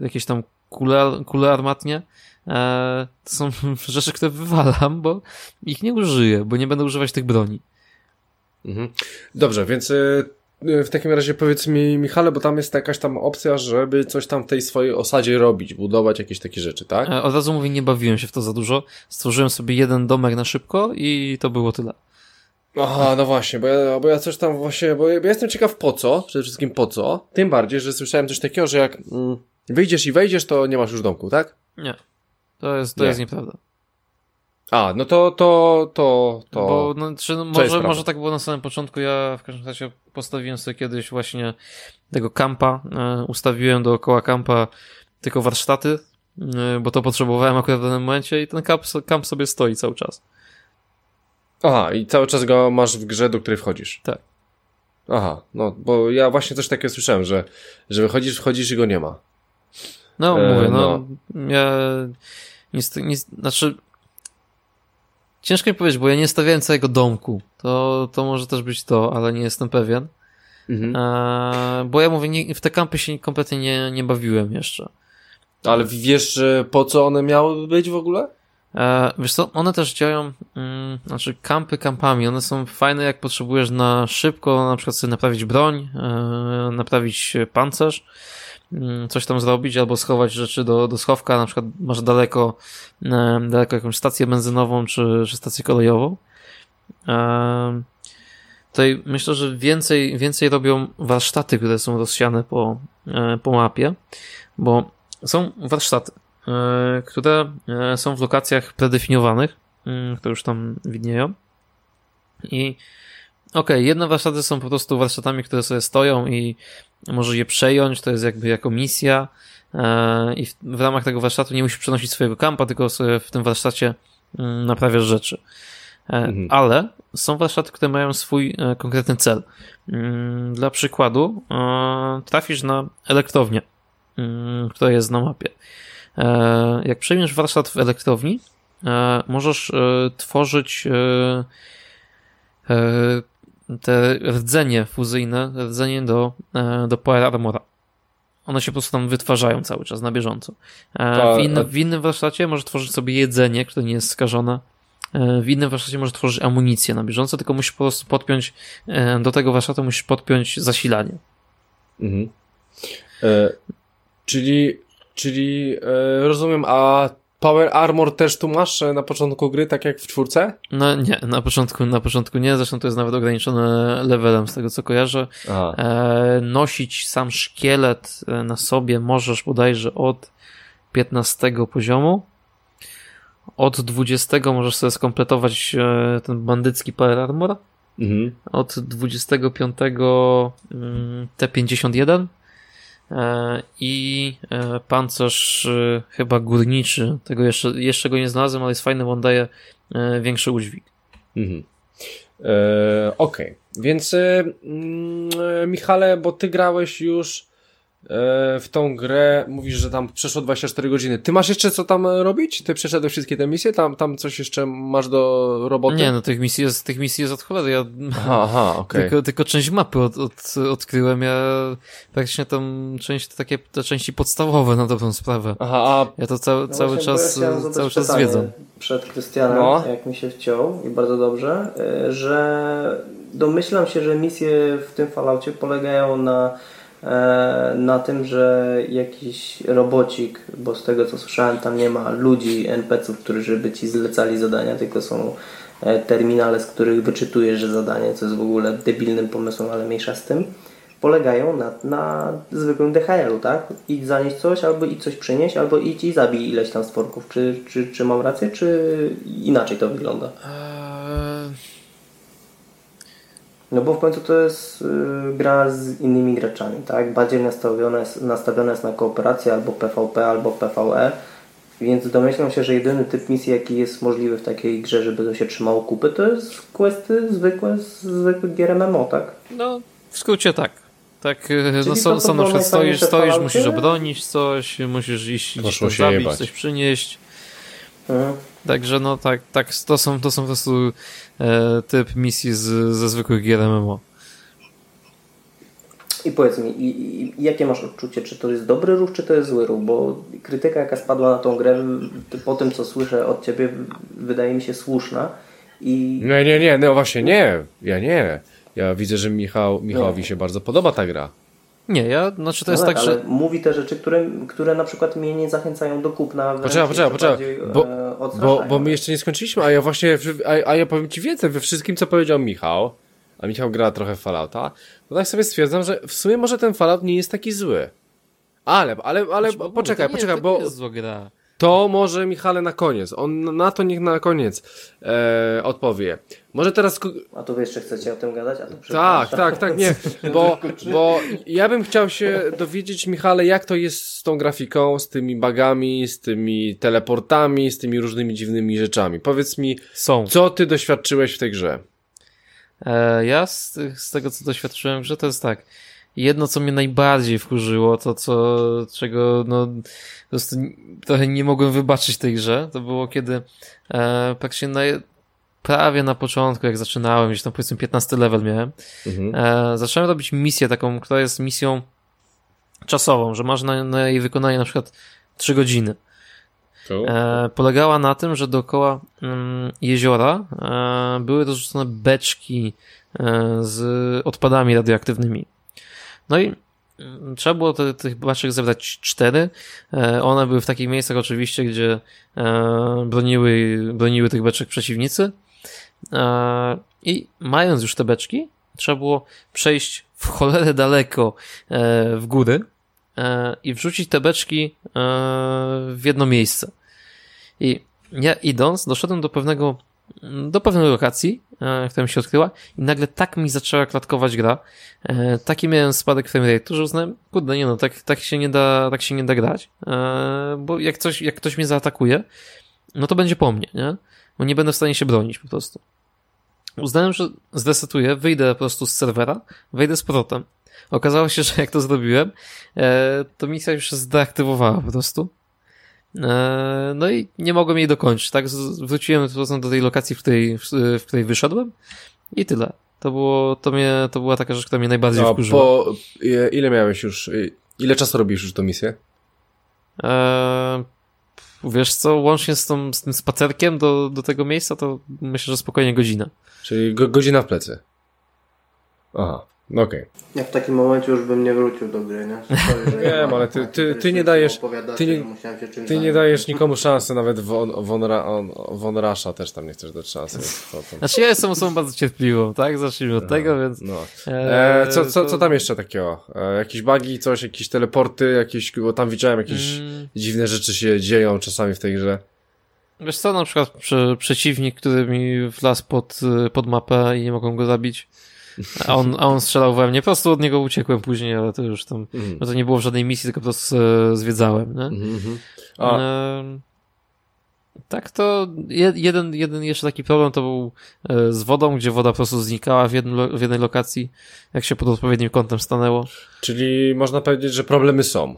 jakieś tam kule, kule armatnie, e, to są rzeczy, które wywalam, bo ich nie użyję, bo nie będę używać tych broni. Mhm. Dobrze, więc w takim razie powiedz mi, Michale, bo tam jest jakaś tam opcja, żeby coś tam w tej swojej osadzie robić, budować jakieś takie rzeczy, tak? E, od razu mówię, nie bawiłem się w to za dużo. Stworzyłem sobie jeden domek na szybko i to było tyle. Aha, no właśnie, bo ja, bo ja coś tam właśnie, bo ja, bo ja jestem ciekaw po co, przede wszystkim po co, tym bardziej, że słyszałem coś takiego, że jak mm, wyjdziesz i wejdziesz, to nie masz już domku, tak? Nie. To jest, to nie. jest nieprawda. A, no to, to, to, to. Bo, no, czy, no, może, może tak było na samym początku. Ja w każdym razie postawiłem sobie kiedyś właśnie tego kampa. E, ustawiłem dookoła kampa tylko warsztaty, e, bo to potrzebowałem akurat w danym momencie i ten kamp, kamp sobie stoi cały czas. Aha, i cały czas go masz w grze, do której wchodzisz. Tak. Aha, no, bo ja właśnie coś takiego słyszałem, że, że wychodzisz, wchodzisz i go nie ma. No, e, mówię, no, no. ja, nic, nic, znaczy, Ciężko mi powiedzieć, bo ja nie stawiałem całego domku. To, to może też być to, ale nie jestem pewien. Mhm. E, bo ja mówię, nie, w te kampy się kompletnie nie, nie bawiłem jeszcze. Ale wiesz, po co one miały być w ogóle? E, wiesz co, one też działają, mm, znaczy kampy kampami, one są fajne jak potrzebujesz na szybko na przykład sobie naprawić broń, e, naprawić pancerz, coś tam zrobić albo schować rzeczy do, do schowka, na przykład masz daleko, e, daleko jakąś stację benzynową czy, czy stację kolejową. E, tutaj myślę, że więcej, więcej robią warsztaty, które są rozsiane po, e, po mapie, bo są warsztaty, które są w lokacjach predefiniowanych, mm, które już tam widnieją. I okej, okay, jedne warsztaty są po prostu warsztatami, które sobie stoją i może je przejąć, to jest jakby jako misja e, i w, w ramach tego warsztatu nie musisz przenosić swojego kampa, tylko sobie w tym warsztacie mm, naprawiasz rzeczy. E, mhm. Ale są warsztaty, które mają swój e, konkretny cel. Mm, dla przykładu, trafisz na elektrownię, mm, która jest na mapie. Jak przejmiesz warsztat w elektrowni, możesz tworzyć te rdzenie fuzyjne, rdzenie do, e, do Power Armora. One się po prostu tam wytwarzają cały czas na bieżąco. E, w, w innym warsztacie może tworzyć sobie jedzenie, które nie jest skażone. E, w innym warsztacie może tworzyć amunicję na bieżąco, tylko musisz po prostu podpiąć, do tego warsztatu musisz podpiąć zasilanie. Mhm. E, czyli, czyli e, rozumiem, a Power Armor też tu masz e, na początku gry, tak jak w czwórce? No nie, na początku, na początku nie, zresztą to jest nawet ograniczone levelem z tego co kojarzę. E, nosić sam szkielet e, na sobie możesz bodajże od 15 poziomu. Od 20 możesz sobie skompletować e, ten bandycki Power Armor. Mhm. Od 25 mm, T51 E, i e, pancerz e, chyba górniczy. Tego jeszcze, jeszcze go nie znalazłem, ale jest fajny, bo on daje większy udźwig. Mhm. E, Okej, okay. więc e, Michale, bo ty grałeś już E, w tą grę mówisz, że tam przeszło 24 godziny. Ty masz jeszcze co tam robić? Ty przeszedłeś wszystkie te misje? Tam, tam coś jeszcze masz do roboty? Nie, no tych misji jest, tych misji jest od cholery. Ja aha, aha okay. tylko, tylko część mapy od, od, odkryłem. Ja praktycznie tam część, takie te części podstawowe na dobrą sprawę. Aha, a... Ja to cały, no cały czas, cały czas zwiedzam. Przed Krystianem, no. jak mi się wciął i bardzo dobrze, e, że domyślam się, że misje w tym falaucie polegają na e, na tym, że jakiś robocik, bo z tego co słyszałem, tam nie ma ludzi, NPC-ów, którzy by ci zlecali zadania, tylko są e, terminale, z których wyczytujesz że zadanie, co jest w ogóle debilnym pomysłem, ale mniejsza z tym, polegają na, na zwykłym DHL-u, tak? Idź zanieść coś, albo idź coś przynieść, albo idź i zabij ileś tam stworków. Czy, czy, czy mam rację, czy inaczej to wygląda? Eee, No bo w końcu to jest y, gra z innymi graczami, tak? Bardziej nastawiona jest, nastawiona jest na kooperację albo PvP, albo PvE. Więc domyślam się, że jedyny typ misji, jaki jest możliwy w takiej grze, żeby to się trzymało kupy, to jest questy zwykłe z zwykłych gier MMO, tak? no, w skrócie tak. Tak, e, no są, są na przykład stoisz, stoisz, musisz obronić coś, musisz iść się zabić, jebać. coś przynieść. Mhm. Także no tak, tak to, są, to są po prostu e, typ misji z, ze zwykłych gier MMO. I powiedz mi, i, i, jakie masz odczucie? Czy to jest dobry ruch, czy to jest zły ruch? Bo krytyka, jaka spadła na tą grę, po tym co słyszę od ciebie, wydaje mi się słuszna. I Nie, nie, nie, no właśnie nie. Ja nie. Ja widzę, że Michał, Michałowi się bardzo podoba ta gra. Nie, ja, znaczy to jest no tak, ale że mówi te rzeczy, które, które na przykład mnie nie zachęcają do kupna. Poczekaj, poczekaj, poczekaj, bo, e, bo, odstraszają. bo my jeszcze nie skończyliśmy, a ja właśnie, a, a ja powiem ci więcej, we wszystkim, co powiedział Michał, a Michał gra trochę Fallouta, to tak sobie stwierdzam, że w sumie może ten Fallout nie jest taki zły. Ale, ale, ale, Znaczy, bo mówię, poczekaj, to nie, poczekaj, bo to może Michale na koniec, on na to niech na koniec e, odpowie. Może teraz A to wy jeszcze chcecie o tym gadać? A to Tak, tak, tak, nie, bo, bo ja bym chciał się dowiedzieć, Michale, jak to jest z tą grafiką, z tymi bugami, z tymi teleportami, z tymi różnymi dziwnymi rzeczami. Powiedz mi, Są. co ty doświadczyłeś w tej grze? E, ja z, z tego, co doświadczyłem w grze, to jest tak. Jedno, co mnie najbardziej wkurzyło, to co, czego, no, po prostu trochę nie mogłem wybaczyć tej grze, to było kiedy, e, praktycznie na, prawie na początku, jak zaczynałem, gdzieś tam powiedzmy 15 level miałem, Mhm. e, zacząłem robić misję taką, która jest misją czasową, że masz na, na jej wykonanie na przykład 3 godziny. E, polegała na tym, że dookoła mm, jeziora e, były rozrzucone beczki e, z odpadami radioaktywnymi. No i mm, trzeba było te, tych beczek zebrać cztery. E, one były w takich miejscach oczywiście, gdzie e, broniły, broniły tych beczek przeciwnicy. E, I mając już te beczki, trzeba było przejść w cholerę daleko w góry i wrzucić te beczki w jedno miejsce. I ja idąc, doszedłem do pewnego, do pewnej lokacji, e, która mi się odkryła i nagle tak mi zaczęła klatkować gra. E, taki miałem spadek framerate, że uznałem, kurde, nie no, tak, tak się nie da, tak się nie da grać, e, bo jak coś, jak ktoś mnie zaatakuje, no to będzie po mnie, nie? Bo nie będę w stanie się bronić po prostu. Uznałem, że zresetuję, wyjdę po prostu z serwera, wejdę z powrotem. Okazało się, że jak to zrobiłem, to misja już się zdeaktywowała po prostu. E, no i nie mogłem jej dokończyć, tak? Wróciłem do tej lokacji, w której, w, której wyszedłem i tyle. To było, to mnie, to była taka rzecz, która mnie najbardziej No, wkurzyła. po, ile miałeś już, e, ile czasu robisz już tą misję? E, wiesz co, łącznie z, tą, z tym spacerkiem do, do tego miejsca, to myślę, że spokojnie godzina. Czyli go, godzina w plecy. Aha, no okej. Ja w takim momencie już bym nie wrócił do gry, nie? Sorry, Wiem, ale ty- ty- ty 40 nie dajesz- ty nie- Ty nie dajesz nikomu szansy, nawet Von, von, Ra, on, von Rasha też tam nie chcesz dać szansy. Znaczy ja jestem osobą bardzo cierpliwą, tak? Zacznijmy od tego, więc... no. E, E, co, co, co tam jeszcze takiego? E, jakieś bugi, coś, jakieś teleporty, jakieś, bo tam widziałem jakieś Mm, dziwne rzeczy się dzieją czasami w tej grze. Wiesz co, na przykład prze, przeciwnik, który mi wlazł pod, y, pod mapę i nie mogłem go zabić, a on, a on strzelał we mnie, po prostu od niego uciekłem później, ale to już tam, Mhm. no to nie było w żadnej misji, tylko po prostu e, zwiedzałem, nie? Mhm, mhm. A, Em, tak to je- jeden, jeden jeszcze taki problem to był e, z wodą, gdzie woda po prostu znikała w, jednym, w jednej lokacji, jak się pod odpowiednim kątem stanęło. czyli można powiedzieć, że problemy są.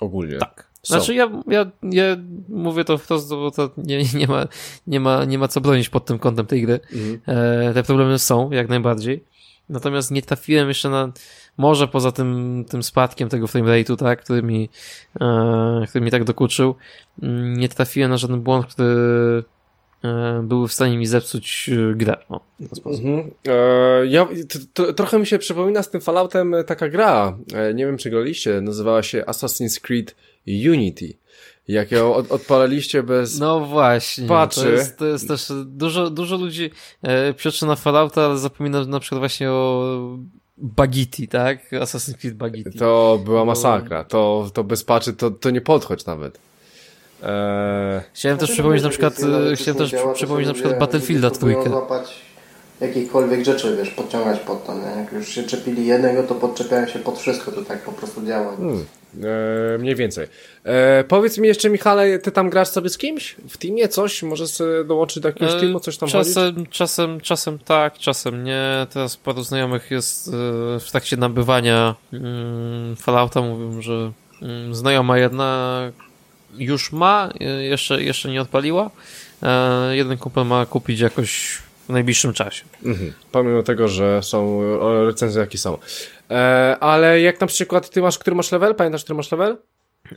Ogólnie. Tak. Są. Znaczy ja, ja, ja mówię to wprost, bo to nie, nie, ma, nie, ma, nie ma co bronić pod tym kątem tej gry. Mhm. E, te problemy są, jak najbardziej. Natomiast nie trafiłem jeszcze na, może poza tym, tym spadkiem tego framerate'u, tak, który mi, e, który mi tak dokuczył, mm, nie trafiłem na żaden błąd, który, e, były w stanie mi zepsuć e, grę. O, sposób. Mhm. E, ja, trochę mi się przypomina z tym Falloutem taka gra, e, nie wiem czy graliście, nazywała się Assassin's Creed Unity. Jak ją od, odpalaliście bez... No właśnie, Patrzy. To, jest, to jest też dużo, dużo ludzi e, piotrzy na Fallouta, ale zapomina na przykład właśnie o Bagiti, tak? Assassin's Creed Bagiti. To była masakra. To, to bez patchy to, to nie podchodź nawet. Eee, Chciałem też przypomnieć na przykład, e, chciałem też przypomnieć na przykład Battlefielda trójkę. złapać jakiekolwiek rzeczy, wiesz, podciągać pod to, nie? Jak już się czepili jednego, to podczepiają się pod wszystko, to tak po prostu działa. hmm, e, mniej więcej. E, powiedz mi jeszcze, Michale, ty tam grasz sobie z kimś? W teamie coś? Może sobie dołączyć do jakiegoś E, teamu, coś tam chodzić? czasem, czasem, czasem tak, czasem nie. Teraz paru znajomych jest w trakcie nabywania mm, Fallouta. Mówią, że mm, znajoma jedna już ma, jeszcze, jeszcze nie odpaliła. Jeden kumpel ma kupić jakoś w najbliższym czasie. Mhm. Pomimo tego, że są recenzje jakie są. E, ale jak na przykład ty masz, który masz level? Pamiętasz, który masz level?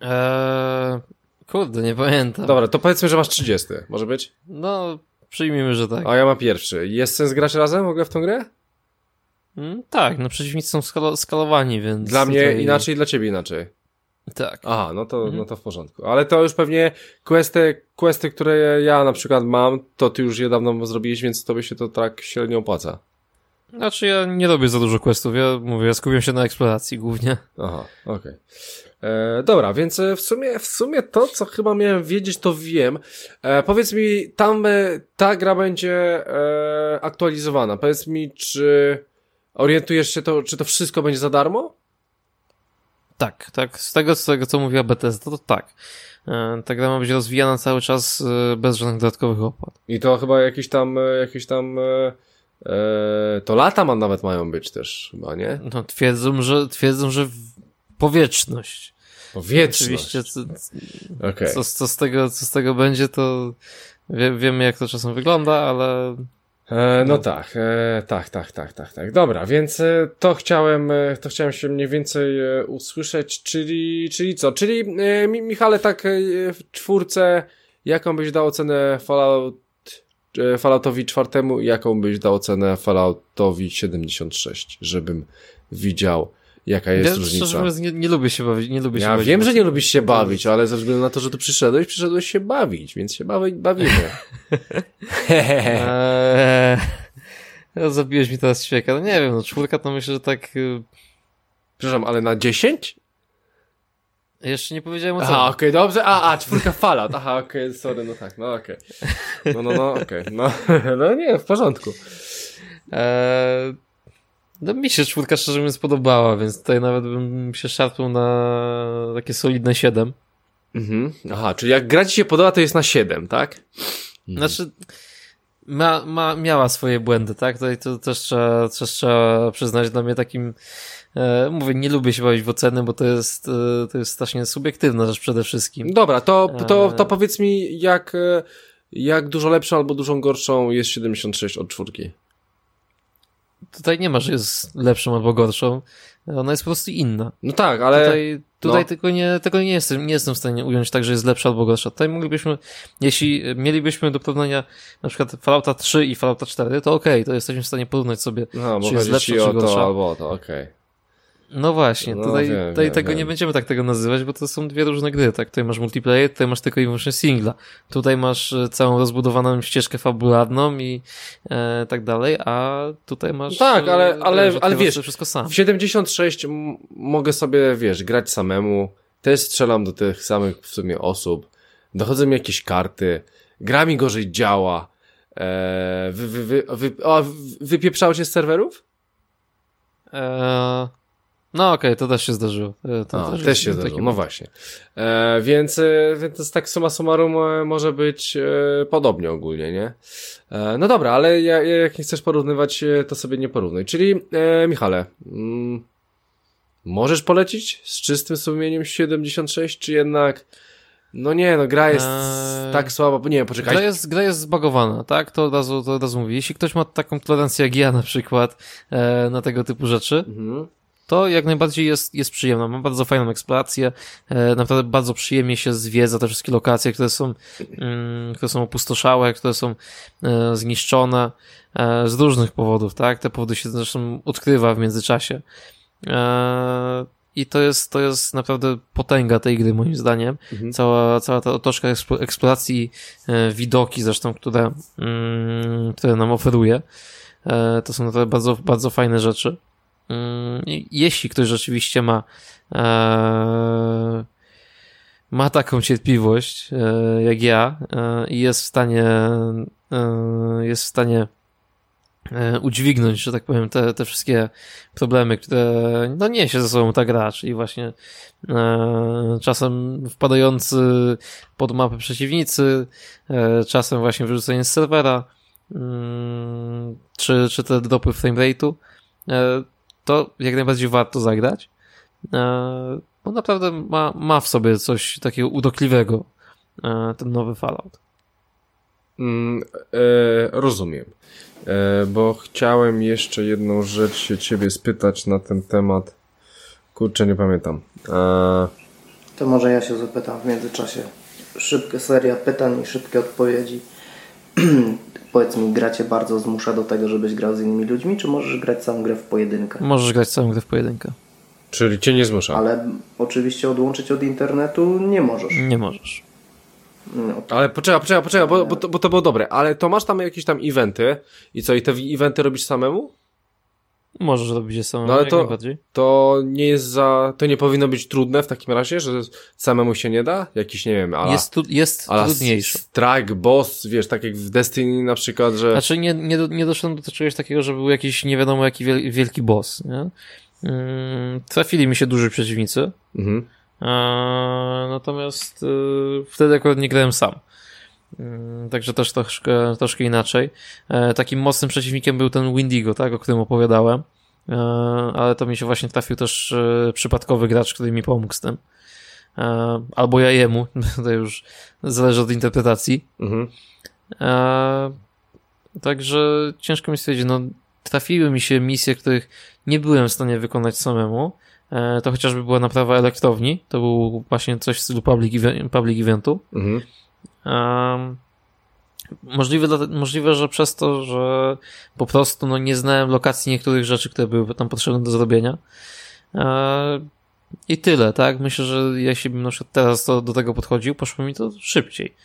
Eee, kurde, nie pamiętam. Dobra, to powiedzmy, że masz 30. Może być? No, przyjmijmy, że tak. A ja mam pierwszy. Jest sens grać razem w ogóle w tą grę? Mm, tak, no przeciwnicy są skalo skalowani, więc... Dla mnie tutaj- inaczej, dla ciebie inaczej. Tak. Aha, no to, Mhm. no to w porządku. Ale to już pewnie questy, questy, które ja na przykład mam, to ty już je dawno zrobiłeś, więc tobie się to tak średnio opłaca. Znaczy ja nie robię za dużo questów, ja mówię, ja skupiam się na eksploracji głównie. Aha, okej. E, Dobra, więc e, w sumie, w sumie to, co chyba miałem wiedzieć, to wiem. E, powiedz mi, tam e, ta gra będzie e, aktualizowana. Powiedz mi, czy orientujesz się to, czy to wszystko będzie za darmo? Tak, tak, z tego, z tego co mówiła Bethesda, to tak. E, Ta gra ma być rozwijana cały czas e, bez żadnych dodatkowych opłat. I to chyba jakieś tam, e, jakieś tam, to lata ma nawet mają być też, chyba, nie? No twierdzą, że, twierdzą, że powietrzność. Powietrzność. Oczywiście, co, Okej. co, co, z tego, co z tego będzie, to wie, wiemy jak to czasem wygląda, ale E, no No. tak, e, tak, tak, tak, tak, tak. Dobra, więc e, to chciałem, e, to chciałem się mniej więcej usłyszeć, czyli, czyli co? Czyli, e, Mi- Michale, tak w czwórce, jaką byś dał ocenę Fallout, Falloutowi czwartemu i jaką byś dał ocenę Falloutowi 76, żebym widział, jaka jest ja różnica. szczerze mówiąc nie, nie lubię się bawić, nie lubię się Ja bawić. wiem, że nie lubisz się bawić, ale ze względu na to, że tu przyszedłeś, przyszedłeś się bawić, więc się bawi, bawimy. Eee, no, zabiłeś mi teraz ćwieka. No nie wiem, no czwórka to myślę, że tak... y, Przepraszam, ale na 10? Jeszcze nie powiedziałem o co. Aha, okej, dobrze. A, a, czwórka fala. Aha, okej, sorry, no tak, no okej. No, no, no, okej, no, no nie, w porządku. Eee, no mi się czwórka szczerze mówiąc podobała, więc tutaj nawet bym się szarpnął na takie solidne 7. Mhm. Aha, czyli jak gra ci się podoba, to jest na 7, tak? Znaczy, ma, ma, miała swoje błędy, tak? Tutaj to też trzeba, też trzeba przyznać dla mnie takim, e, mówię, nie lubię się bawić w oceny, bo to jest, e, to jest strasznie subiektywna rzecz przede wszystkim. Dobra, to, to, to Eee. powiedz mi, jak, e, jak dużo lepszą albo dużą gorszą jest 76 od czwórki? Tutaj nie ma, że jest lepszą albo gorszą. Ona jest po prostu inna. No tak, ale... Tutaj, tutaj no. tylko nie, tego nie jestem, nie jestem w stanie ująć tak, że jest lepsza albo gorsza. Tutaj moglibyśmy, jeśli mielibyśmy do porównania na przykład Fallouta 3 i Fallouta 4, to okej, to jesteśmy w stanie porównać sobie. No, czy jest lepsza, czy gorsza? to albo to, okej. No właśnie, No, tutaj, wiem, tutaj wiem, tego wiem. nie będziemy tak tego nazywać, bo to są dwie różne gry, tak? Tutaj masz multiplayer, tutaj masz tylko i wyłącznie singla. Tutaj masz e, całą rozbudowaną ścieżkę fabularną i e, tak dalej, a tutaj masz... Tak, ale- e, ale- ale odkrywasz wiesz, wszystko sam. W 76 m- mogę sobie, wiesz, grać samemu. Też strzelam do tych samych w sumie osób. Dochodzą mi jakieś karty. Gra mi gorzej działa. Eee, wy, wy, wy, wy, o, wypieprzało się z serwerów? E, no okej, to też się zdarzyło. E, To A, też, się zdarzyło, no właśnie. E, więc, e, więc tak suma summarum e, może być e, podobnie ogólnie, nie? E, no dobra, ale ja, ja, jak nie chcesz porównywać, to sobie nie porównuj. Czyli, e, Michale, mm, możesz polecić z czystym sumieniem 76, czy jednak, no nie, no gra jest Eee, tak słaba, bo nie, poczekaj. Gra jest, gra jest zbagowana, tak? To od razu, to od razu mówię. Jeśli ktoś ma taką tolerancję jak ja na przykład e, na tego typu rzeczy, Mhm. To jak najbardziej jest, jest przyjemne. Ma bardzo fajną eksplorację, e, naprawdę bardzo przyjemnie się zwiedza te wszystkie lokacje, które są, mm, które są opustoszałe, które są e, zniszczone e, z różnych powodów, tak? Te powody się zresztą odkrywa w międzyczasie. I to jest, to jest naprawdę potęga tej gry, moim zdaniem. Mhm. Cała, cała ta otoczka eksploracji, widoki zresztą, które, mm, które nam oferuje. To są naprawdę bardzo, bardzo fajne rzeczy. Mm, Jeśli ktoś rzeczywiście ma e, ma taką cierpliwość e, jak ja e, i jest w stanie jest w stanie udźwignąć, że tak powiem, te, te wszystkie problemy, które no niesie ze sobą ta gra, czyli właśnie e, czasem wpadający pod mapę przeciwnicy, e, czasem właśnie wyrzucenie z serwera, mm, czy, czy te dropy framerate'u, to jak najbardziej warto zagrać, e, bo naprawdę ma, ma w sobie coś takiego udokliwego e, ten nowy Fallout. Mm, e, rozumiem. E, bo chciałem jeszcze jedną rzecz się ciebie spytać na ten temat. Kurczę, nie pamiętam. E, To może ja się zapytam w międzyczasie. Szybka seria pytań i szybkie odpowiedzi. Powiedz mi, gra cię bardzo zmusza do tego, żebyś grał z innymi ludźmi, czy możesz grać samą grę w pojedynkę? Możesz grać całą grę w pojedynkę. czyli cię nie zmusza. Ale oczywiście odłączyć od internetu nie możesz. Nie możesz. No, Ale poczekaj, poczekaj, poczekaj, bo, bo, to, bo to było dobre. Ale to masz tam jakieś tam eventy i co, i te eventy robisz samemu? Możesz robić je samemu, No ale to-. To nie jest za... To nie powinno być trudne w takim razie, że samemu się nie da? Jakiś, nie wiem, ale... Jest, tu, jest ale trudniejsze. strike, boss, wiesz, tak jak w Destiny na przykład, że... Znaczy nie, nie, nie doszedłem do czegoś takiego, że był jakiś nie wiadomo jaki wiel, wielki boss, nie? Mm, trafili mi się duży przeciwnicy, Mhm. e, natomiast e, wtedy akurat nie grałem sam. Mm, Także też troszkę, troszkę inaczej. E, takim mocnym przeciwnikiem był ten Windigo, tak, o którym opowiadałem. E, ale to mi się właśnie trafił też e, przypadkowy gracz, który mi pomógł z tym. Albo ja jemu, to już zależy od interpretacji. Mhm. Także ciężko mi stwierdzić, no trafiły mi się misje, których nie byłem w stanie wykonać samemu. To chociażby była naprawa elektrowni, to był właśnie coś w stylu public, ev- public eventu. Mhm. Um, możliwe, możliwe, że przez to, że po prostu no, nie znałem lokacji niektórych rzeczy, które były tam potrzebne do zrobienia. E, I tyle, tak? Myślę, że jeśli bym na przykład teraz to, do tego podchodził, poszło mi to szybciej.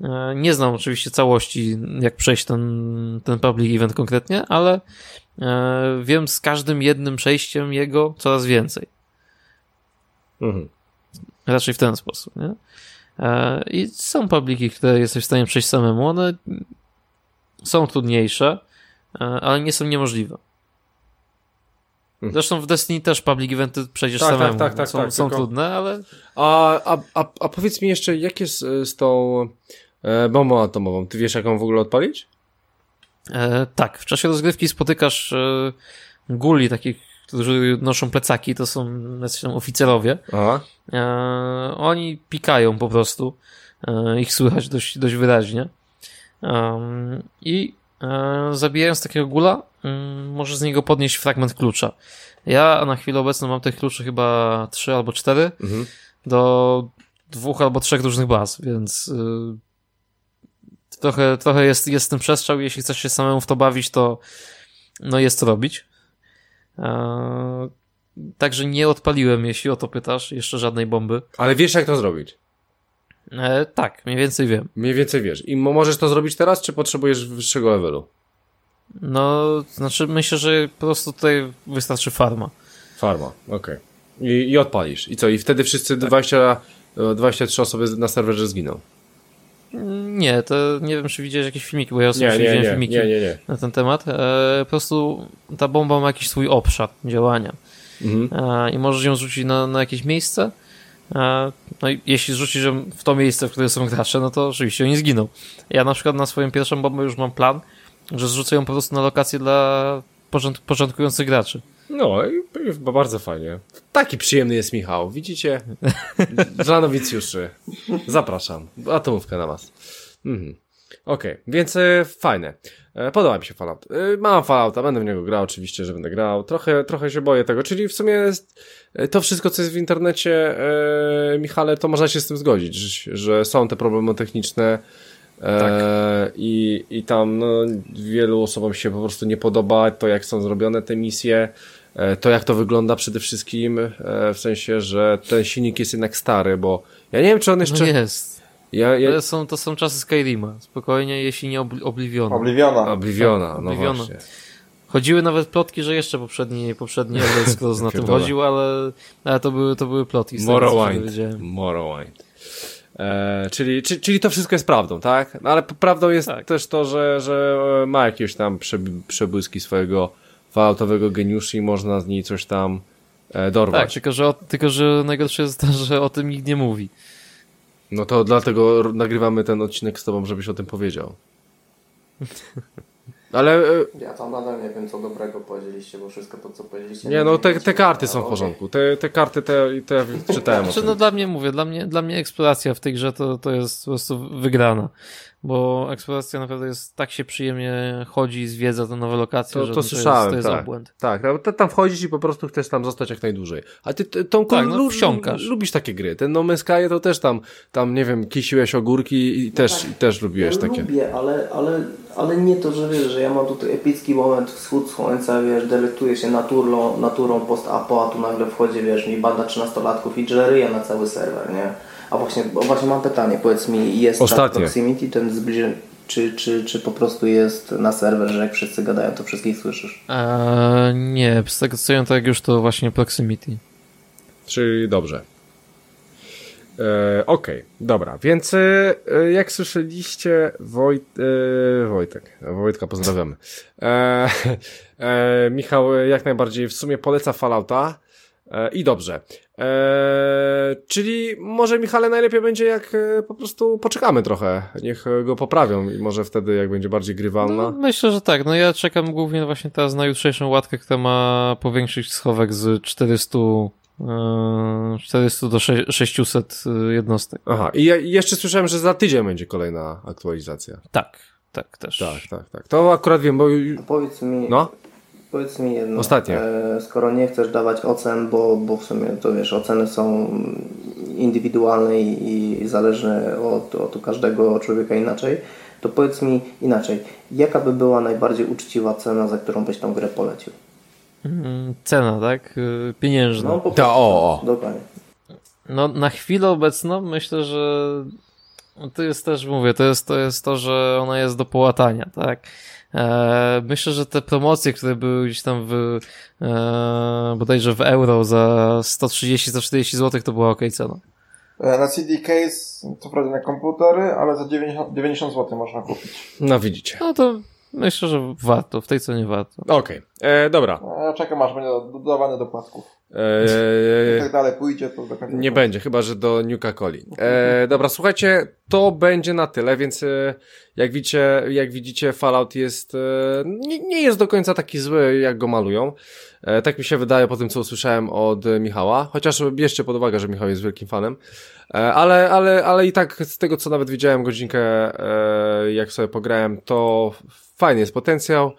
E, Nie znam oczywiście całości, jak przejść ten, ten public event konkretnie, ale e, wiem z każdym jednym przejściem jego coraz więcej. Mhm. Raczej w ten sposób, nie? E, I są publiki, które jesteś w stanie przejść samemu. One są trudniejsze, e, ale nie są niemożliwe. Mhm. Zresztą w Destiny też public eventy przejdziesz Tak, tak, samemu. tak, tak, są, tak, są tylko- trudne, ale A, a, a, a powiedz mi jeszcze, jak jest e, z tą bombą atomową? Ty wiesz, jak ją w ogóle odpalić? e, tak, w czasie rozgrywki spotykasz e, guli takich, którzy noszą plecaki, to są oficerowie. Aha. E, oni pikają po prostu. E, ich słychać dość, dość wyraźnie. Um, I e, zabijając takiego gula, mm, możesz z niego podnieść fragment klucza. Ja na chwilę obecną mam tych kluczy chyba trzy albo cztery Mhm. do dwóch albo trzech różnych baz, więc y, trochę, trochę jest, jest ten przestrzał. Jeśli chcesz się samemu w to bawić, to no jest co robić. E, Także nie odpaliłem, jeśli o to pytasz, jeszcze żadnej bomby. Ale wiesz, jak to zrobić? E, tak, mniej więcej wiem. Mniej więcej wiesz. I mo- możesz to zrobić teraz, czy potrzebujesz wyższego levelu? No, znaczy myślę, że po prostu tutaj wystarczy farma. Farma, okej. I, I odpalisz. I co? I wtedy wszyscy 20, e, 23 osoby na serwerze zginą. Nie, to nie wiem, czy widziałeś jakieś filmiki, bo ja Nie, osobiście nie, widziałem nie, filmiki nie, nie, nie. na ten temat. E, po prostu ta bomba ma jakiś swój obszar działania. Mhm. E, i możesz ją rzucić na, na jakieś miejsce. E, no i jeśli rzucisz ją w to miejsce, w którym są gracze, no to oczywiście oni zginą. Ja na przykład na swoją pierwszą bombę już mam plan, że zrzucę ją po prostu na lokację dla początkujących graczy. No, i, bardzo fajnie. Taki przyjemny jest Michał. Widzicie? Dla nowicjuszy. Zapraszam. Atomówka na was. Mhm. Okej, więc e, fajne. E, podoba mi się Fallout. E, mam Fallouta, będę w niego grał, oczywiście, że będę grał. Trochę, trochę się boję tego, czyli w sumie jest, e, to wszystko, co jest w internecie, e, Michale, to można się z tym zgodzić, że, że są te problemy techniczne e, Tak. i, i tam no, wielu osobom się po prostu nie podoba to, jak są zrobione te misje, to jak to wygląda przede wszystkim, e, w sensie, że ten silnik jest jednak stary, bo ja nie wiem, czy on jeszcze... No jest. ja, ja, To są, to są czasy Skyrima. Spokojnie, jeśli nie obli- Obliviona. Obliviona. Obliviona, no Obliviona. właśnie. Chodziły nawet plotki, że jeszcze poprzedni, poprzedni Elder na tym chodził, ale, ale to były, to były plotki. Morrowind. Morrowind. E, czyli, czy, czyli to wszystko jest prawdą, tak? No, ale prawdą jest Tak. też to, że, że e, ma jakieś tam przeb- przebłyski swojego falloutowego geniuszu i można z niej coś tam e, Tak, dorwać. tylko że, o, tylko że najgorsze jest to, że o tym nikt nie mówi. No to dlatego nagrywamy ten odcinek z tobą, żebyś o tym powiedział. Ale e, Ja tam nadal nie wiem, co dobrego powiedzieliście, bo wszystko to, co powiedzieliście... nie, no te, te karty są w porządku. Te, te karty, te, te ja czytałem Znaczy, no dla mnie mówię, dla mnie, dla mnie eksploracja w tej grze to, to jest po prostu wygrana. Bo eksploracja naprawdę jest, tak się przyjemnie chodzi, zwiedza te nowe lokacje, To, że to jest, słyszałem, to jest tak. obłęd. Tak, no, to tam wchodzisz i po prostu chcesz tam zostać jak najdłużej. A ty, ty tą Tak, no, wsiąkasz. lubisz takie gry. Ten No Man's Sky to też tam, tam nie wiem, kisiłeś ogórki i też, i też lubiłeś ja takie. lubię, ale, ale, ale nie to, że wiesz, że ja mam tutaj epicki moment, wschód słońca, wiesz, delektuję się naturą, naturą post-apo, a tu nagle wchodzi, wiesz, mi banda 13-latków i dżeryja na cały serwer, nie? A właśnie, właśnie mam pytanie, powiedz mi, jest Ostatnie. proximity, ten zbliżenie, czy, czy, czy po prostu jest na serwer, że jak wszyscy gadają, to wszystkich słyszysz? Eee, nie, z tego co ja tak już to właśnie proximity. Czyli dobrze. E, Okej, dobra, więc e, jak słyszeliście, Wojt, e, Wojtek, Wojtka pozdrawiamy. E, e, Michał jak najbardziej w sumie poleca Fallouta i dobrze. E, czyli może Michale najlepiej będzie jak e, po prostu poczekamy trochę, niech e, go poprawią i może wtedy jak będzie bardziej grywalna. No, myślę, że tak. No ja czekam głównie właśnie teraz na jutrzejszą łatkę, która ma powiększyć schowek z 400, eee, 400 do sze- 600 jednostek. Aha, i ja- jeszcze słyszałem, że za tydzień będzie kolejna aktualizacja. Tak, tak też. Tak, tak, tak. To akurat wiem, bo A powiedz mi, no. Powiedz mi jedno. Ostatnie. E, skoro nie chcesz dawać ocen, bo, bo w sumie to wiesz, oceny są indywidualne i, i zależne od, od każdego człowieka inaczej, to powiedz mi inaczej, jaka by była najbardziej uczciwa cena, za którą byś tą grę polecił? Mm, Cena, tak? Yy, Pieniężna. po Ta, prostu. o, o. Dokładnie. No, na chwilę obecną myślę, że to jest też, mówię, to jest to, jest to że ona jest do połatania, tak? E, myślę, że te promocje, które były gdzieś tam w, e, bodajże w euro za 130-140 zł, to była ok cena. E, Na CD case, to prawda na komputery, ale za 90, 90 zł można kupić. No widzicie. No to myślę, że warto, w tej cenie warto. Okej, e, dobra. Ja czekam aż będzie dodawany do płatków. E, Jak tak dalej pójdzie, to do końca nie będzie, chyba że do Nuka Coli. E, dobra, słuchajcie, to będzie na tyle, więc e, jak widzicie, jak widzicie Fallout jest, e, nie, nie jest do końca taki zły, jak go malują. E, tak mi się wydaje po tym, co usłyszałem od e, Michała, chociaż bierzcie pod uwagę, że Michał jest wielkim fanem. E, ale, ale, ale i tak z tego, co nawet widziałem godzinkę, e, jak sobie pograłem, to fajny jest potencjał.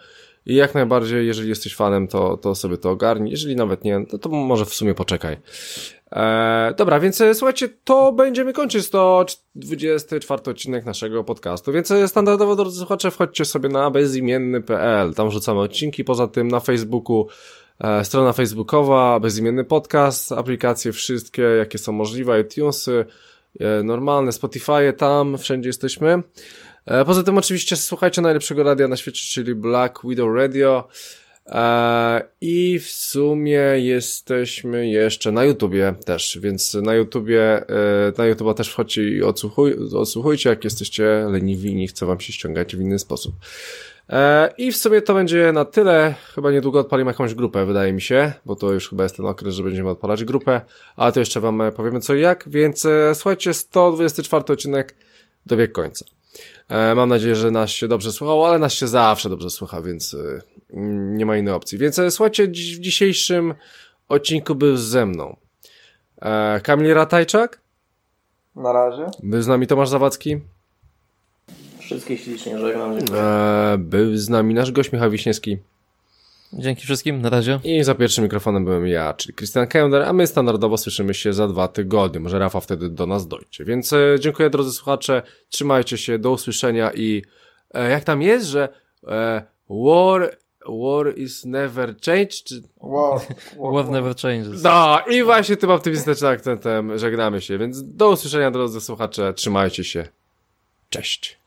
I jak najbardziej, jeżeli jesteś fanem, to, to sobie to ogarnij. Jeżeli nawet nie, to, to może w sumie poczekaj. E, dobra, więc e, słuchajcie, to będziemy kończyć 124 odcinek naszego podcastu, więc e, standardowo, drodzy słuchacze, wchodźcie sobie na bezimienny.pl, tam rzucamy odcinki, poza tym na Facebooku e, strona facebookowa, bezimienny podcast, aplikacje wszystkie, jakie są możliwe, iTunesy, e, normalne, Spotify, tam wszędzie jesteśmy. E, Poza tym oczywiście słuchajcie najlepszego radia na świecie, czyli Black Widow Radio. E, I w sumie jesteśmy jeszcze na YouTubie też, więc na YouTubie, e, na YouTube'a też wchodźcie i odsłuchuj, odsłuchujcie, jak jesteście leniwi i nie chce wam się ściągać w inny sposób. I w sumie to będzie na tyle. Chyba niedługo odpalimy jakąś grupę, wydaje mi się, bo to już chyba jest ten okres, że będziemy odpalać grupę, ale to jeszcze wam powiemy co i jak, więc słuchajcie, 124 odcinek dobiegł końca. E, Mam nadzieję, że nas się dobrze słuchało, ale nas się zawsze dobrze słucha, więc e, nie ma innej opcji. Więc e, słuchajcie, w dzisiejszym odcinku był ze mną Kamil Ratajczak, Na razie. był z nami Tomasz Zawadzki, Wszystkich ślicznie żegnam. Był z nami nasz gość Michał Wiśniewski. Dzięki wszystkim, na razie. I za pierwszym mikrofonem byłem ja, czyli Christian Kender, a my standardowo słyszymy się za dwa tygodnie. Może Rafa wtedy do nas dojdzie. Więc e, dziękuję drodzy słuchacze, trzymajcie się, do usłyszenia i e, jak tam jest, że e, war, war is never changed? Czy... Wow. Love never changes. No i właśnie tym optymistycznym akcentem żegnamy się, więc do usłyszenia drodzy słuchacze, trzymajcie się. Cześć.